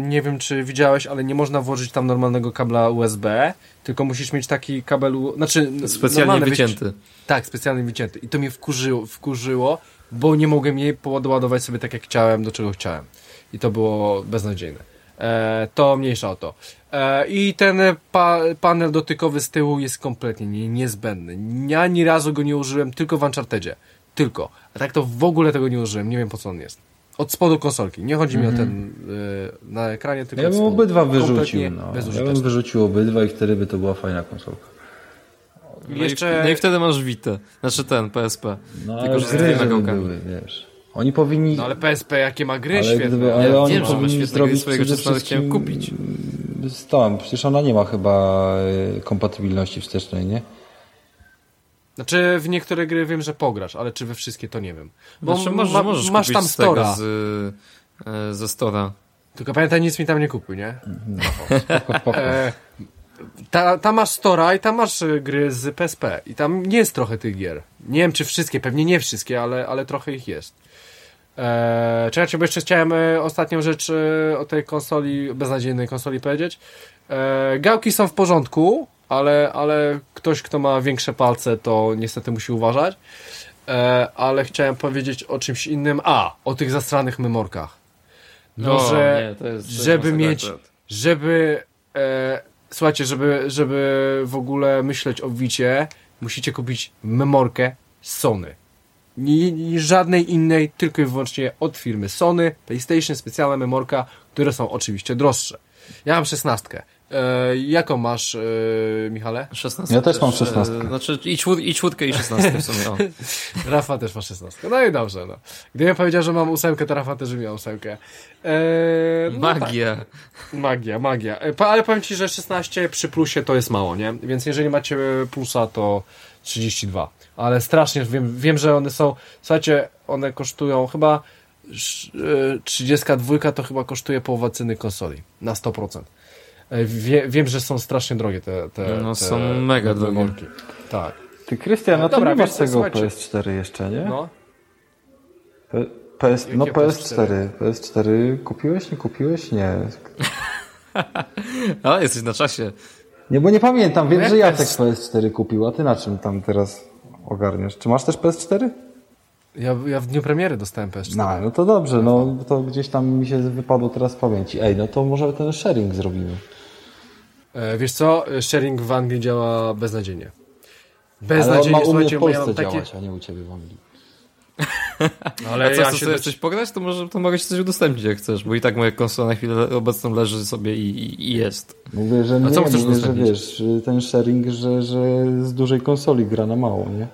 nie wiem czy widziałeś, ale nie można włożyć tam normalnego kabla USB, tylko musisz mieć taki kabel, znaczy Specjalnie wycięty. wyci- Tak, specjalnie wycięty. I to mnie wkurzyło, wkurzyło, bo nie mogłem jej poładować sobie tak jak chciałem, do czego chciałem. I to było beznadziejne. E, to mniejsza o to. E, I ten pa, panel dotykowy z tyłu jest kompletnie nie, niezbędny. Ja ani razu go nie użyłem, tylko w Unchartedzie. Tylko. A tak to w ogóle tego nie użyłem. Nie wiem po co on jest. Od spodu konsolki. Nie chodzi mi o ten y, na ekranie, tylko Ja od bym spodu. obydwa wyrzucił, no. Ja bym wyrzucił obydwa i wtedy by to była fajna konsolka. No, Jeszcze- i, no i wtedy masz Vita, znaczy ten, PSP. No Tylko, ale że gry, były, wiesz. Oni powinni... No ale PSP jakie ma gry ale świetne. gdyby, ale Ja oni wiem, że ma powinni zrobić swojego przede chciałem kupić. z tą, przecież ona nie ma chyba e, kompatybilności wstecznej, nie? Znaczy w niektóre gry wiem, że pograsz, ale czy we wszystkie to nie wiem. Bo Znaczy, możesz, ma, możesz masz tam stora. z, e, ze Stora. Tylko pamiętaj, nic mi tam nie kupuj, nie? Spoko, spoko. E, ta, tam masz Stora i tam masz e, gry z PSP. I tam nie jest trochę tych gier. Nie wiem, czy wszystkie, pewnie nie wszystkie, ale, ale trochę ich jest. Eee, czekajcie, bo jeszcze chciałem e, ostatnią rzecz e, o tej konsoli, beznadziejnej konsoli powiedzieć. Gałki są w porządku, ale, ale ktoś, kto ma większe palce, to niestety musi uważać. Eee, ale chciałem powiedzieć o czymś innym. A, o tych zastranych memorkach. No, o, że nie, to jest, to żeby mieć, żeby e, słuchajcie, żeby, żeby w ogóle myśleć o Wicie, musicie kupić memorkę Sony ni, żadnej innej, tylko i wyłącznie od firmy Sony, PlayStation, specjalna memorka, które są oczywiście droższe. Ja mam szesnastkę. E, jaką masz, e, Michale? 16. Ja też mam szesnastkę. E, znaczy i, czwór, i czwórkę i szesnastkę w sumie. Rafa też ma szesnastkę. No i dobrze, no. Gdybym powiedział, że mam ósemkę, to Rafa też miał ósemkę. E, no magia. Tak. Magia, magia. E, ale powiem Ci, że 16 przy plusie to jest mało, nie? Więc jeżeli macie plusa, to 32 ale strasznie wiem, wiem, że one są, słuchajcie, one kosztują chyba 32 e, to chyba kosztuje połowę ceny konsoli, na 100%. E, wie, wiem, że są straszcznie drogie te, te No te, są mega drogie. Tak. Ty Krystian, no, no dobra, masz tego słuchajcie. PS4 jeszcze, nie? No. PS, no PS4. PS4 kupiłeś, nie kupiłeś? Nie. Ale jesteś na czasie. Nie, bo nie pamiętam. Wiem, no że Jacek PS4 kupił, a ty na czym tam teraz? ogarniasz. Czy masz też PS4? Ja, ja w dniu premiery dostałem PS4. No, no to dobrze, no to gdzieś tam mi się wypadło teraz z pamięci. Ej, no to może ten sharing zrobimy. E, wiesz co, sharing w Anglii działa beznadziejnie. Beznadziejnie, Ale on ma u mnie w Polsce takie... działać, a nie u Ciebie w Anglii. No, ale a co, ja chcesz coś pograć, to, może, to mogę ci coś udostępnić, jak chcesz, bo i tak moja konsola na chwilę obecną leży sobie i, i jest. Mówię, że nie, co chcesz mówię, że wiesz, ten sharing, że, że z dużej konsoli gra na mało, nie?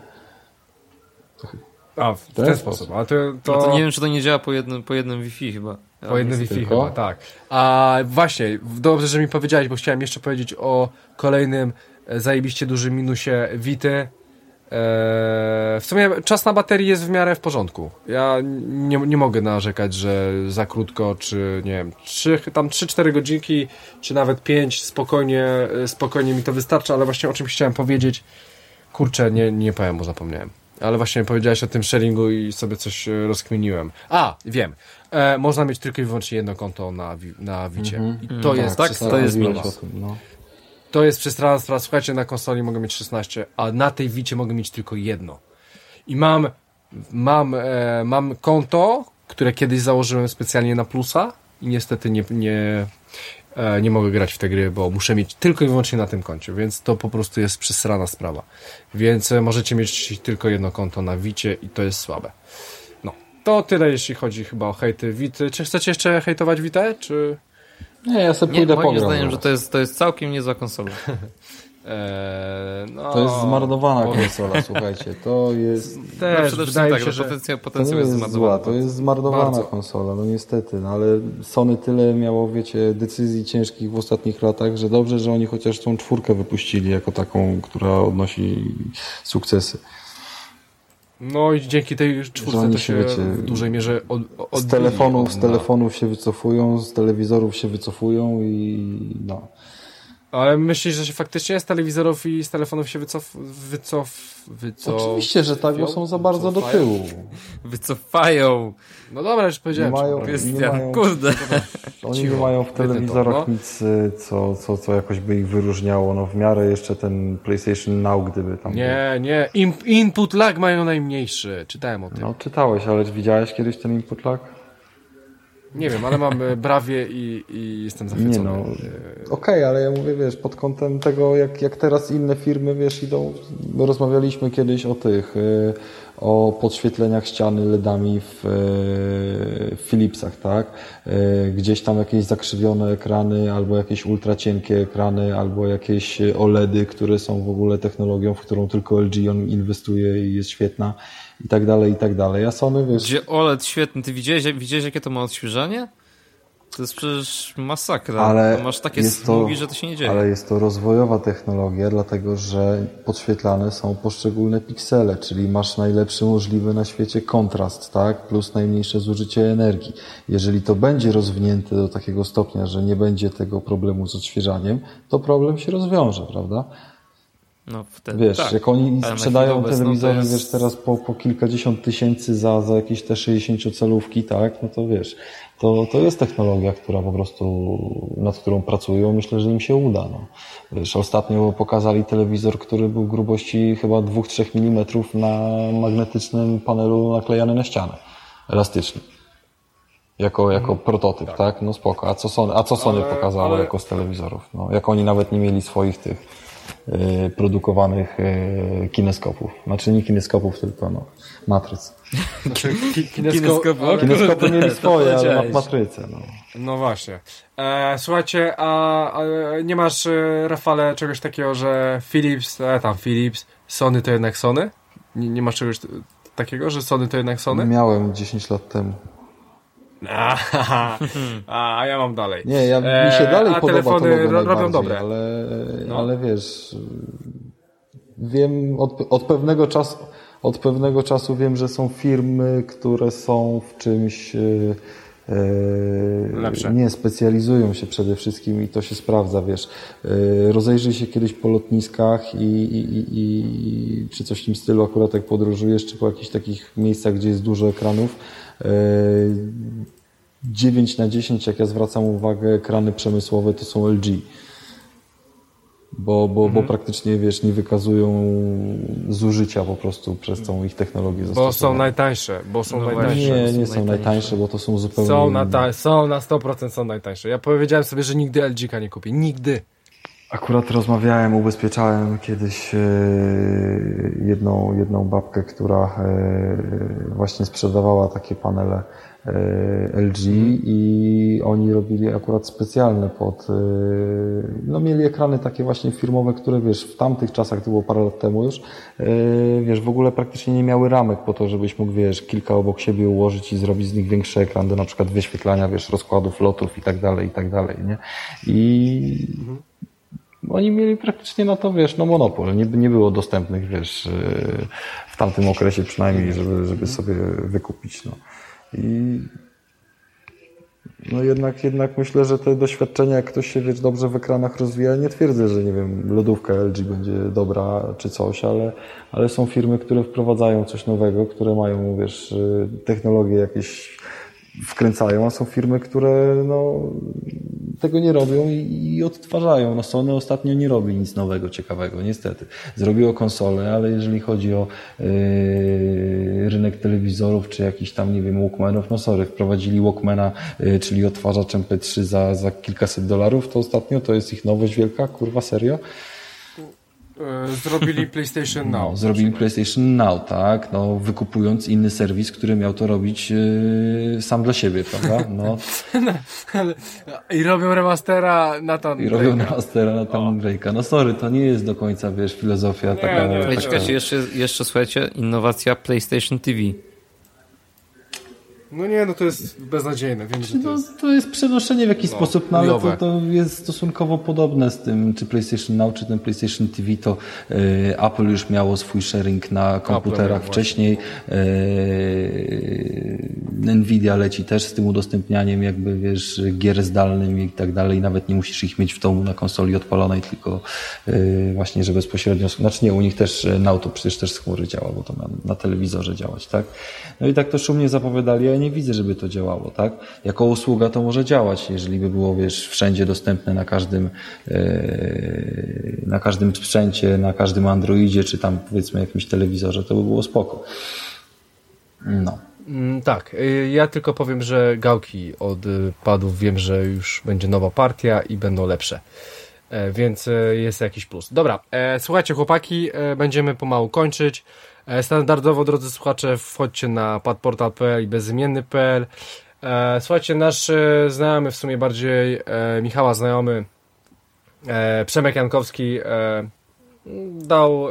A, w ten, ten sposób. A to, to... No to nie wiem, czy to nie działa po jednym, po jednym Wi-Fi chyba. Po jednym Wi-Fi tylko? chyba, tak. A właśnie, dobrze, że mi powiedziałeś, bo chciałem jeszcze powiedzieć o kolejnym e, zajebiście dużym minusie Vity, Eee, w sumie czas na baterii jest w miarę w porządku. Ja nie, nie mogę narzekać, że za krótko, czy nie wiem, 3, tam 3-4 godzinki, czy nawet 5 spokojnie, spokojnie mi to wystarcza, ale właśnie o czymś chciałem powiedzieć. Kurczę, nie, nie powiem, bo zapomniałem. Ale właśnie powiedziałeś o tym sharingu i sobie coś e, rozkminiłem. A, wiem. E, można mieć tylko i wyłącznie jedno konto na, na Wicie. Mm -hmm. I to mm, jest tak, to jest minus. No. To jest przestrana sprawa. Słuchajcie, na konsoli mogę mieć 16, a na tej Wicie mogę mieć tylko jedno. I mam, mam, e, mam konto, które kiedyś założyłem specjalnie na plusa i niestety nie, nie, e, nie mogę grać w te gry, bo muszę mieć tylko i wyłącznie na tym koncie, więc to po prostu jest przesrana sprawa. Więc e, możecie mieć tylko jedno konto na Wicie i to jest słabe. To tyle jeśli chodzi chyba o hejty Wity. Czy chcecie jeszcze hejtować Witę, czy... Nie, ja sobie pójdę nie, moim zdaniem, że to jest, to jest całkiem niezła konsola. Eee, no, to jest zmarnowana konsola, słuchajcie. To jest. Też, no przede wszystkim tak, się, że potencjał, potencjał jest, jest zła, To jest zmarnowana Bardzo. konsola, no niestety. No, ale Sony tyle miało, wiecie, decyzji ciężkich w ostatnich latach, że dobrze, że oni chociaż tą czwórkę wypuścili jako taką, która odnosi sukcesy. No i dzięki tej czwórce to się wiecie, w dużej mierze od, od z telefonów, z telefonów się wycofują, z telewizorów się wycofują i no. Ale myślisz, że się faktycznie z telewizorów i z telefonów się wycof... wycof... wycof... Oczywiście, że tak, bo są za bardzo do tyłu. Wycofają. No dobra, już powiedziałem. Nie mają, nie mają, kurde. Oni nie mają w telewizorach no. nic, y, co, co, co jakoś by ich wyróżniało. No w miarę jeszcze ten PlayStation Now, gdyby tam Nie, był. nie. In, input lag mają najmniejszy. Czytałem o tym. No czytałeś, ale widziałeś kiedyś ten input lag? Nie wiem, ale mam e, brawie i, i jestem zachwycony. Nie no, e, okej, okay, ale ja mówię, wiesz, pod kątem tego, jak, jak teraz inne firmy, wiesz, idą, my rozmawialiśmy kiedyś o tych, e, o podświetleniach ściany LEDami w, w Philipsach, tak? Gdzieś tam jakieś zakrzywione ekrany, albo jakieś ultracienkie ekrany, albo jakieś OLEDy, które są w ogóle technologią, w którą tylko LG inwestuje i jest świetna i tak dalej, i tak dalej. A Sony, wiesz... Gdzie OLED świetny. Ty widziałeś, widziałeś jakie to ma odświeżanie? To jest przecież masakra. Ale to masz takie smugi, że to się nie dzieje. Ale jest to rozwojowa technologia, dlatego że podświetlane są poszczególne piksele, czyli masz najlepszy możliwy na świecie kontrast, tak? Plus najmniejsze zużycie energii. Jeżeli to będzie rozwinięte do takiego stopnia, że nie będzie tego problemu z odświeżaniem, to problem się rozwiąże, prawda? No, wtedy, wiesz, tak. jak oni sprzedają telewizory, jest... wiesz, teraz po, po kilkadziesiąt tysięcy za, za jakieś te 60-calówki, tak, no to wiesz, to, to jest technologia, która po prostu, nad którą pracują, myślę, że im się uda, no. Wiesz, ostatnio pokazali telewizor, który był grubości chyba 2-3 mm na magnetycznym panelu naklejany na ścianę, elastyczny. Jako, jako mhm. prototyp, tak. tak. No spoko. A co Sony, a co Sony ale, pokazało ale... jako z telewizorów? No, jak oni nawet nie mieli swoich tych produkowanych y, kineskopów. Znaczy nie kineskopów, tylko no, matryc. Znaczy, ki kineskop, ale... Kineskopy mieli swoje, ale matryce. No, no właśnie. E, słuchajcie, a, a, nie masz, e, Rafale, czegoś takiego, że Philips, e, tam Philips, Sony to jednak Sony? Nie, nie masz czegoś takiego, że Sony to jednak Sony? Miałem 10 lat temu. A, a ja mam dalej. Nie, ja, mi się dalej e, a podoba telefony to robią dobre. Ale, no. ale wiesz, wiem od, od pewnego czasu od pewnego czasu wiem, że są firmy, które są w czymś e, e nie specjalizują się przede wszystkim i to się sprawdza, wiesz. E, rozejrzyj się kiedyś po lotniskach i, i, i, i czy coś w tym stylu akurat jak podróżujesz, czy po jakichś takich miejscach, gdzie jest dużo ekranów, 9 na 10, jak ja zwracam uwagę, ekrany przemysłowe to są LG. Bo, bo, mhm. bo praktycznie, wiesz, nie wykazują zużycia po prostu przez tą ich technologię Bo są najtańsze, bo są no najtańsze. Nie, nie są, najtańsze, bo to są zupełnie Są na, ta, są na 100% są najtańsze. Ja powiedziałem sobie, że nigdy LG nie kupię. Nigdy. Akurat rozmawiałem, ubezpieczałem kiedyś e, jedną, jedną babkę, która e, właśnie sprzedawała takie panele E, LG i oni robili akurat specjalne pod, no mieli ekrany takie właśnie firmowe, które wiesz, w tamtych czasach, to było parę lat temu już, wiesz, w ogóle praktycznie nie miały ramek po to, żebyś mógł, wiesz, kilka obok siebie ułożyć i zrobić z nich większy ekran do na przykład wyświetlania, wiesz, rozkładów lotów i tak dalej, i tak dalej, nie? I oni mieli praktycznie na to, wiesz, no monopol. Nie, nie było dostępnych, wiesz, w tamtym okresie przynajmniej, żeby, żeby sobie wykupić, no. I no jednak, jednak myślę, że te doświadczenia, jak ktoś się wiesz, dobrze w ekranach rozwija, nie twierdzę, że nie wiem, lodówka LG będzie dobra czy coś, ale, ale są firmy, które wprowadzają coś nowego, które mają, wiesz, technologie jakieś wkręcają, a są firmy, które no, tego nie robią i, i odtwarzają. No Sony ostatnio nie robi nic nowego, ciekawego, niestety. Zrobiło konsolę, ale jeżeli chodzi o yy, rynek telewizorów, czy jakiś tam, nie wiem, Walkmanów, no sorry, wprowadzili Walkmana, yy, czyli odtwarzacz MP3 za, za kilkaset dolarów, to ostatnio to jest ich nowość wielka, kurwa, serio? E, zrobili PlayStation Now. No, zrobili PlayStation Now, tak, no, wykupując inny serwis, który miał to robić yy, sam dla siebie, prawda? No. I robią remastera na tam I robią remastera na tam Drake'a. No sorry, to nie jest do końca, wiesz, filozofia nie, taka... Nie, taka... Jeszcze, jeszcze, słuchajcie, innowacja PlayStation TV. No nie, no to jest beznadziejne. Wiem, że to, no, jest... to jest przenoszenie w jakiś no, sposób, no ale to, to, jest stosunkowo podobne z tym, czy PlayStation Now, czy ten PlayStation TV, to y, Apple już miało swój sharing na komputerach Apple wcześniej. Y, Nvidia leci też z tym udostępnianiem jakby, wiesz, gier zdalnym i tak dalej. Nawet nie musisz ich mieć w domu na konsoli odpalonej, tylko y, właśnie, że bezpośrednio, znaczy nie, u nich też Now to przecież też z chmury działa, bo to ma na telewizorze działać, tak? No i tak to szumnie zapowiadali, ja nie widzę, żeby to działało, tak? Jako usługa to może działać, jeżeli by było, wiesz, wszędzie dostępne na każdym, yy, na każdym sprzęcie, na każdym Androidzie, czy tam powiedzmy jakimś telewizorze, to by było spoko. No. Mm, tak, y, ja tylko powiem, że gałki od padów wiem, że już będzie nowa partia i będą lepsze. E, więc e, jest jakiś plus. Dobra, e, słuchajcie chłopaki, będziemy pomału kończyć. E, standardowo, drodzy słuchacze, wchodźcie na padportal.pl i bezimienny.pl. E, słuchajcie, nasz e, znajomy, w sumie bardziej Michała znajomy, Przemek Jankowski dał,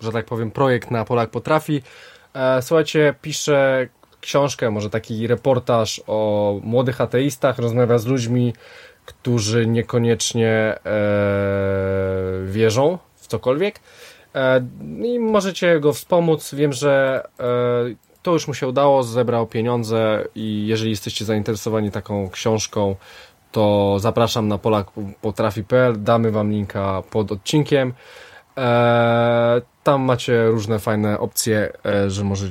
że tak powiem, projekt na Polak Potrafi. Słuchajcie, pisze książkę, może taki reportaż o młodych ateistach, rozmawia z ludźmi, którzy niekoniecznie wierzą w cokolwiek. E, i możecie go wspomóc. Wiem, że e, to już mu się udało, zebrał pieniądze i jeżeli jesteście zainteresowani taką książką, to zapraszam na polakpotrafi.pl, damy wam linka pod odcinkiem. E, tam macie różne fajne opcje, e, że może,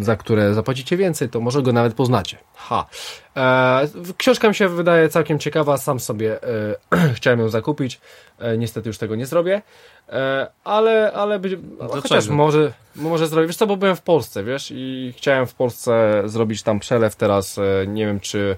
za które zapłacicie więcej, to może go nawet poznacie. Ha. E, książka mi się wydaje całkiem ciekawa, sam sobie chciałem ją zakupić, niestety już tego nie zrobię, ale, ale być, chociaż może, może zrobię, wiesz co, bo byłem w Polsce, wiesz, i chciałem w Polsce zrobić tam przelew teraz, nie wiem czy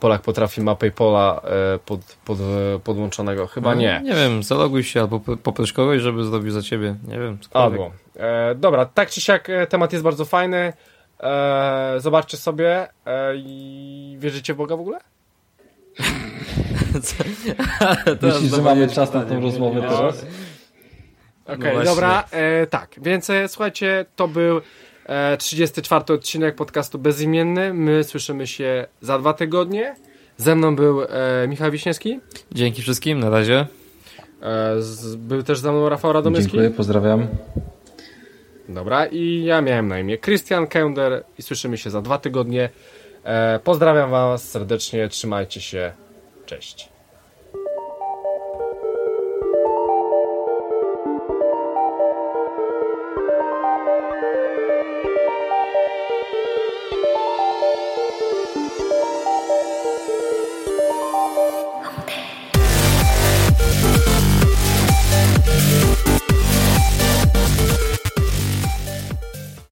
Polak potrafi ma Paypola e, pod, pod, podłączonego. Chyba no, nie. Nie wiem, zaloguj się albo poproś kogoś, żeby zrobił za ciebie. Nie wiem. Albo. E, dobra, tak czy siak e, temat jest bardzo fajny. E, zobaczcie sobie e, i wierzycie w Boga w ogóle? Myślisz, że mamy czas na tą rozmowę teraz? Okej, okay, no dobra, e, tak, więc słuchajcie, to był 34 odcinek podcastu Bezimienny. My słyszymy się za dwa tygodnie. Ze mną był e, Michał Wiśniewski. Dzięki wszystkim, na razie. E, z, był też ze mną Rafał Radomyski. Dziękuję, pozdrawiam. Dobra, i ja miałem na imię Christian Kender i słyszymy się za dwa tygodnie. E, pozdrawiam Was serdecznie, trzymajcie się, cześć.